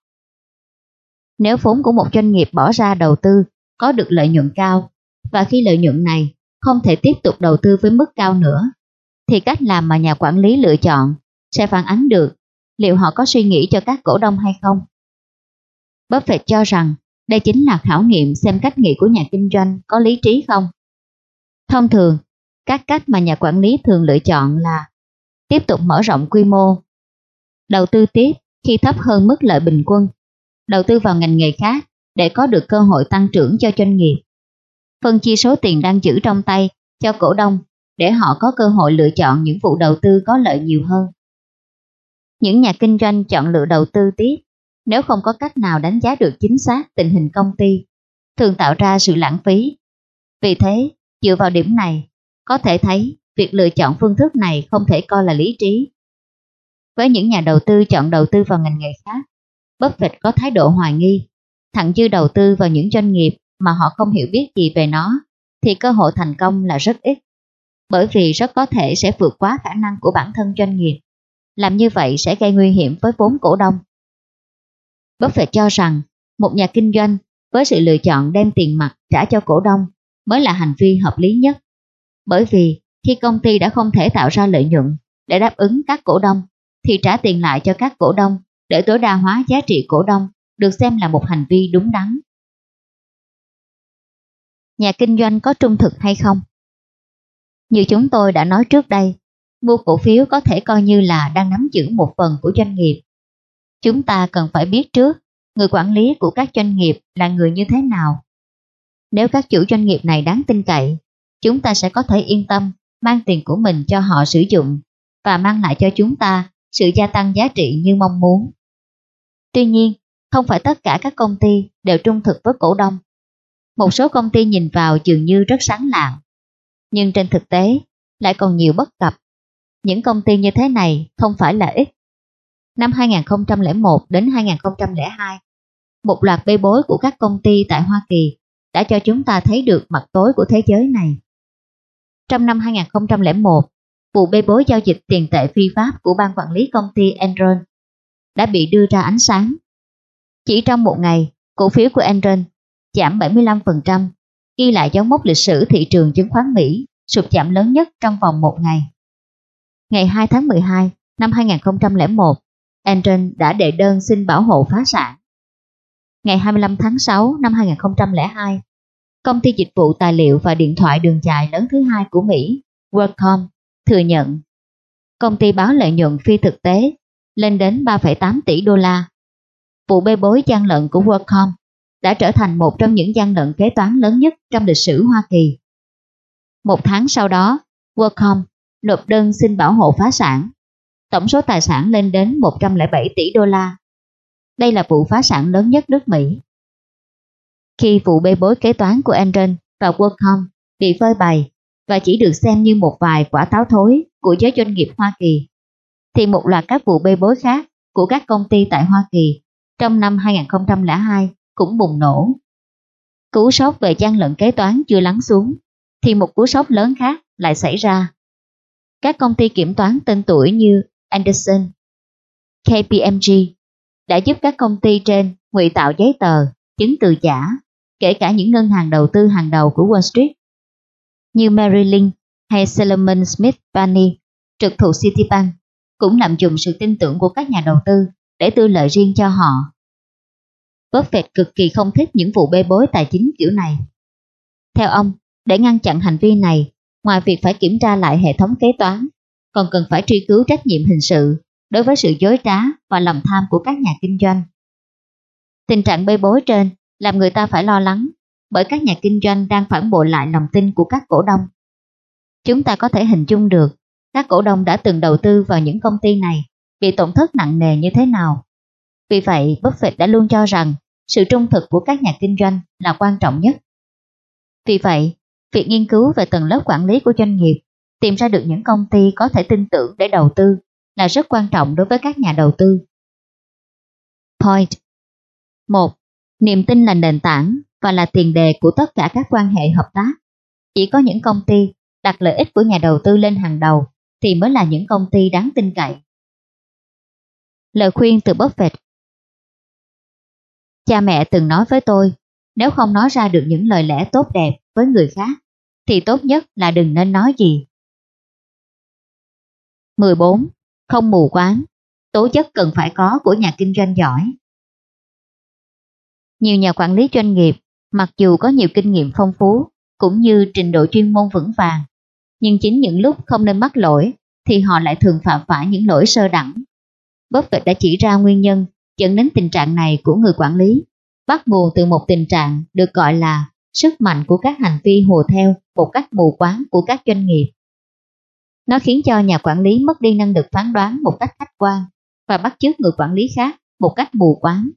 Nếu vốn của một doanh nghiệp bỏ ra đầu tư có được lợi nhuận cao, và khi lợi nhuận này không thể tiếp tục đầu tư với mức cao nữa, thì cách làm mà nhà quản lý lựa chọn sẽ phản ánh được liệu họ có suy nghĩ cho các cổ đông hay không. Buffett cho rằng đây chính là khảo nghiệm xem cách nghĩ của nhà kinh doanh có lý trí không. Thông thường, các cách mà nhà quản lý thường lựa chọn là tiếp tục mở rộng quy mô đầu tư tiếp khi thấp hơn mức lợi bình quân, đầu tư vào ngành nghề khác để có được cơ hội tăng trưởng cho doanh nghiệp. Phân chia số tiền đang giữ trong tay cho cổ đông để họ có cơ hội lựa chọn những vụ đầu tư có lợi nhiều hơn. Những nhà kinh doanh chọn lựa đầu tư tiếp nếu không có cách nào đánh giá được chính xác tình hình công ty, thường tạo ra sự lãng phí. Vì thế, dựa vào điểm này, có thể thấy việc lựa chọn phương thức này không thể coi là lý trí. Với những nhà đầu tư chọn đầu tư vào ngành nghề khác, Buffett có thái độ hoài nghi, thẳng dư đầu tư vào những doanh nghiệp mà họ không hiểu biết gì về nó, thì cơ hội thành công là rất ít, bởi vì rất có thể sẽ vượt quá khả năng của bản thân doanh nghiệp. Làm như vậy sẽ gây nguy hiểm với vốn cổ đông. Buffett cho rằng một nhà kinh doanh với sự lựa chọn đem tiền mặt trả cho cổ đông mới là hành vi hợp lý nhất. Bởi vì khi công ty đã không thể tạo ra lợi nhuận để đáp ứng các cổ đông, thì trả tiền lại cho các cổ đông để tối đa hóa giá trị cổ đông được xem là một hành vi đúng đắn. Nhà kinh doanh có trung thực hay không? Như chúng tôi đã nói trước đây, mua cổ phiếu có thể coi như là đang nắm giữ một phần của doanh nghiệp. Chúng ta cần phải biết trước người quản lý của các doanh nghiệp là người như thế nào. Nếu các chủ doanh nghiệp này đáng tin cậy, chúng ta sẽ có thể yên tâm mang tiền của mình cho họ sử dụng và mang lại cho chúng ta sự gia tăng giá trị như mong muốn. Tuy nhiên, không phải tất cả các công ty đều trung thực với cổ đông. Một số công ty nhìn vào dường như rất sáng lạng, nhưng trên thực tế lại còn nhiều bất cập. Những công ty như thế này không phải là ít. Năm 2001 đến 2002, một loạt bê bối của các công ty tại Hoa Kỳ đã cho chúng ta thấy được mặt tối của thế giới này. Trong năm 2001, vụ bê bối giao dịch tiền tệ phi pháp của ban quản lý công ty Enron đã bị đưa ra ánh sáng. Chỉ trong một ngày, cổ phiếu của Enron giảm 75%, ghi lại dấu mốc lịch sử thị trường chứng khoán Mỹ sụt giảm lớn nhất trong vòng một ngày. Ngày 2 tháng 12 năm 2001, Enron đã đệ đơn xin bảo hộ phá sản. Ngày 25 tháng 6 năm 2002, công ty dịch vụ tài liệu và điện thoại đường dài lớn thứ hai của Mỹ, WorldCom, thừa nhận công ty báo lợi nhuận phi thực tế lên đến 3,8 tỷ đô la. Vụ bê bối gian lận của WorldCom đã trở thành một trong những gian lận kế toán lớn nhất trong lịch sử Hoa Kỳ. Một tháng sau đó, WorldCom nộp đơn xin bảo hộ phá sản. Tổng số tài sản lên đến 107 tỷ đô la. Đây là vụ phá sản lớn nhất nước Mỹ. Khi vụ bê bối kế toán của Enron và WorldCom bị phơi bày và chỉ được xem như một vài quả táo thối của giới doanh nghiệp Hoa Kỳ, thì một loạt các vụ bê bối khác của các công ty tại Hoa Kỳ trong năm 2002 cũng bùng nổ. Cú sốc về gian lận kế toán chưa lắng xuống, thì một cú sốc lớn khác lại xảy ra. Các công ty kiểm toán tên tuổi như Anderson, KPMG đã giúp các công ty trên ngụy tạo giấy tờ, chứng từ giả, kể cả những ngân hàng đầu tư hàng đầu của Wall Street như Marilyn hay Solomon Smith Barney trực thuộc Citibank cũng lạm dụng sự tin tưởng của các nhà đầu tư để tư lợi riêng cho họ. Buffett cực kỳ không thích những vụ bê bối tài chính kiểu này. Theo ông, để ngăn chặn hành vi này, ngoài việc phải kiểm tra lại hệ thống kế toán, còn cần phải truy cứu trách nhiệm hình sự đối với sự dối trá và lòng tham của các nhà kinh doanh. Tình trạng bê bối trên làm người ta phải lo lắng bởi các nhà kinh doanh đang phản bội lại lòng tin của các cổ đông. Chúng ta có thể hình dung được các cổ đông đã từng đầu tư vào những công ty này bị tổn thất nặng nề như thế nào. Vì vậy, Buffett đã luôn cho rằng sự trung thực của các nhà kinh doanh là quan trọng nhất. Vì vậy, việc nghiên cứu về tầng lớp quản lý của doanh nghiệp, tìm ra được những công ty có thể tin tưởng để đầu tư là rất quan trọng đối với các nhà đầu tư. Point 1. Niềm tin là nền tảng và là tiền đề của tất cả các quan hệ hợp tác. Chỉ có những công ty đặt lợi ích của nhà đầu tư lên hàng đầu thì mới là những công ty đáng tin cậy. Lời khuyên từ Buffett Cha mẹ từng nói với tôi, nếu không nói ra được những lời lẽ tốt đẹp với người khác, thì tốt nhất là đừng nên nói gì. 14. Không mù quáng, tố chất cần phải có của nhà kinh doanh giỏi. Nhiều nhà quản lý doanh nghiệp, mặc dù có nhiều kinh nghiệm phong phú, cũng như trình độ chuyên môn vững vàng, nhưng chính những lúc không nên mắc lỗi thì họ lại thường phạm phải những lỗi sơ đẳng. Buffett đã chỉ ra nguyên nhân dẫn đến tình trạng này của người quản lý, bắt nguồn từ một tình trạng được gọi là sức mạnh của các hành vi hùa theo một cách mù quáng của các doanh nghiệp. Nó khiến cho nhà quản lý mất đi năng lực phán đoán một cách khách quan và bắt chước người quản lý khác một cách mù quáng.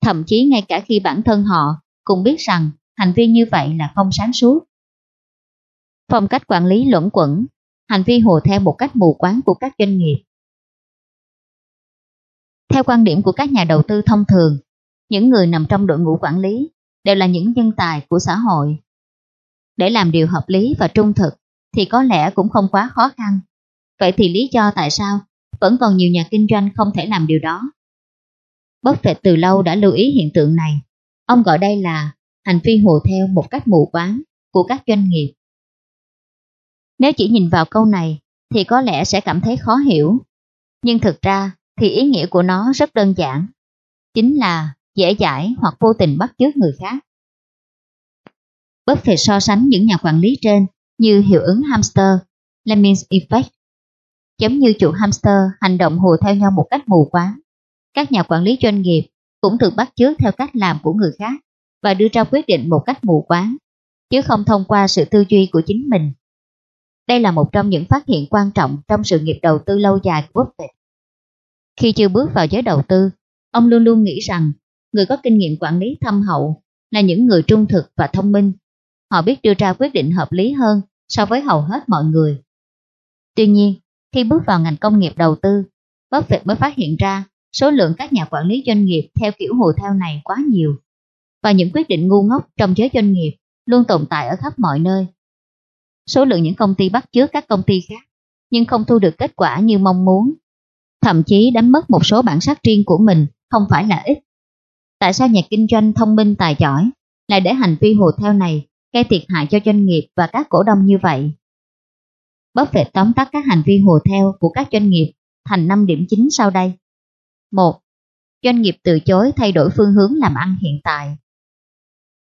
Thậm chí ngay cả khi bản thân họ cũng biết rằng hành vi như vậy là không sáng suốt. Phong cách quản lý luẩn quẩn, hành vi hồ theo một cách mù quáng của các doanh nghiệp. Theo quan điểm của các nhà đầu tư thông thường, những người nằm trong đội ngũ quản lý đều là những nhân tài của xã hội. Để làm điều hợp lý và trung thực thì có lẽ cũng không quá khó khăn. Vậy thì lý do tại sao vẫn còn nhiều nhà kinh doanh không thể làm điều đó? Buffett từ lâu đã lưu ý hiện tượng này. Ông gọi đây là hành vi hùa theo một cách mù quáng của các doanh nghiệp. Nếu chỉ nhìn vào câu này thì có lẽ sẽ cảm thấy khó hiểu. Nhưng thực ra thì ý nghĩa của nó rất đơn giản. Chính là dễ dãi hoặc vô tình bắt chước người khác. Buffett so sánh những nhà quản lý trên như hiệu ứng hamster, Lemmings Effect. Giống như chủ hamster hành động hùa theo nhau một cách mù quáng. Các nhà quản lý doanh nghiệp cũng thường bắt chước theo cách làm của người khác và đưa ra quyết định một cách mù quáng, chứ không thông qua sự tư duy của chính mình. Đây là một trong những phát hiện quan trọng trong sự nghiệp đầu tư lâu dài của Buffett. Khi chưa bước vào giới đầu tư, ông luôn luôn nghĩ rằng người có kinh nghiệm quản lý thâm hậu là những người trung thực và thông minh. Họ biết đưa ra quyết định hợp lý hơn so với hầu hết mọi người. Tuy nhiên, khi bước vào ngành công nghiệp đầu tư, Buffett mới phát hiện ra số lượng các nhà quản lý doanh nghiệp theo kiểu hồ theo này quá nhiều. Và những quyết định ngu ngốc trong giới doanh nghiệp luôn tồn tại ở khắp mọi nơi. Số lượng những công ty bắt chước các công ty khác, nhưng không thu được kết quả như mong muốn. Thậm chí đánh mất một số bản sắc riêng của mình không phải là ít. Tại sao nhà kinh doanh thông minh tài giỏi lại để hành vi hồ theo này gây thiệt hại cho doanh nghiệp và các cổ đông như vậy? Buffett tóm tắt các hành vi hồ theo của các doanh nghiệp thành 5 điểm chính sau đây. 1. Doanh nghiệp từ chối thay đổi phương hướng làm ăn hiện tại.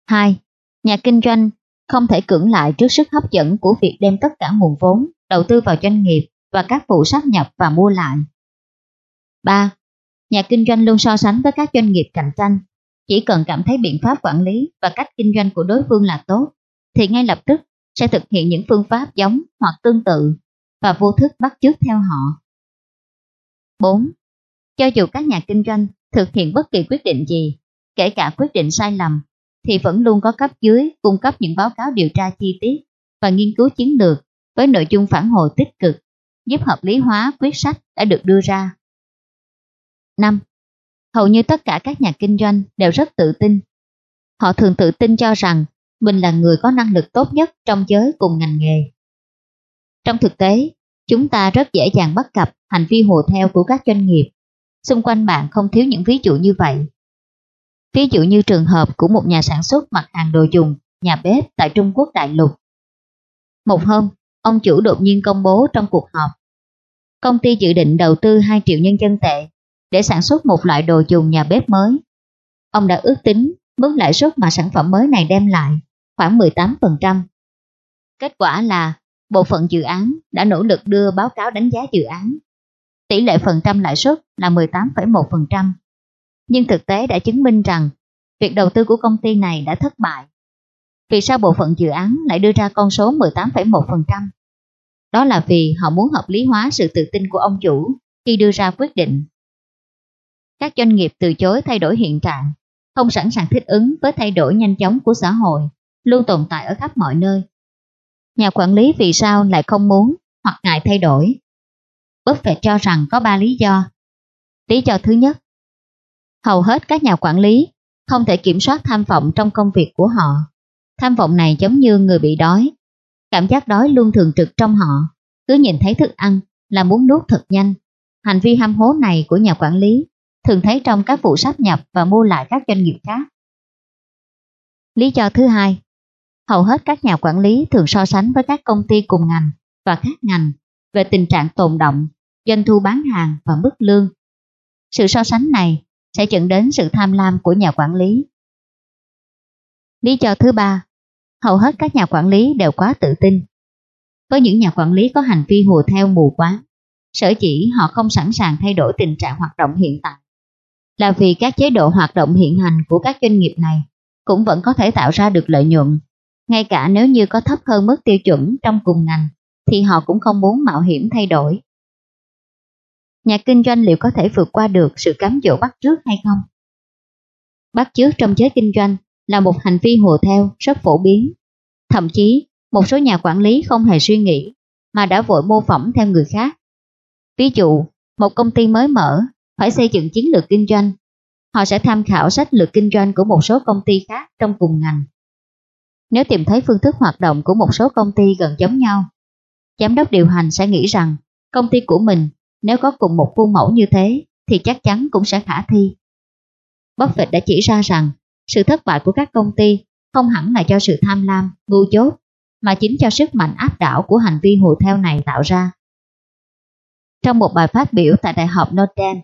2. Nhà kinh doanh không thể cưỡng lại trước sức hấp dẫn của việc đem tất cả nguồn vốn đầu tư vào doanh nghiệp và các vụ sáp nhập và mua lại. 3. Nhà kinh doanh luôn so sánh với các doanh nghiệp cạnh tranh. Chỉ cần cảm thấy biện pháp quản lý và cách kinh doanh của đối phương là tốt, thì ngay lập tức sẽ thực hiện những phương pháp giống hoặc tương tự và vô thức bắt chước theo họ. 4. Cho dù các nhà kinh doanh thực hiện bất kỳ quyết định gì, kể cả quyết định sai lầm, thì vẫn luôn có cấp dưới cung cấp những báo cáo điều tra chi tiết và nghiên cứu chiến lược với nội dung phản hồi tích cực, giúp hợp lý hóa quyết sách đã được đưa ra. 5. Hầu như tất cả các nhà kinh doanh đều rất tự tin. Họ thường tự tin cho rằng mình là người có năng lực tốt nhất trong giới cùng ngành nghề. Trong thực tế, chúng ta rất dễ dàng bắt gặp hành vi hồ theo của các doanh nghiệp. Xung quanh bạn không thiếu những ví dụ như vậy. Ví dụ như trường hợp của một nhà sản xuất mặt hàng đồ dùng, nhà bếp tại Trung Quốc đại lục. Một hôm, ông chủ đột nhiên công bố trong cuộc họp. Công ty dự định đầu tư 2 triệu nhân dân tệ để sản xuất một loại đồ dùng nhà bếp mới. Ông đã ước tính mức lãi suất mà sản phẩm mới này đem lại khoảng 18%. Kết quả là bộ phận dự án đã nỗ lực đưa báo cáo đánh giá dự án. Tỷ lệ phần trăm lãi suất là 18,1%. Nhưng thực tế đã chứng minh rằng việc đầu tư của công ty này đã thất bại. Vì sao bộ phận dự án lại đưa ra con số 18,1%? Đó là vì họ muốn hợp lý hóa sự tự tin của ông chủ khi đưa ra quyết định. Các doanh nghiệp từ chối thay đổi hiện trạng, không sẵn sàng thích ứng với thay đổi nhanh chóng của xã hội, luôn tồn tại ở khắp mọi nơi. Nhà quản lý vì sao lại không muốn hoặc ngại thay đổi? Buffett cho rằng có ba lý do. Lý do thứ nhất, hầu hết các nhà quản lý không thể kiểm soát tham vọng trong công việc của họ. Tham vọng này giống như người bị đói. Cảm giác đói luôn thường trực trong họ, cứ nhìn thấy thức ăn là muốn nuốt thật nhanh. Hành vi ham hố này của nhà quản lý thường thấy trong các vụ sáp nhập và mua lại các doanh nghiệp khác. Lý do thứ hai, hầu hết các nhà quản lý thường so sánh với các công ty cùng ngành và khác ngành về tình trạng tồn động, doanh thu bán hàng và mức lương. Sự so sánh này sẽ dẫn đến sự tham lam của nhà quản lý. Lý do thứ ba, hầu hết các nhà quản lý đều quá tự tin. Có những nhà quản lý có hành vi hùa theo mù quáng, sở chỉ họ không sẵn sàng thay đổi tình trạng hoạt động hiện tại là vì các chế độ hoạt động hiện hành của các doanh nghiệp này cũng vẫn có thể tạo ra được lợi nhuận. Ngay cả nếu như có thấp hơn mức tiêu chuẩn trong cùng ngành, thì họ cũng không muốn mạo hiểm thay đổi. Nhà kinh doanh liệu có thể vượt qua được sự cám dỗ bắt trước hay không? Bắt trước trong giới kinh doanh là một hành vi hùa theo rất phổ biến. Thậm chí, một số nhà quản lý không hề suy nghĩ mà đã vội mô phỏng theo người khác. Ví dụ, một công ty mới mở phải xây dựng chiến lược kinh doanh. Họ sẽ tham khảo sách lược kinh doanh của một số công ty khác trong cùng ngành. Nếu tìm thấy phương thức hoạt động của một số công ty gần giống nhau, giám đốc điều hành sẽ nghĩ rằng công ty của mình nếu có cùng một khuôn mẫu như thế thì chắc chắn cũng sẽ khả thi. Buffett đã chỉ ra rằng sự thất bại của các công ty không hẳn là do sự tham lam, ngu dốt, mà chính cho sức mạnh áp đảo của hành vi hù theo này tạo ra. Trong một bài phát biểu tại Đại học Notre Dame,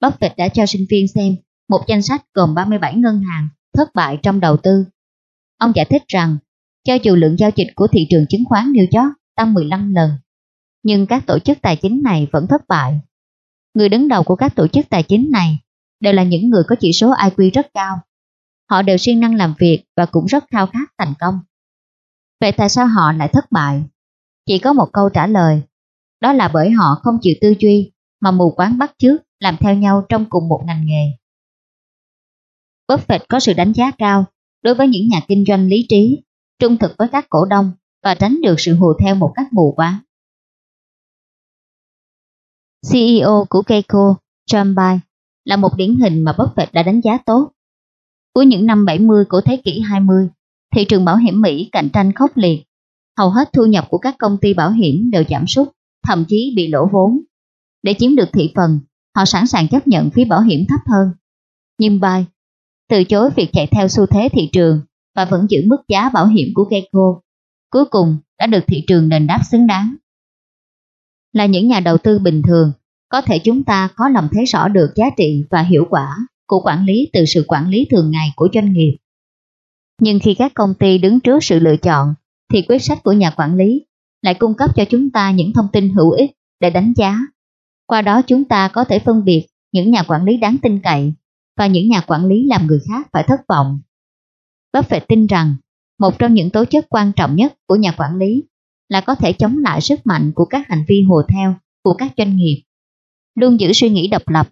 Buffett đã cho sinh viên xem một danh sách gồm 37 ngân hàng thất bại trong đầu tư. Ông giải thích rằng, cho dù lượng giao dịch của thị trường chứng khoán New York tăng 15 lần, nhưng các tổ chức tài chính này vẫn thất bại. Người đứng đầu của các tổ chức tài chính này đều là những người có chỉ số IQ rất cao. Họ đều siêng năng làm việc và cũng rất khao khát thành công. Vậy tại sao họ lại thất bại? Chỉ có một câu trả lời, đó là bởi họ không chịu tư duy mà mù quáng bắt chước làm theo nhau trong cùng một ngành nghề. Buffett có sự đánh giá cao đối với những nhà kinh doanh lý trí, trung thực với các cổ đông và tránh được sự hù theo một cách mù quáng. CEO của Keiko, John Bay, là một điển hình mà Buffett đã đánh giá tốt. Cuối những năm 70 của thế kỷ 20, thị trường bảo hiểm Mỹ cạnh tranh khốc liệt. Hầu hết thu nhập của các công ty bảo hiểm đều giảm sút, thậm chí bị lỗ vốn. Để chiếm được thị phần, họ sẵn sàng chấp nhận phí bảo hiểm thấp hơn. Nhưng Bay từ chối việc chạy theo xu thế thị trường và vẫn giữ mức giá bảo hiểm của Geico, cuối cùng đã được thị trường đền đáp xứng đáng. Là những nhà đầu tư bình thường, có thể chúng ta khó lòng thấy rõ được giá trị và hiệu quả của quản lý từ sự quản lý thường ngày của doanh nghiệp. Nhưng khi các công ty đứng trước sự lựa chọn, thì quyết sách của nhà quản lý lại cung cấp cho chúng ta những thông tin hữu ích để đánh giá. Qua đó chúng ta có thể phân biệt những nhà quản lý đáng tin cậy và những nhà quản lý làm người khác phải thất vọng. Buffett tin rằng, một trong những tố chất quan trọng nhất của nhà quản lý là có thể chống lại sức mạnh của các hành vi hồ theo của các doanh nghiệp. Luôn giữ suy nghĩ độc lập.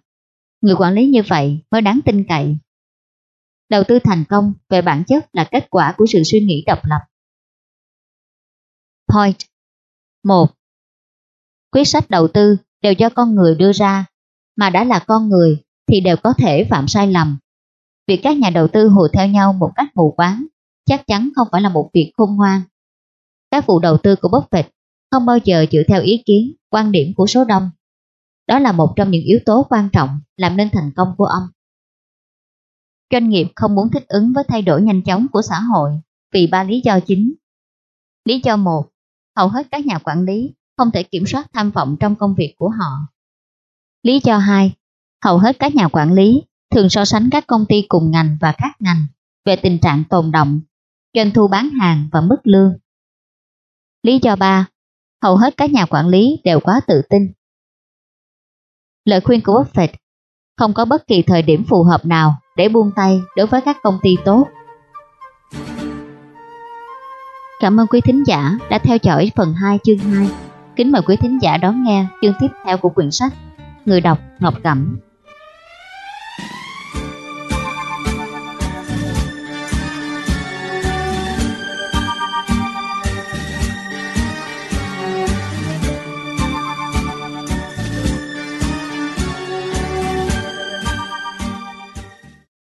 Người quản lý như vậy mới đáng tin cậy. Đầu tư thành công về bản chất là kết quả của sự suy nghĩ độc lập. Point 1. Quyết sách đầu tư đều do con người đưa ra, mà đã là con người thì đều có thể phạm sai lầm. Việc các nhà đầu tư hùa theo nhau một cách mù quáng chắc chắn không phải là một việc khôn ngoan. Các vụ đầu tư của Buffett không bao giờ dựa theo ý kiến, quan điểm của số đông. Đó là một trong những yếu tố quan trọng làm nên thành công của ông. Doanh nghiệp không muốn thích ứng với thay đổi nhanh chóng của xã hội vì ba lý do chính. Lý do một, hầu hết các nhà quản lý không thể kiểm soát tham vọng trong công việc của họ. Lý do hai, hầu hết các nhà quản lý thường so sánh các công ty cùng ngành và khác ngành về tình trạng tồn động, doanh thu bán hàng và mức lương. Lý do 3. Hầu hết các nhà quản lý đều quá tự tin. Lời khuyên của Buffett không có bất kỳ thời điểm phù hợp nào để buông tay đối với các công ty tốt. Cảm ơn quý thính giả đã theo dõi phần 2 chương 2. Kính mời quý thính giả đón nghe chương tiếp theo của quyển sách Người đọc Ngọc Cẩm.